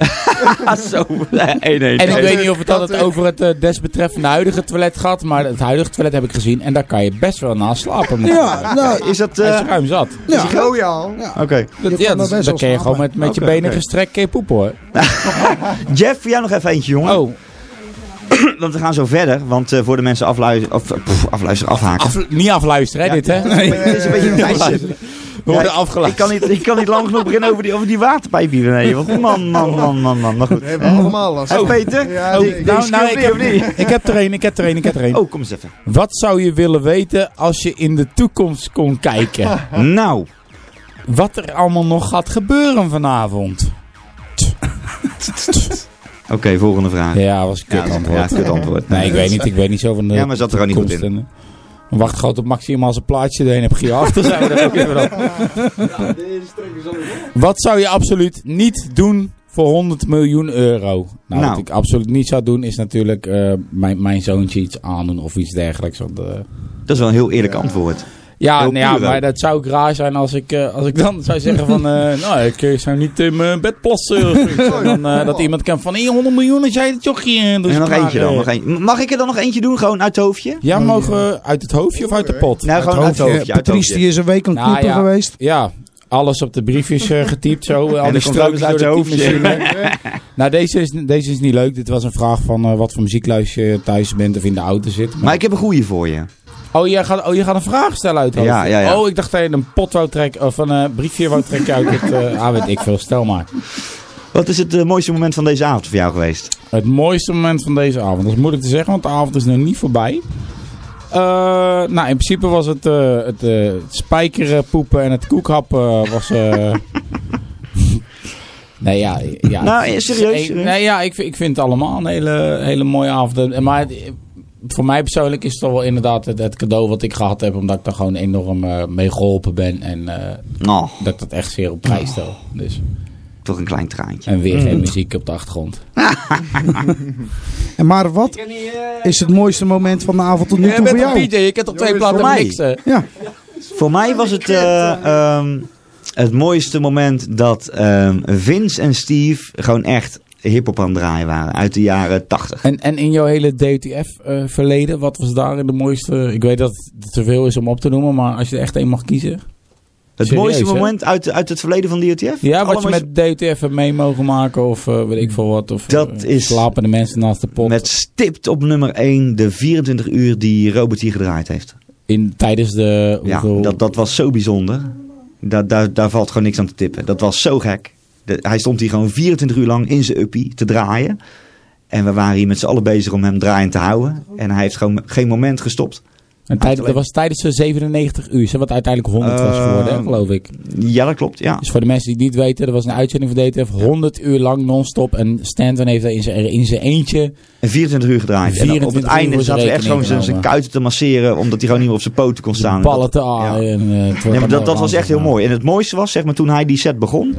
Zo, nee, nee, En ik weet niet of het altijd over het eh, desbetreffende huidige toilet gaat, maar het huidige toilet heb ik gezien en daar kan je best wel na slapen. Ja, nou, Is dat... Eh, is ruim zat. Ja. Is die royaal? Oké. Dat, Je ja, kan dat, er best dat wel kun je gewoon met, met je Oké, benen oké. gestrekt kun je poepen hoor. Jeff, voor jou nog even eentje, jongen. Oh, Want we gaan zo verder. Want eh, voor de mensen afluisteren, of, eh, pff, afluisteren, afhaken. af- niet afluisteren hè, dit hè? Het is een beetje een Worden. Ik kan, niet, ik kan niet lang genoeg beginnen over die, over die waterpijp hier beneden. Want man, man, man, man, man. Maar goed. We hebben allemaal last. Hey, Peter? Ja, die, nee. die Nou, nou, ik, niet, heb, ik heb er een, ik heb er een, ik heb er een. Oh, kom eens even. Wat zou je willen weten als je in de toekomst kon kijken? Nou, Wat er allemaal nog gaat gebeuren vanavond? oké, volgende vraag. Ja, was een kut dat- antwoord. ja, kut antwoord. Nee, ik weet niet, ik weet niet zo van de Ja, maar zat er ook niet goed in. Wacht gewoon tot Maximaal zijn plaatje erheen heb gejaagd. Dan zijn we er ook even op. Wat zou je absoluut niet doen voor 100 miljoen euro? Nou, Nou. wat ik absoluut niet zou doen is natuurlijk eh, mijn, mijn zoontje iets aandoen of iets dergelijks. Want, eh, Dat is wel een heel eerlijk antwoord. Ja, nou ook. maar dat zou ik raar zijn als ik, eh, als ik dan zou zeggen van... eh, nou, ik eh, zou niet in mijn bed plassen. dan, eh, dat iemand kan van... Hey, 100 miljoen als jij het jochie... en nog eentje dan. Nog een. Mag ik er dan nog eentje doen? Gewoon uit het hoofdje? Ja, mogen we uit het hoofdje of uit de pot? Nou, gewoon uit het hoofdje. uit het Patrice die is een week aan het Nou, geweest. Ja, alles op de briefjes getypt zo. Al dan die strookjes uit door de hoofdje. typemachine. nou, deze is, deze is niet leuk. Dit was een vraag van wat voor muziek luister je thuis bent of in de auto zit. Maar- Maar ik heb een goeie voor je. Oh, jij gaat, oh, je gaat een vraag stellen uit Ja, ja, ja. Oh, ik dacht dat je een pot wou trekken, of een eh, briefje wou trekken uit het... eh ah, weet ik veel, stel maar. Wat is het eh, mooiste moment van deze avond voor jou geweest? Het mooiste moment van deze avond. Dat is moeilijk te zeggen, want de avond is nog niet voorbij. Nou, in principe was het, het, het spijkeren, poepen en het koekhappen was... nee, ja... ja Nou, serieus, Ik- nee, ja, ik, vind- ik vind het allemaal een hele, hele mooie avond. En- Maar het- voor mij persoonlijk is het toch wel inderdaad het, het cadeau wat ik gehad heb. Omdat ik daar gewoon enorm eh, mee geholpen ben. En eh, Oh, dat ik dat echt zeer op prijs stel. Dus. toch een klein traantje. En weer geen muziek op de achtergrond. En maar wat is het mooiste moment van de avond tot nu toe voor jou? je kent toch twee platen mixen? Ja. Voor mij was het eh, ehm, het mooiste moment dat ehm, Vince en Steve gewoon echt hip-hop aan het draaien waren. Uit de jaren 80. En, en in jouw hele DTF-verleden, wat was daar de mooiste... Ik weet dat het te veel is om op te noemen, maar als je er echt één mag kiezen. Het Serieus, mooiste hè? moment uit, uit het verleden van DOTF? Ja, wat je met DTF hebt mee mogen maken of eh, weet ik veel wat. Of Dat eh, is- slapende mensen naast de pot. Met stipt op nummer 1 de 24 uur die Robert hier gedraaid heeft. In, tijdens de... Ja, dat, dat was zo bijzonder. Daar, daar, daar valt gewoon niks aan te tippen. Dat was zo gek. De- hij stond hier gewoon 24 uur lang in zijn uppie te draaien. En we waren hier met z'n allen bezig om hem draaiend te houden. En hij heeft gewoon geen moment gestopt. En tijd, dat was tijdens de 97 uur, wat uiteindelijk 100 was geworden, hè, Eh, geloof ik. Ja, dat klopt. Ja. Dus voor de mensen die het niet weten, er was een uitzending van DTF, 100 uur lang non-stop. En Stanton heeft daar in zijn, in zijn eentje... En 24 uur gedraaid. En op het 24 uur einde we zijn echt gewoon zijn, zijn kuiten te masseren. Omdat hij gewoon niet meer op zijn poten kon staan. ballen te Dat- aaien. En, eh, Ja, maar dat, dat was echt heel mooi. En het mooiste was, zeg maar, toen hij die set begon,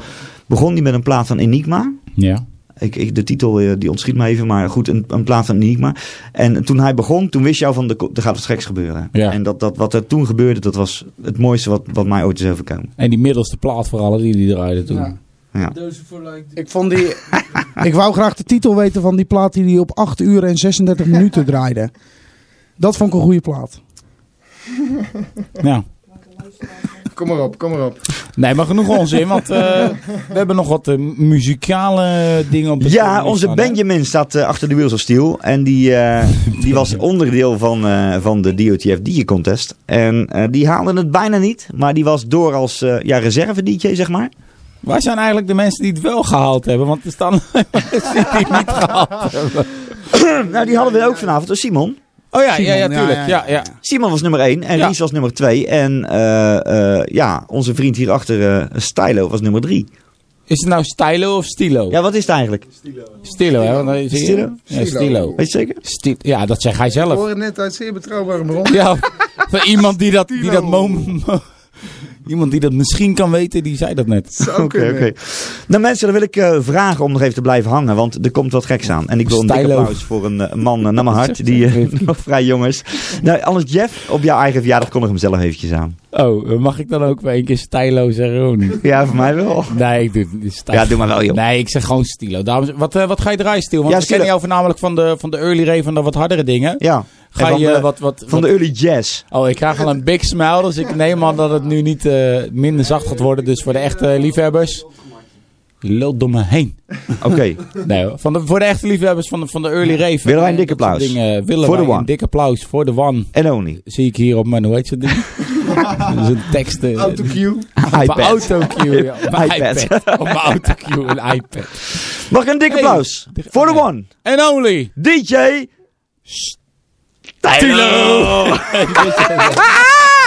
begon hij met een plaat van Enigma. Ja. Ik, ik, de titel eh, die ontschiet me even, maar goed, een, een plaat van Enigma. En toen hij begon, toen wist je al van, er ko- er gaat wat geks gebeuren. Ja. En dat, dat, wat er toen gebeurde, dat was het mooiste wat, wat mij ooit is overkomen. En die middelste plaat vooral, die die draaide toen. Ja. Ik vond die... ik wou graag de titel weten van die plaat die hij op 8 uur en 36 minuten draaide. Dat vond ik een goede plaat. Ja. Kom maar op, kom maar op. Nee, maar genoeg onzin, want eh, we hebben nog wat eh, muzikale dingen op de Ja, onze staan, hè? Benjamin staat eh, achter de Wheels of Steel. En die, eh, die was onderdeel van, eh, van de DOTF DJ Contest. En eh, die haalde het bijna niet. Maar die was door als eh, ja, reserve DJ, zeg maar. Wij zijn eigenlijk de mensen die het wel gehaald hebben, want er staan mensen die het niet gehaald hebben. nou, die hadden we ook vanavond. Dus Simon. Oh ja, ja, ja, Simon, ja, tuurlijk. ja, Ja. Simon was nummer 1 en Ja. Ries was nummer 2. En eh, eh, ja, onze vriend hierachter, eh Stylo, was nummer 3. Is het nou Stylo of Stilo? Ja, wat is het eigenlijk? Stilo, hè? Want dan zie je- Stilo? Ja, Stilo. Weet je zeker? Sti- ja, dat zegt hij Ik zelf. hoor het net uit zeer betrouwbare bron. Ja, van iemand die dat, die Stilo. dat mom- Iemand die dat misschien kan weten, die zei dat net. Oké, oké. Nou mensen, dan wil ik eh, vragen om nog even te blijven hangen, want er komt wat geks aan. En ik wil een dikke applaus voor een eh, man eh, naar mijn hart, die nog vrij jong is. Nou, anders Jeff, op jouw eigen verjaardag kondig hem zelf eventjes aan. Oh, mag ik dan ook weer een keer stylo zeggen? of niet? Ja, voor mij wel. Nee, ik doe het niet. stylo. Ja, doe maar wel, joh. Nee, ik zeg gewoon stilo. Dames, wat, eh, wat ga je draaien, Stilo? Want Ja, we kennen stilo. jou voornamelijk van de, van de early rave en de wat hardere dingen. Ja. Ga van je de- wat, wat, Van de early jazz. Oh, ik krijg al een big smile, dus ik neem aan dat het nu niet eh, minder zacht gaat worden. Dus voor de echte liefhebbers, je lult door me heen. Oké. Nee, van de, voor de echte liefhebbers van de, van de early rave. Willen wij een eh, dik dat soort applaus? Dingen, willen Voor de wij one. een dik applaus voor de one. En only. Zie ik hier op mijn, hoe heet ze ding? Dat is een tekst. eh, Autocue. IPad. autocue. ja. Op mijn iPad. iPad. Op mijn autocue, een iPad. Mag ik een dik Hey. applaus? Voor de one. En only. DJ. 呆喽！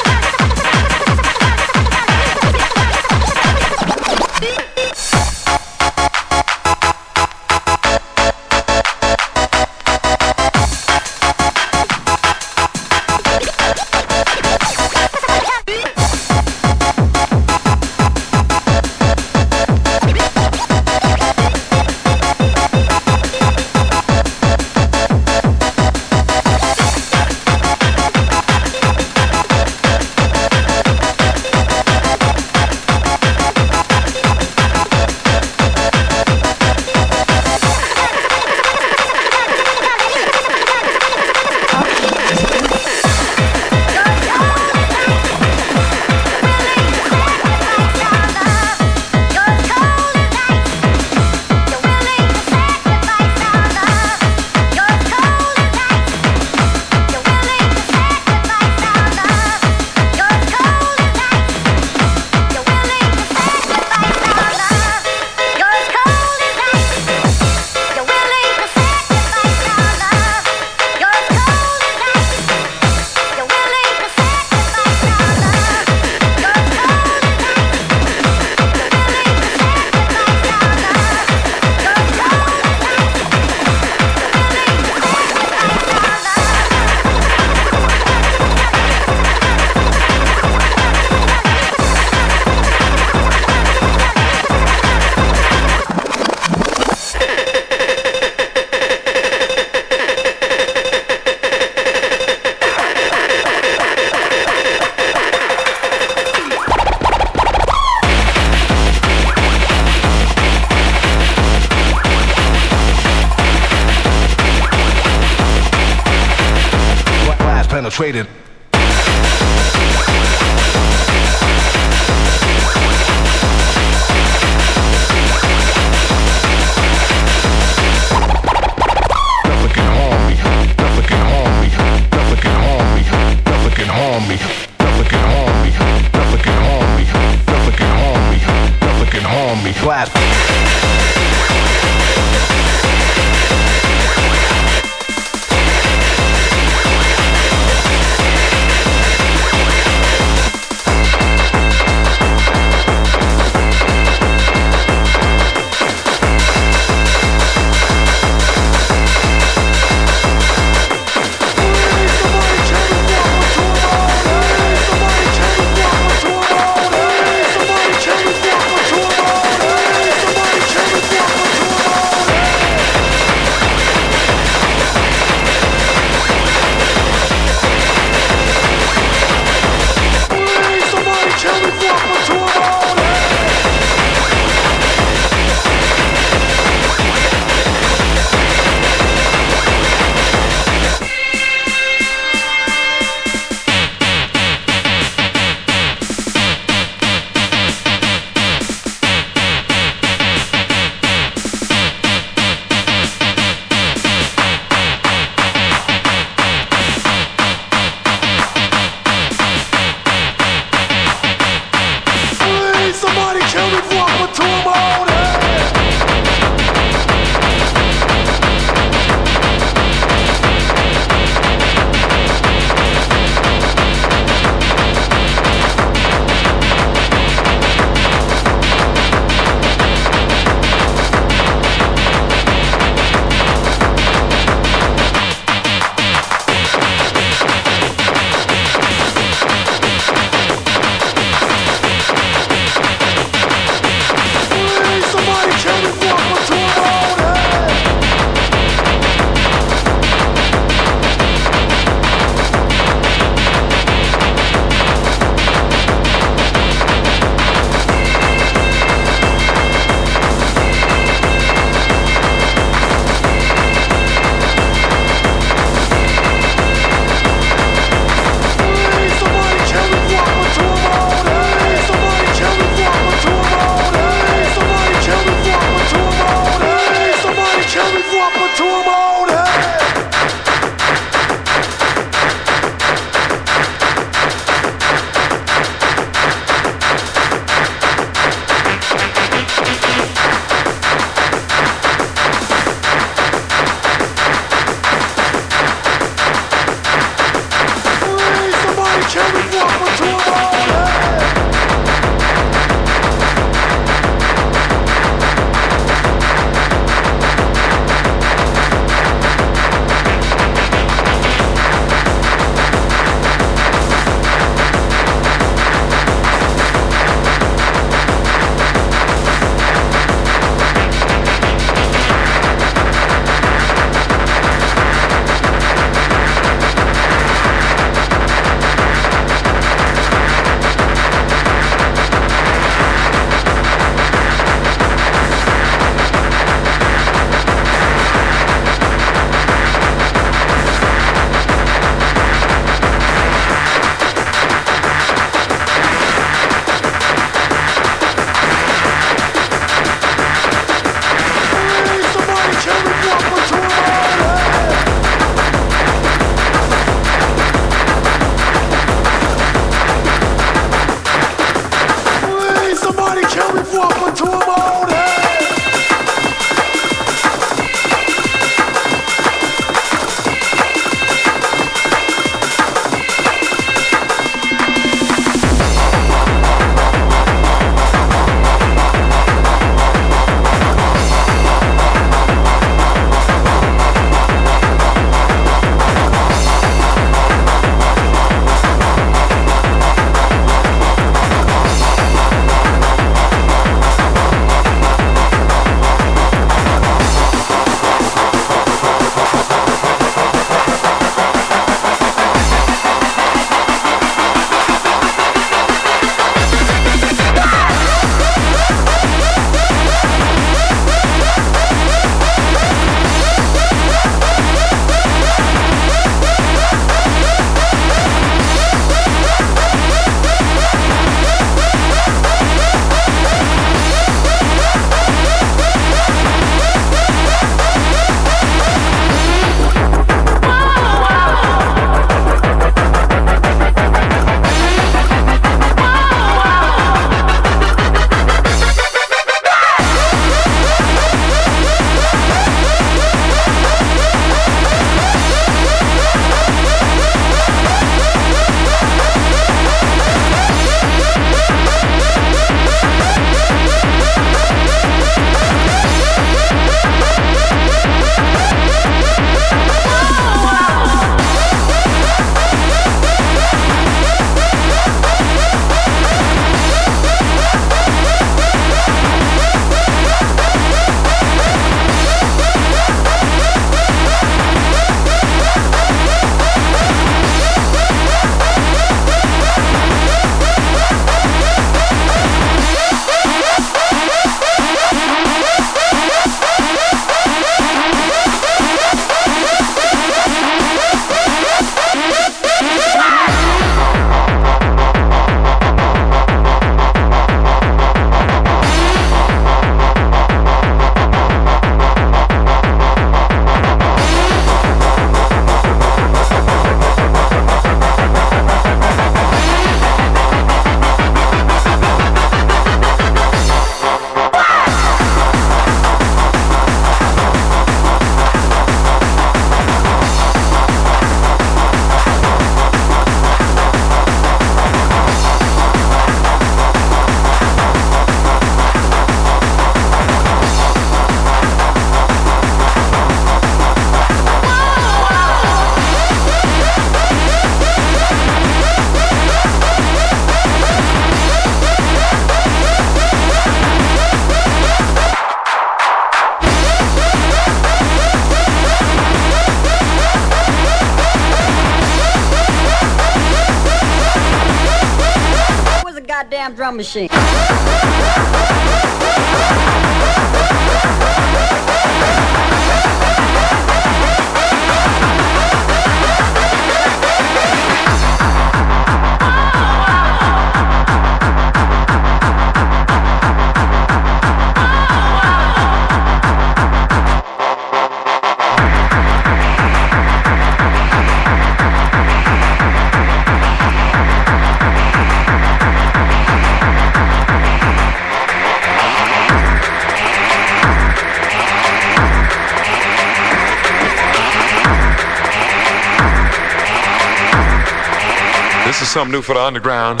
new for the underground.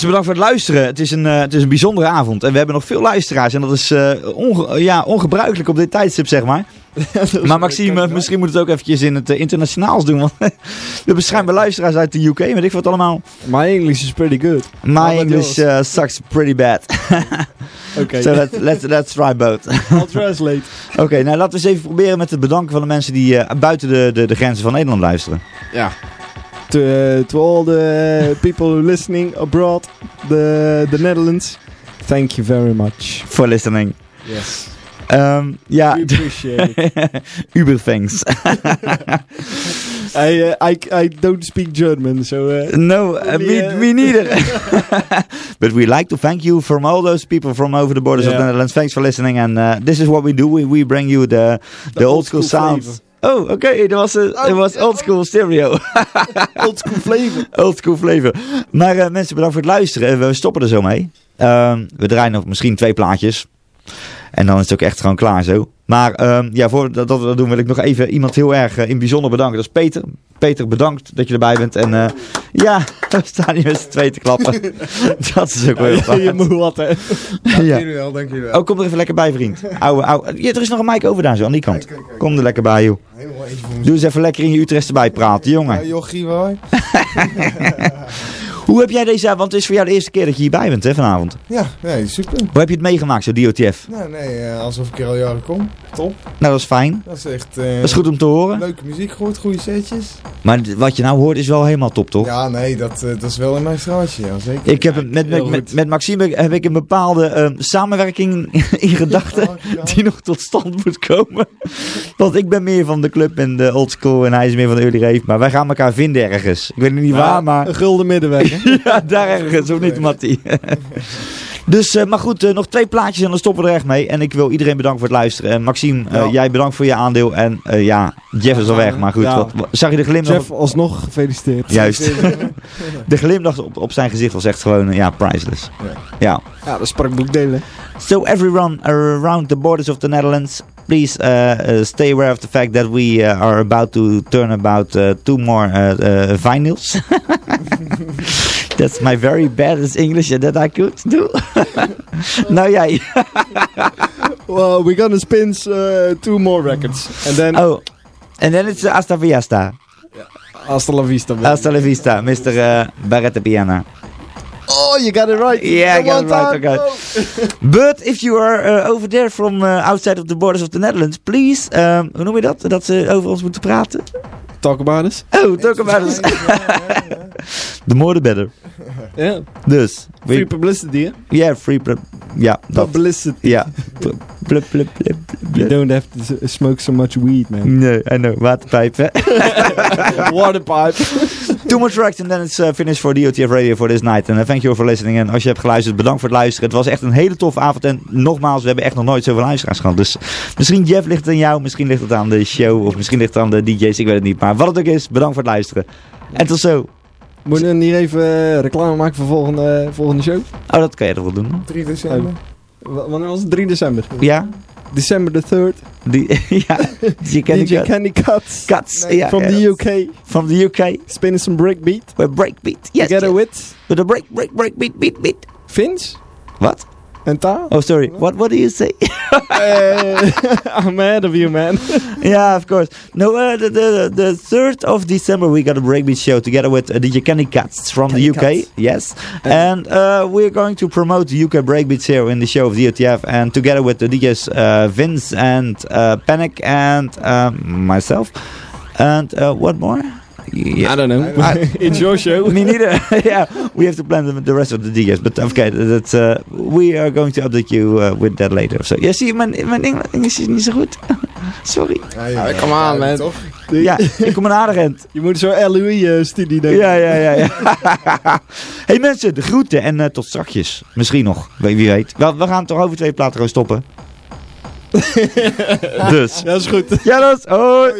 Mensen, bedankt voor het luisteren. Het is, een, eh, het is een bijzondere avond. En we hebben nog veel luisteraars. En dat is eh, onge- ja, ongebruikelijk op dit tijdstip, zeg maar. maar Maxime, misschien moet het ook eventjes in het eh, internationaals doen. Want we hebben schijnbaar luisteraars uit de UK. Weet ik wat allemaal. My English is pretty good. My English sucks pretty bad. Oké. so let, let's, let's try both. I'll translate. Oké, nou laten we eens even proberen met het bedanken van de mensen die buiten de, de, de grenzen van Nederland luisteren. Ja. To, uh, to all the people listening abroad, the, the Netherlands, thank you very much. For listening. Yes. Ehm, ja. We appreciate it. Uber thanks. I, uh, I, I don't speak German, so... Uh, no, uh, me, uh, me neither. but we like to thank you from all those people from over the borders of the Netherlands. Thanks for listening. And uh, this is what we do. We, we bring you the, the, old school, sounds. flavor. Oh, okay. It was, a, it was old school stereo. old school flavor. Old school flavor. Maar eh, mensen, bedankt voor het luisteren. Eh, We stoppen er zo mee. Ehm, we draaien nog misschien twee plaatjes. En dan is het ook echt gewoon klaar zo. Maar ehm, ja, voordat dat we dat doen wil ik nog even iemand heel erg in bijzonder bedanken. Dat is Peter. Peter, bedankt dat je erbij bent. En eh, ja, we staan hier met z'n tweeën te klappen. dat is ook wel heel je fijn. moet wat, hè. Dank Ja. jullie wel, dank jullie wel. Oh, kom er even lekker bij, vriend. Ouwe, ouwe. Ja, er is nog een mic over daar zo, aan die kant. Kom er lekker bij, joh. Doe eens even lekker in je Utrecht erbij praten, jongen. Ja, jochie, hoor. Hoe heb jij deze, want het is voor jou de eerste keer dat je hierbij bent hè, vanavond. Ja, nee, super. Hoe heb je het meegemaakt, zo DOTF? Nou, nee, eh, alsof ik er al jaren kom. Top. Nou, dat is fijn. Dat is echt... eh, Dat is goed om te horen. Leuke muziek gehoord, goede setjes. Maar wat je nou hoort is wel helemaal top, toch? Ja, nee, dat, eh, dat is wel in mijn straatje, ja, zeker. Ik heb met, met, met, met Maxime heb ik een bepaalde ehm, samenwerking in gedachten die nog tot stand moet komen. Want ik ben meer van de club en de old school en hij is meer van de early rave. Maar wij gaan elkaar vinden ergens. Ik weet niet waar, maar... Een gulden middenweg, hè? ja, daar ergens, of niet, Mattie? dus, eh, maar goed, eh, nog twee plaatjes en dan stoppen we er echt mee. En ik wil iedereen bedanken voor het luisteren. En Maxime, eh, Ja. jij bedankt voor je aandeel. En ja, Jeff is al weg, maar goed. Ja. Wat, wat- zag je de glimlach? Jeff, alsnog gefeliciteerd. Juist. de glimlach op, op zijn gezicht was echt gewoon, ja, priceless. Ja. Ja, dat sprak boekdelen. So everyone around the borders of the Netherlands, please uh, uh, stay aware of the fact that we uh, are about to turn about uh, two more uh, uh, vinyls. That's my very bad English that I could do. nou yeah. well, we're gonna spin uh, two more records. And then... Oh, and then it's Hasta Fiesta. Hasta la vista. baby. Hasta la vista, Mr. Uh, Barretta Piana. Oh, you got it right. Yeah, I got it right. time. Okay. But if you are uh, over there from uh, outside of the borders of the Netherlands, please, um, hoe noem je dat? Dat ze over ons moeten praten? Talk about us. Oh, talk about us. the more the better. Yeah. Dus. we- Free publicity, hè? Yeah, free. pub- dat. Publicity. Ja. Plup, plup, plup, You don't have to smoke so much weed, man. Nee, I know. Waterpijp, hè? Waterpipe. Two more tracks and then it's uh, finished for the OTF Radio for this night. And uh, thank you for listening. En als je hebt geluisterd, bedankt voor het luisteren. Het was echt een hele toffe avond. En nogmaals, we hebben echt nog nooit zoveel luisteraars gehad. Dus misschien Jeff ligt het aan jou, misschien ligt het aan de show. Of misschien ligt het aan de DJ's, ik weet het niet. Maar wat het ook is, bedankt voor het luisteren. En tot zo. Moeten we niet even eh, reclame maken voor volgende, volgende show? Oh, dat kan je toch wel doen? 3 december. W- Wanneer was het? 3 december. Ja? December the 3rd. Die, ja, DJ Candy DJ Cut. Candy Cuts. Cuts, ja. From ja. the UK. From the UK. Spinning some breakbeat. With breakbeat. Yes, Together yes. with With a break, break, break, beat, beat, beat. Vince Wat? En taal. Oh, sorry. What, what do you say? Eh, I'm ahead of you, man. yeah, of course. No, uh, the, the the third of December we got a breakbeat show together with uh, DJ Kenny Cats from the UK. Cats. Yes, and uh, we're going to promote the UK breakbeats here in the show of the OTF, and together with the DJs uh, Vince and uh, Panic and um, myself, and uh, what more? Yeah. I don't know. I- it's your show. Me neither. yeah, we have to plan the, the rest of the DJs. But okay, that's, uh, we are going to update you uh, with that later. So, ja, zie je, mijn, mijn Engel- Engels is niet zo goed. Sorry. Ah, come on, man. Ja, ik kom een aardig end. Je moet zo LOE-studie doen. Ja, ja, ja. ja. hey mensen, de groeten en eh, tot strakjes. Misschien nog, wie weet. Wel, we gaan toch over twee platen gewoon stoppen. dus. Dat is goed. Ja, dat is... Hoi.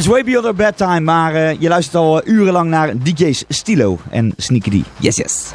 It's way beyond our bedtime, maar eh, je luistert al eh, urenlang naar DJ's Stilo en Sneaky D. Yes, yes.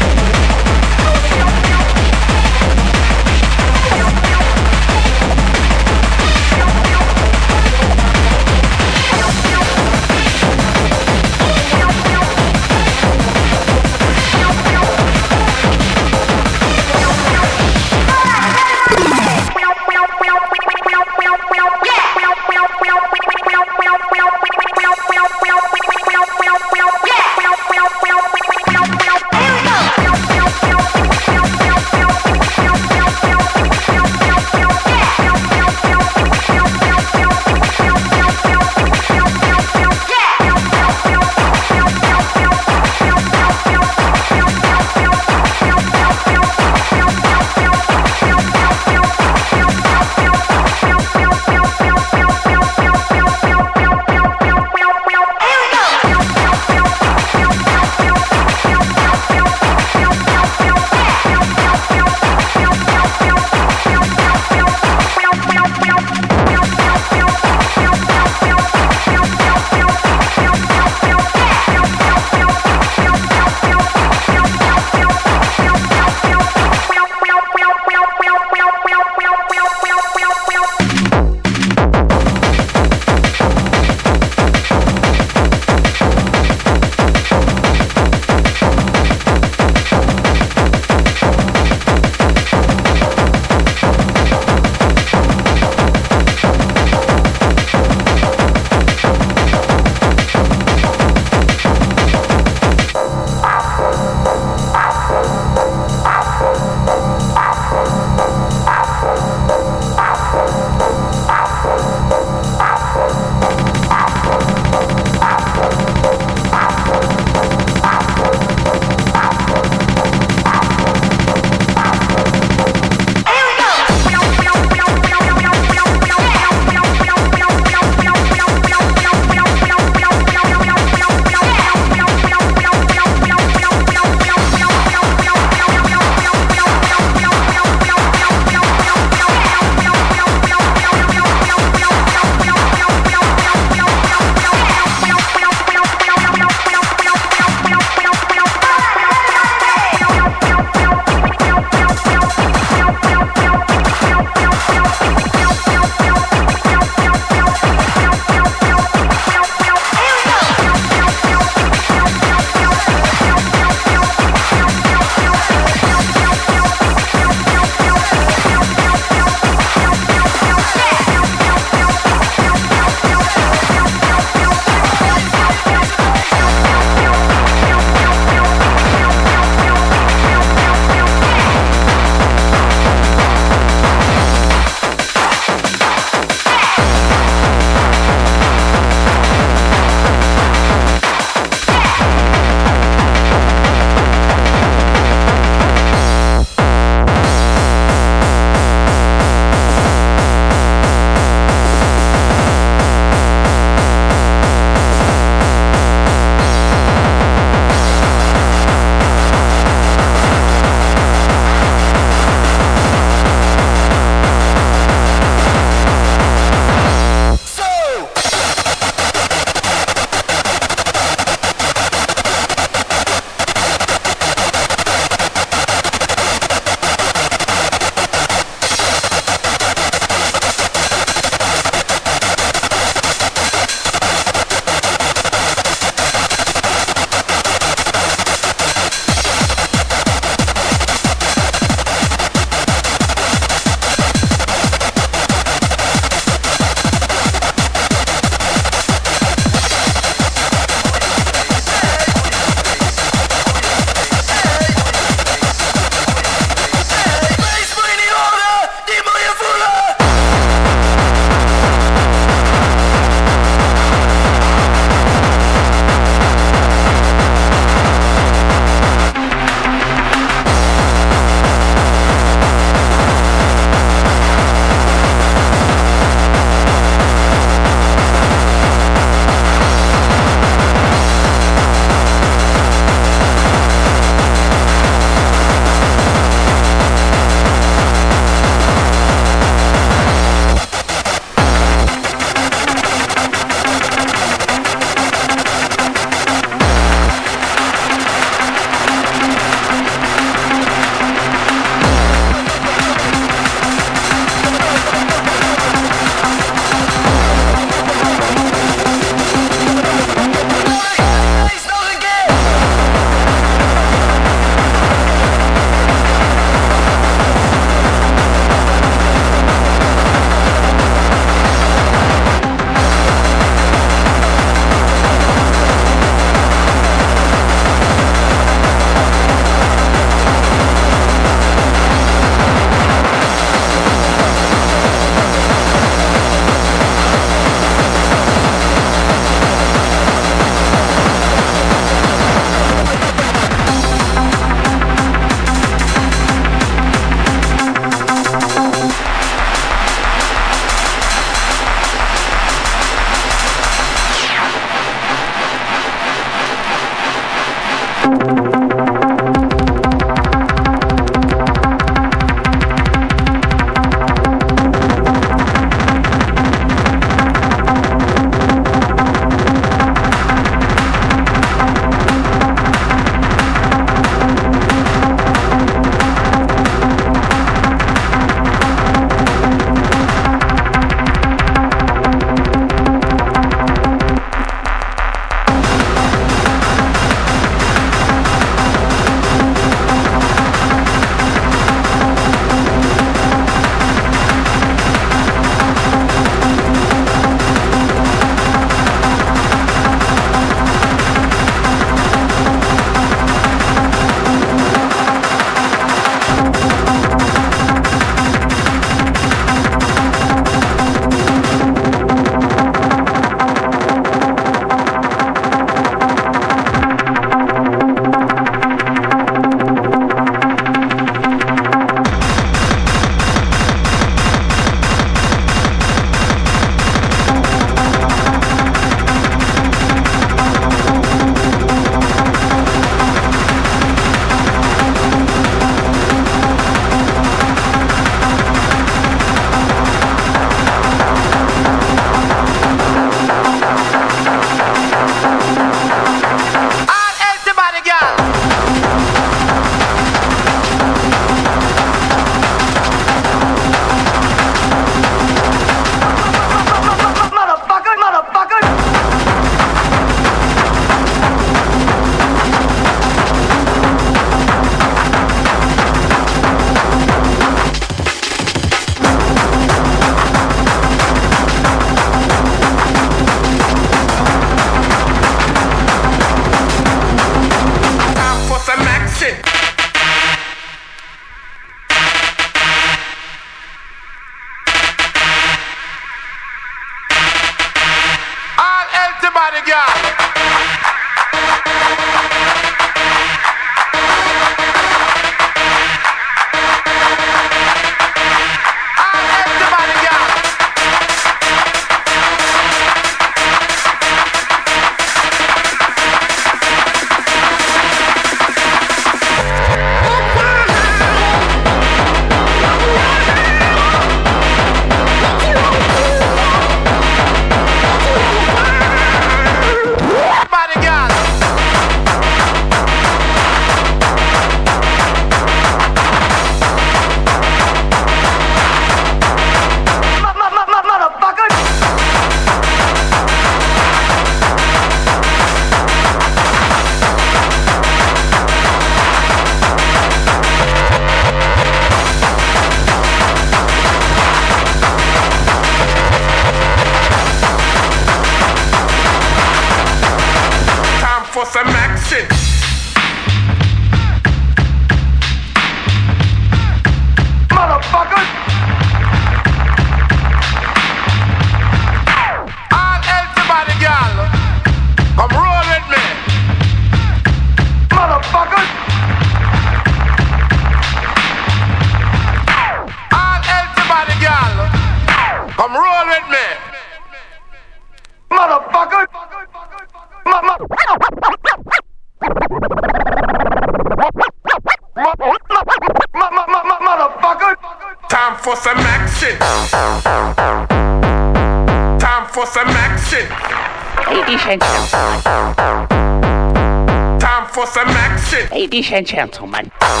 一线钱出门。Time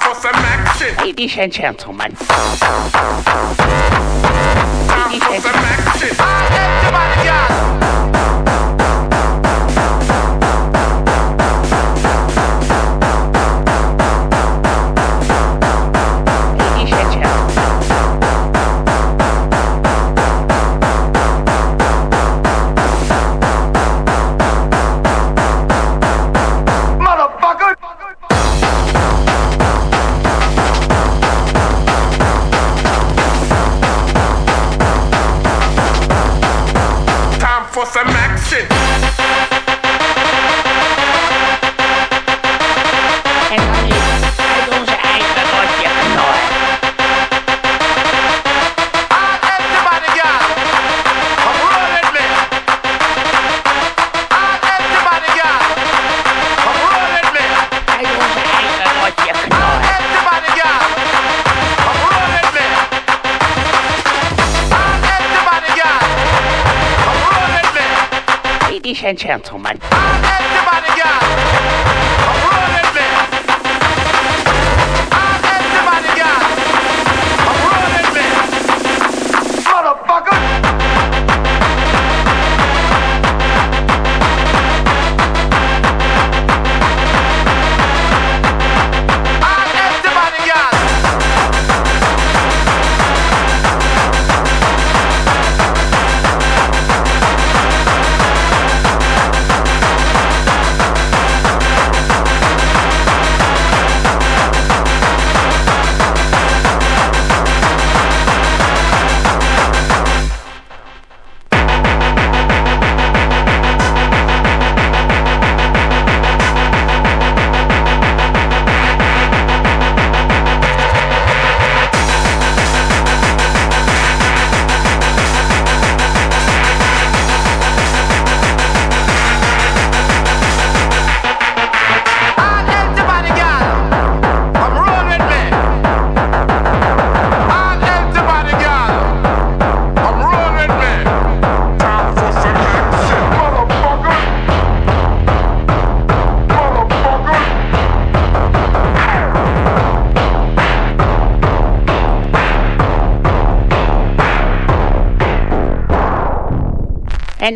for some action！一线钱出门。And gentlemen.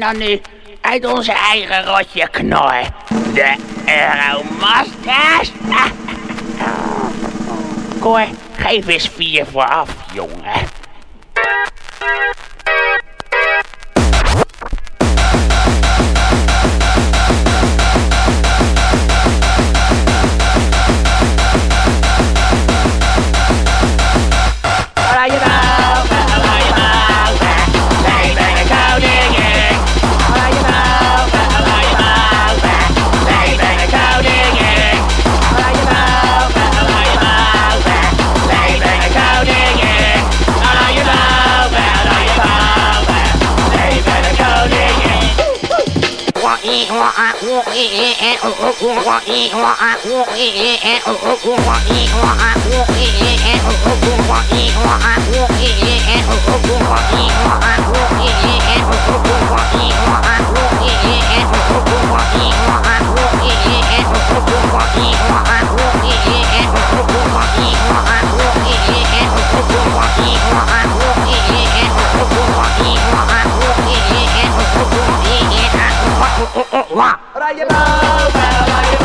Dan nu uit onze eigen rotje knor. De Euromasters. Cor, geef eens vier vooraf, 哇！are you? Well, are you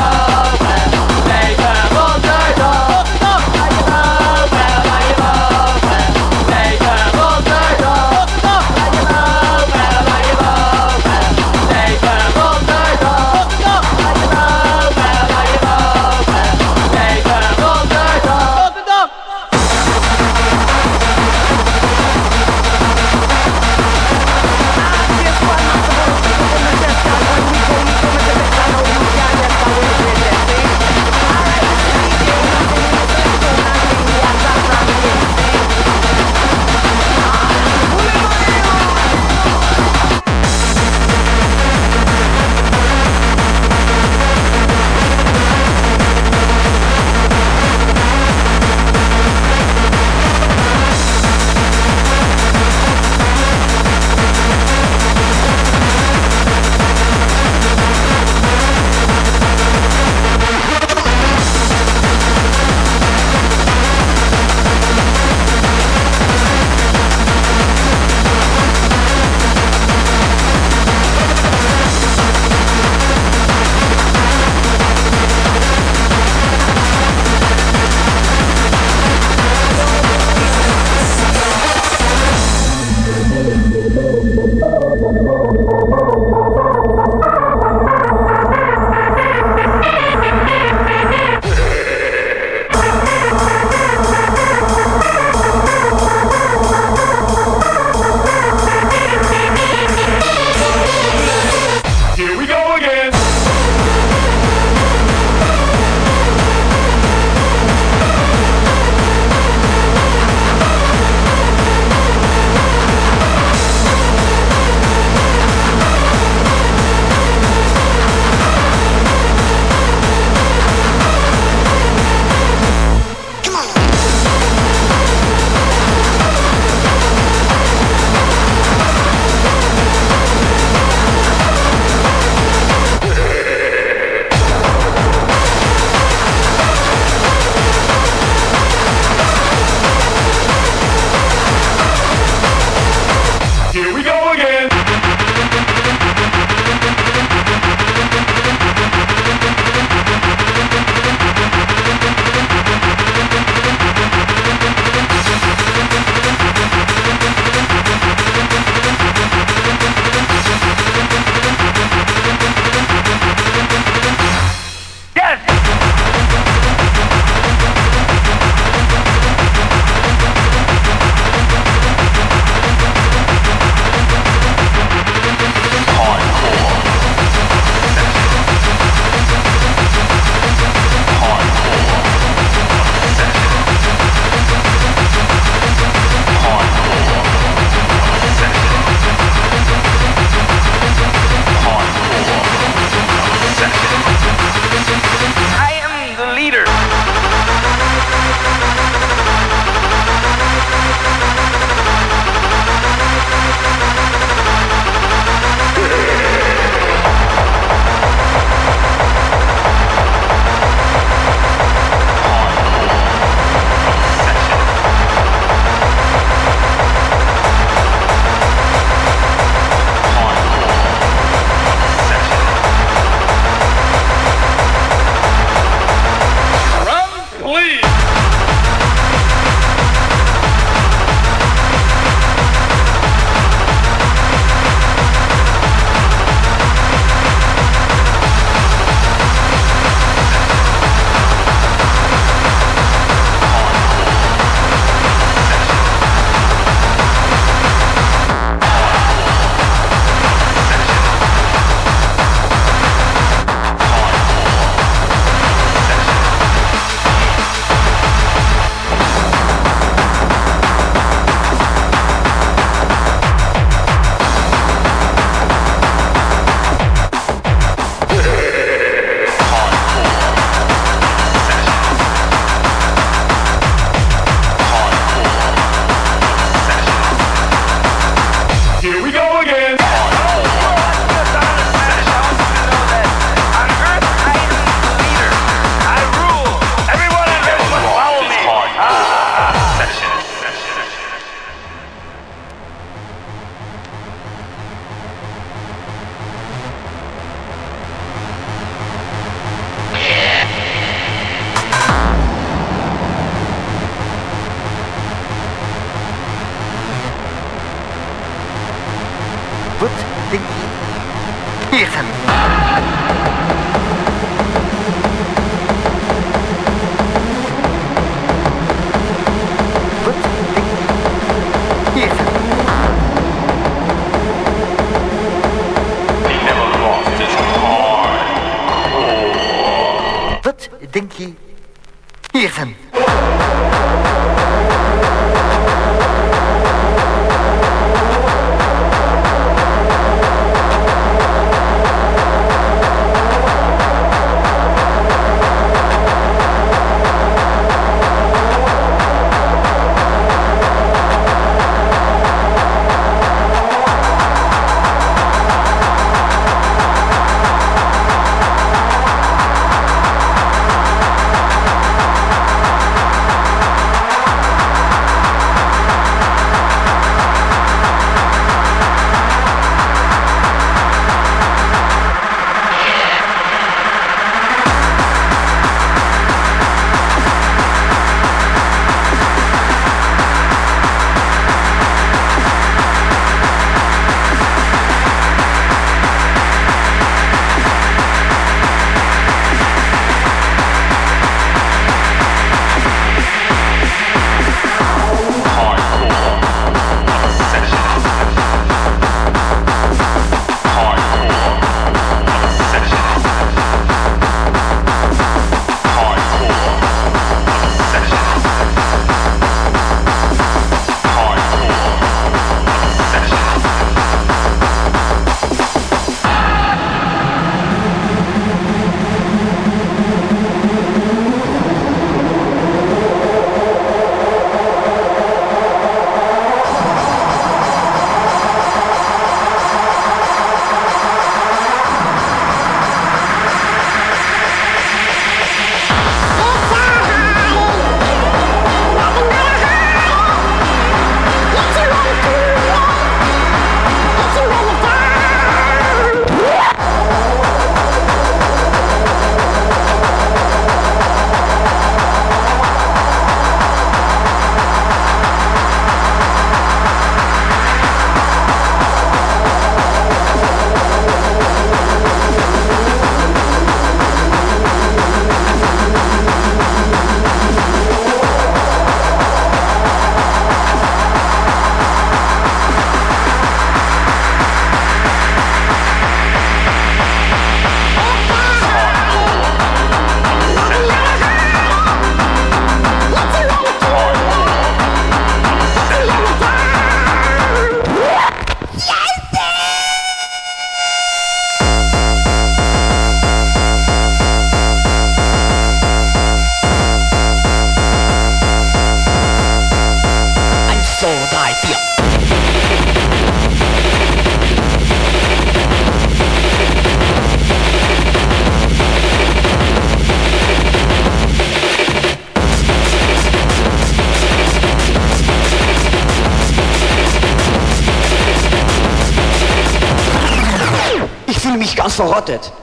it.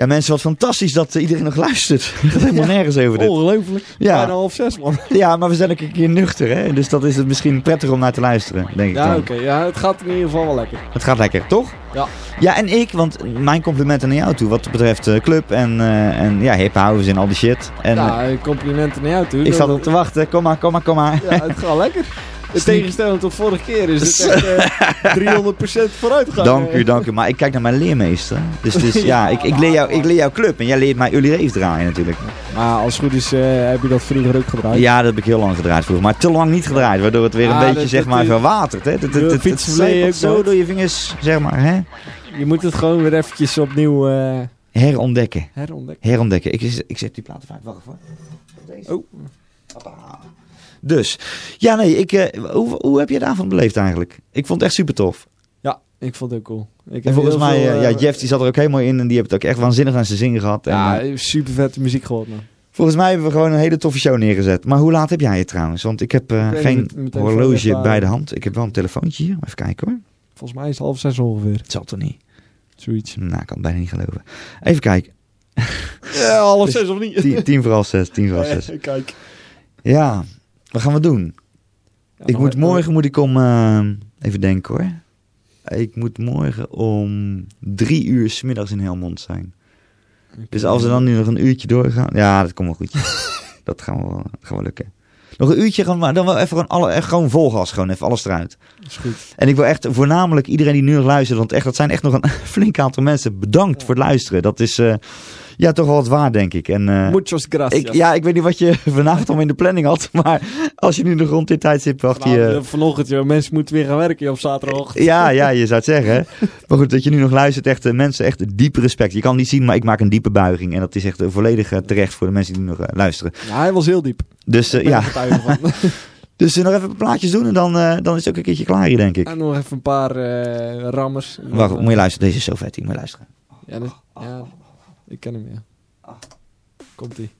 Ja, mensen, wat fantastisch dat iedereen nog luistert. Het gaat helemaal nergens over dit. Ongelooflijk. Ja. Bijna half zes, man. Ja, maar we zijn ook een keer nuchter, hè? Dus dat is het misschien prettig om naar te luisteren, denk ik Ja, oké. Ja, het gaat in ieder geval wel lekker. Het gaat lekker, toch? Ja. Ja, en ik, want mijn complimenten naar jou toe wat betreft eh, club en, eh en ja, hip house en al die shit. En ja, eh, complimenten naar jou toe. ik Dat- zat op te wachten. Kom maar, kom maar, kom maar. Ja, het gaat lekker. In tegenstelling tot vorige keer is het echt eh 300% vooruit gegaan. Dank u, dank u. Maar ik kijk naar mijn leermeester. Dus, dus ja, ik, ik, leer jou, ik leer jouw club en jij leert mij jullie reef draaien natuurlijk. Maar als het goed is, eh, heb je dat vroeger ook gedraaid. Ja, dat heb ik heel lang gedraaid vroeger. Maar te lang niet gedraaid, waardoor het weer een Ja, beetje dat- zeg dat- maar verwatert. Hè? Dat, dat, zo door je vingers, zeg maar. Hè? Je moet het gewoon weer eventjes opnieuw eh, Herontdekken. herontdekken. Herontdekken. Ik, ik zet die platen vaak. Wacht even. Oh. Dus, ja nee, ik, eh, hoe, hoe heb je de avond beleefd eigenlijk? Ik vond het echt super tof. Ja, ik vond het ook cool. Ik En volgens mij, veel, eh, ja, eh, Jeff die zat er ook helemaal in en die heeft het ook echt waanzinnig aan zijn zin gehad. En, Ja, eh, super vette muziek gehoord, man. volgens mij hebben we gewoon een hele toffe show neergezet. Maar hoe laat heb jij het trouwens? Want ik heb Ik geen horloge bij de hand. Ik heb wel een telefoontje hier. Even kijken hoor. Volgens mij is het half zes ongeveer. Het zal toch niet? Zoiets. Nou, ik kan het bijna niet geloven. Even kijken. Ja, half zes of niet? Tien, tien voor half zes, tien voor half Ja, zes. Kijk. Ja, wat gaan we doen? Ja, ik moet morgen moet ik om... eh, even denken hoor. Ik moet morgen om drie uur 's middags in Helmond zijn. Dus als we dan nu nog een uurtje doorgaan... Ja, dat komt wel goed. dat gaan we gaan we lukken. Nog een uurtje, gaan we- maar dan wel even gewoon, alle, gewoon vol gas. Gewoon even alles eruit. Is goed. En ik wil echt voornamelijk iedereen die nu nog luistert... Want echt, dat zijn echt nog een flink aantal mensen. Bedankt voor het luisteren. Dat is... eh, ja, toch wel wat waar, denk ik. En, eh, Muchos gracias. ik, ja, ik weet niet wat je vanavond al in de planning had, maar als je nu nog rond dit tijdstip wacht, Nou, je... eh, vanochtend, joh, mensen moeten weer gaan werken op zaterdagochtend. Ja, ja, je zou het zeggen. Maar goed, dat je nu nog luistert, echt mensen, echt diepe respect. Je kan niet zien, maar ik maak een diepe buiging. En dat is echt volledig terecht voor de mensen die nu nog luisteren. Ja, hij was heel diep. Dus ja. Dus eh, nog even plaatjes doen en dan, eh, dan is het ook een keertje klaar hier, denk ik. en nog even een paar eh, rammers. Wacht, moet je luisteren. Deze is zo vet, die moet je luisteren. Ja, dit- ja, ik ken hem, ja. Komt-ie.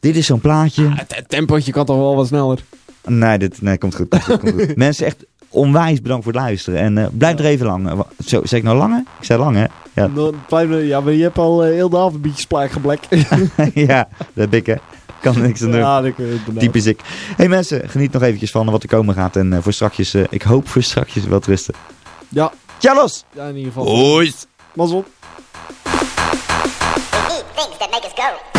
Dit is zo'n plaatje. Het, het tempootje kan toch wel wat sneller. Nee, dit nee, komt goed. Komt goed, komt goed. Mensen, echt onwijs bedankt voor het luisteren. En blijf er even lang. Zo, zeg ik nou lang, hè? Ik zei lang, hè? Ja, Nou, blijf- Ja, maar je hebt al heel de avond een beetje splaak geblekt. ja dat heb ik, hè? Kan niks aan doen. Ja, dat. Typisch ik. hey, mensen, geniet nog eventjes van wat er komen gaat. En eh, voor strakjes, eh, ik hoop voor strakjes wel te rusten. Ja. Tjallos! Ja, in ieder geval. Hoi! Mazzel. things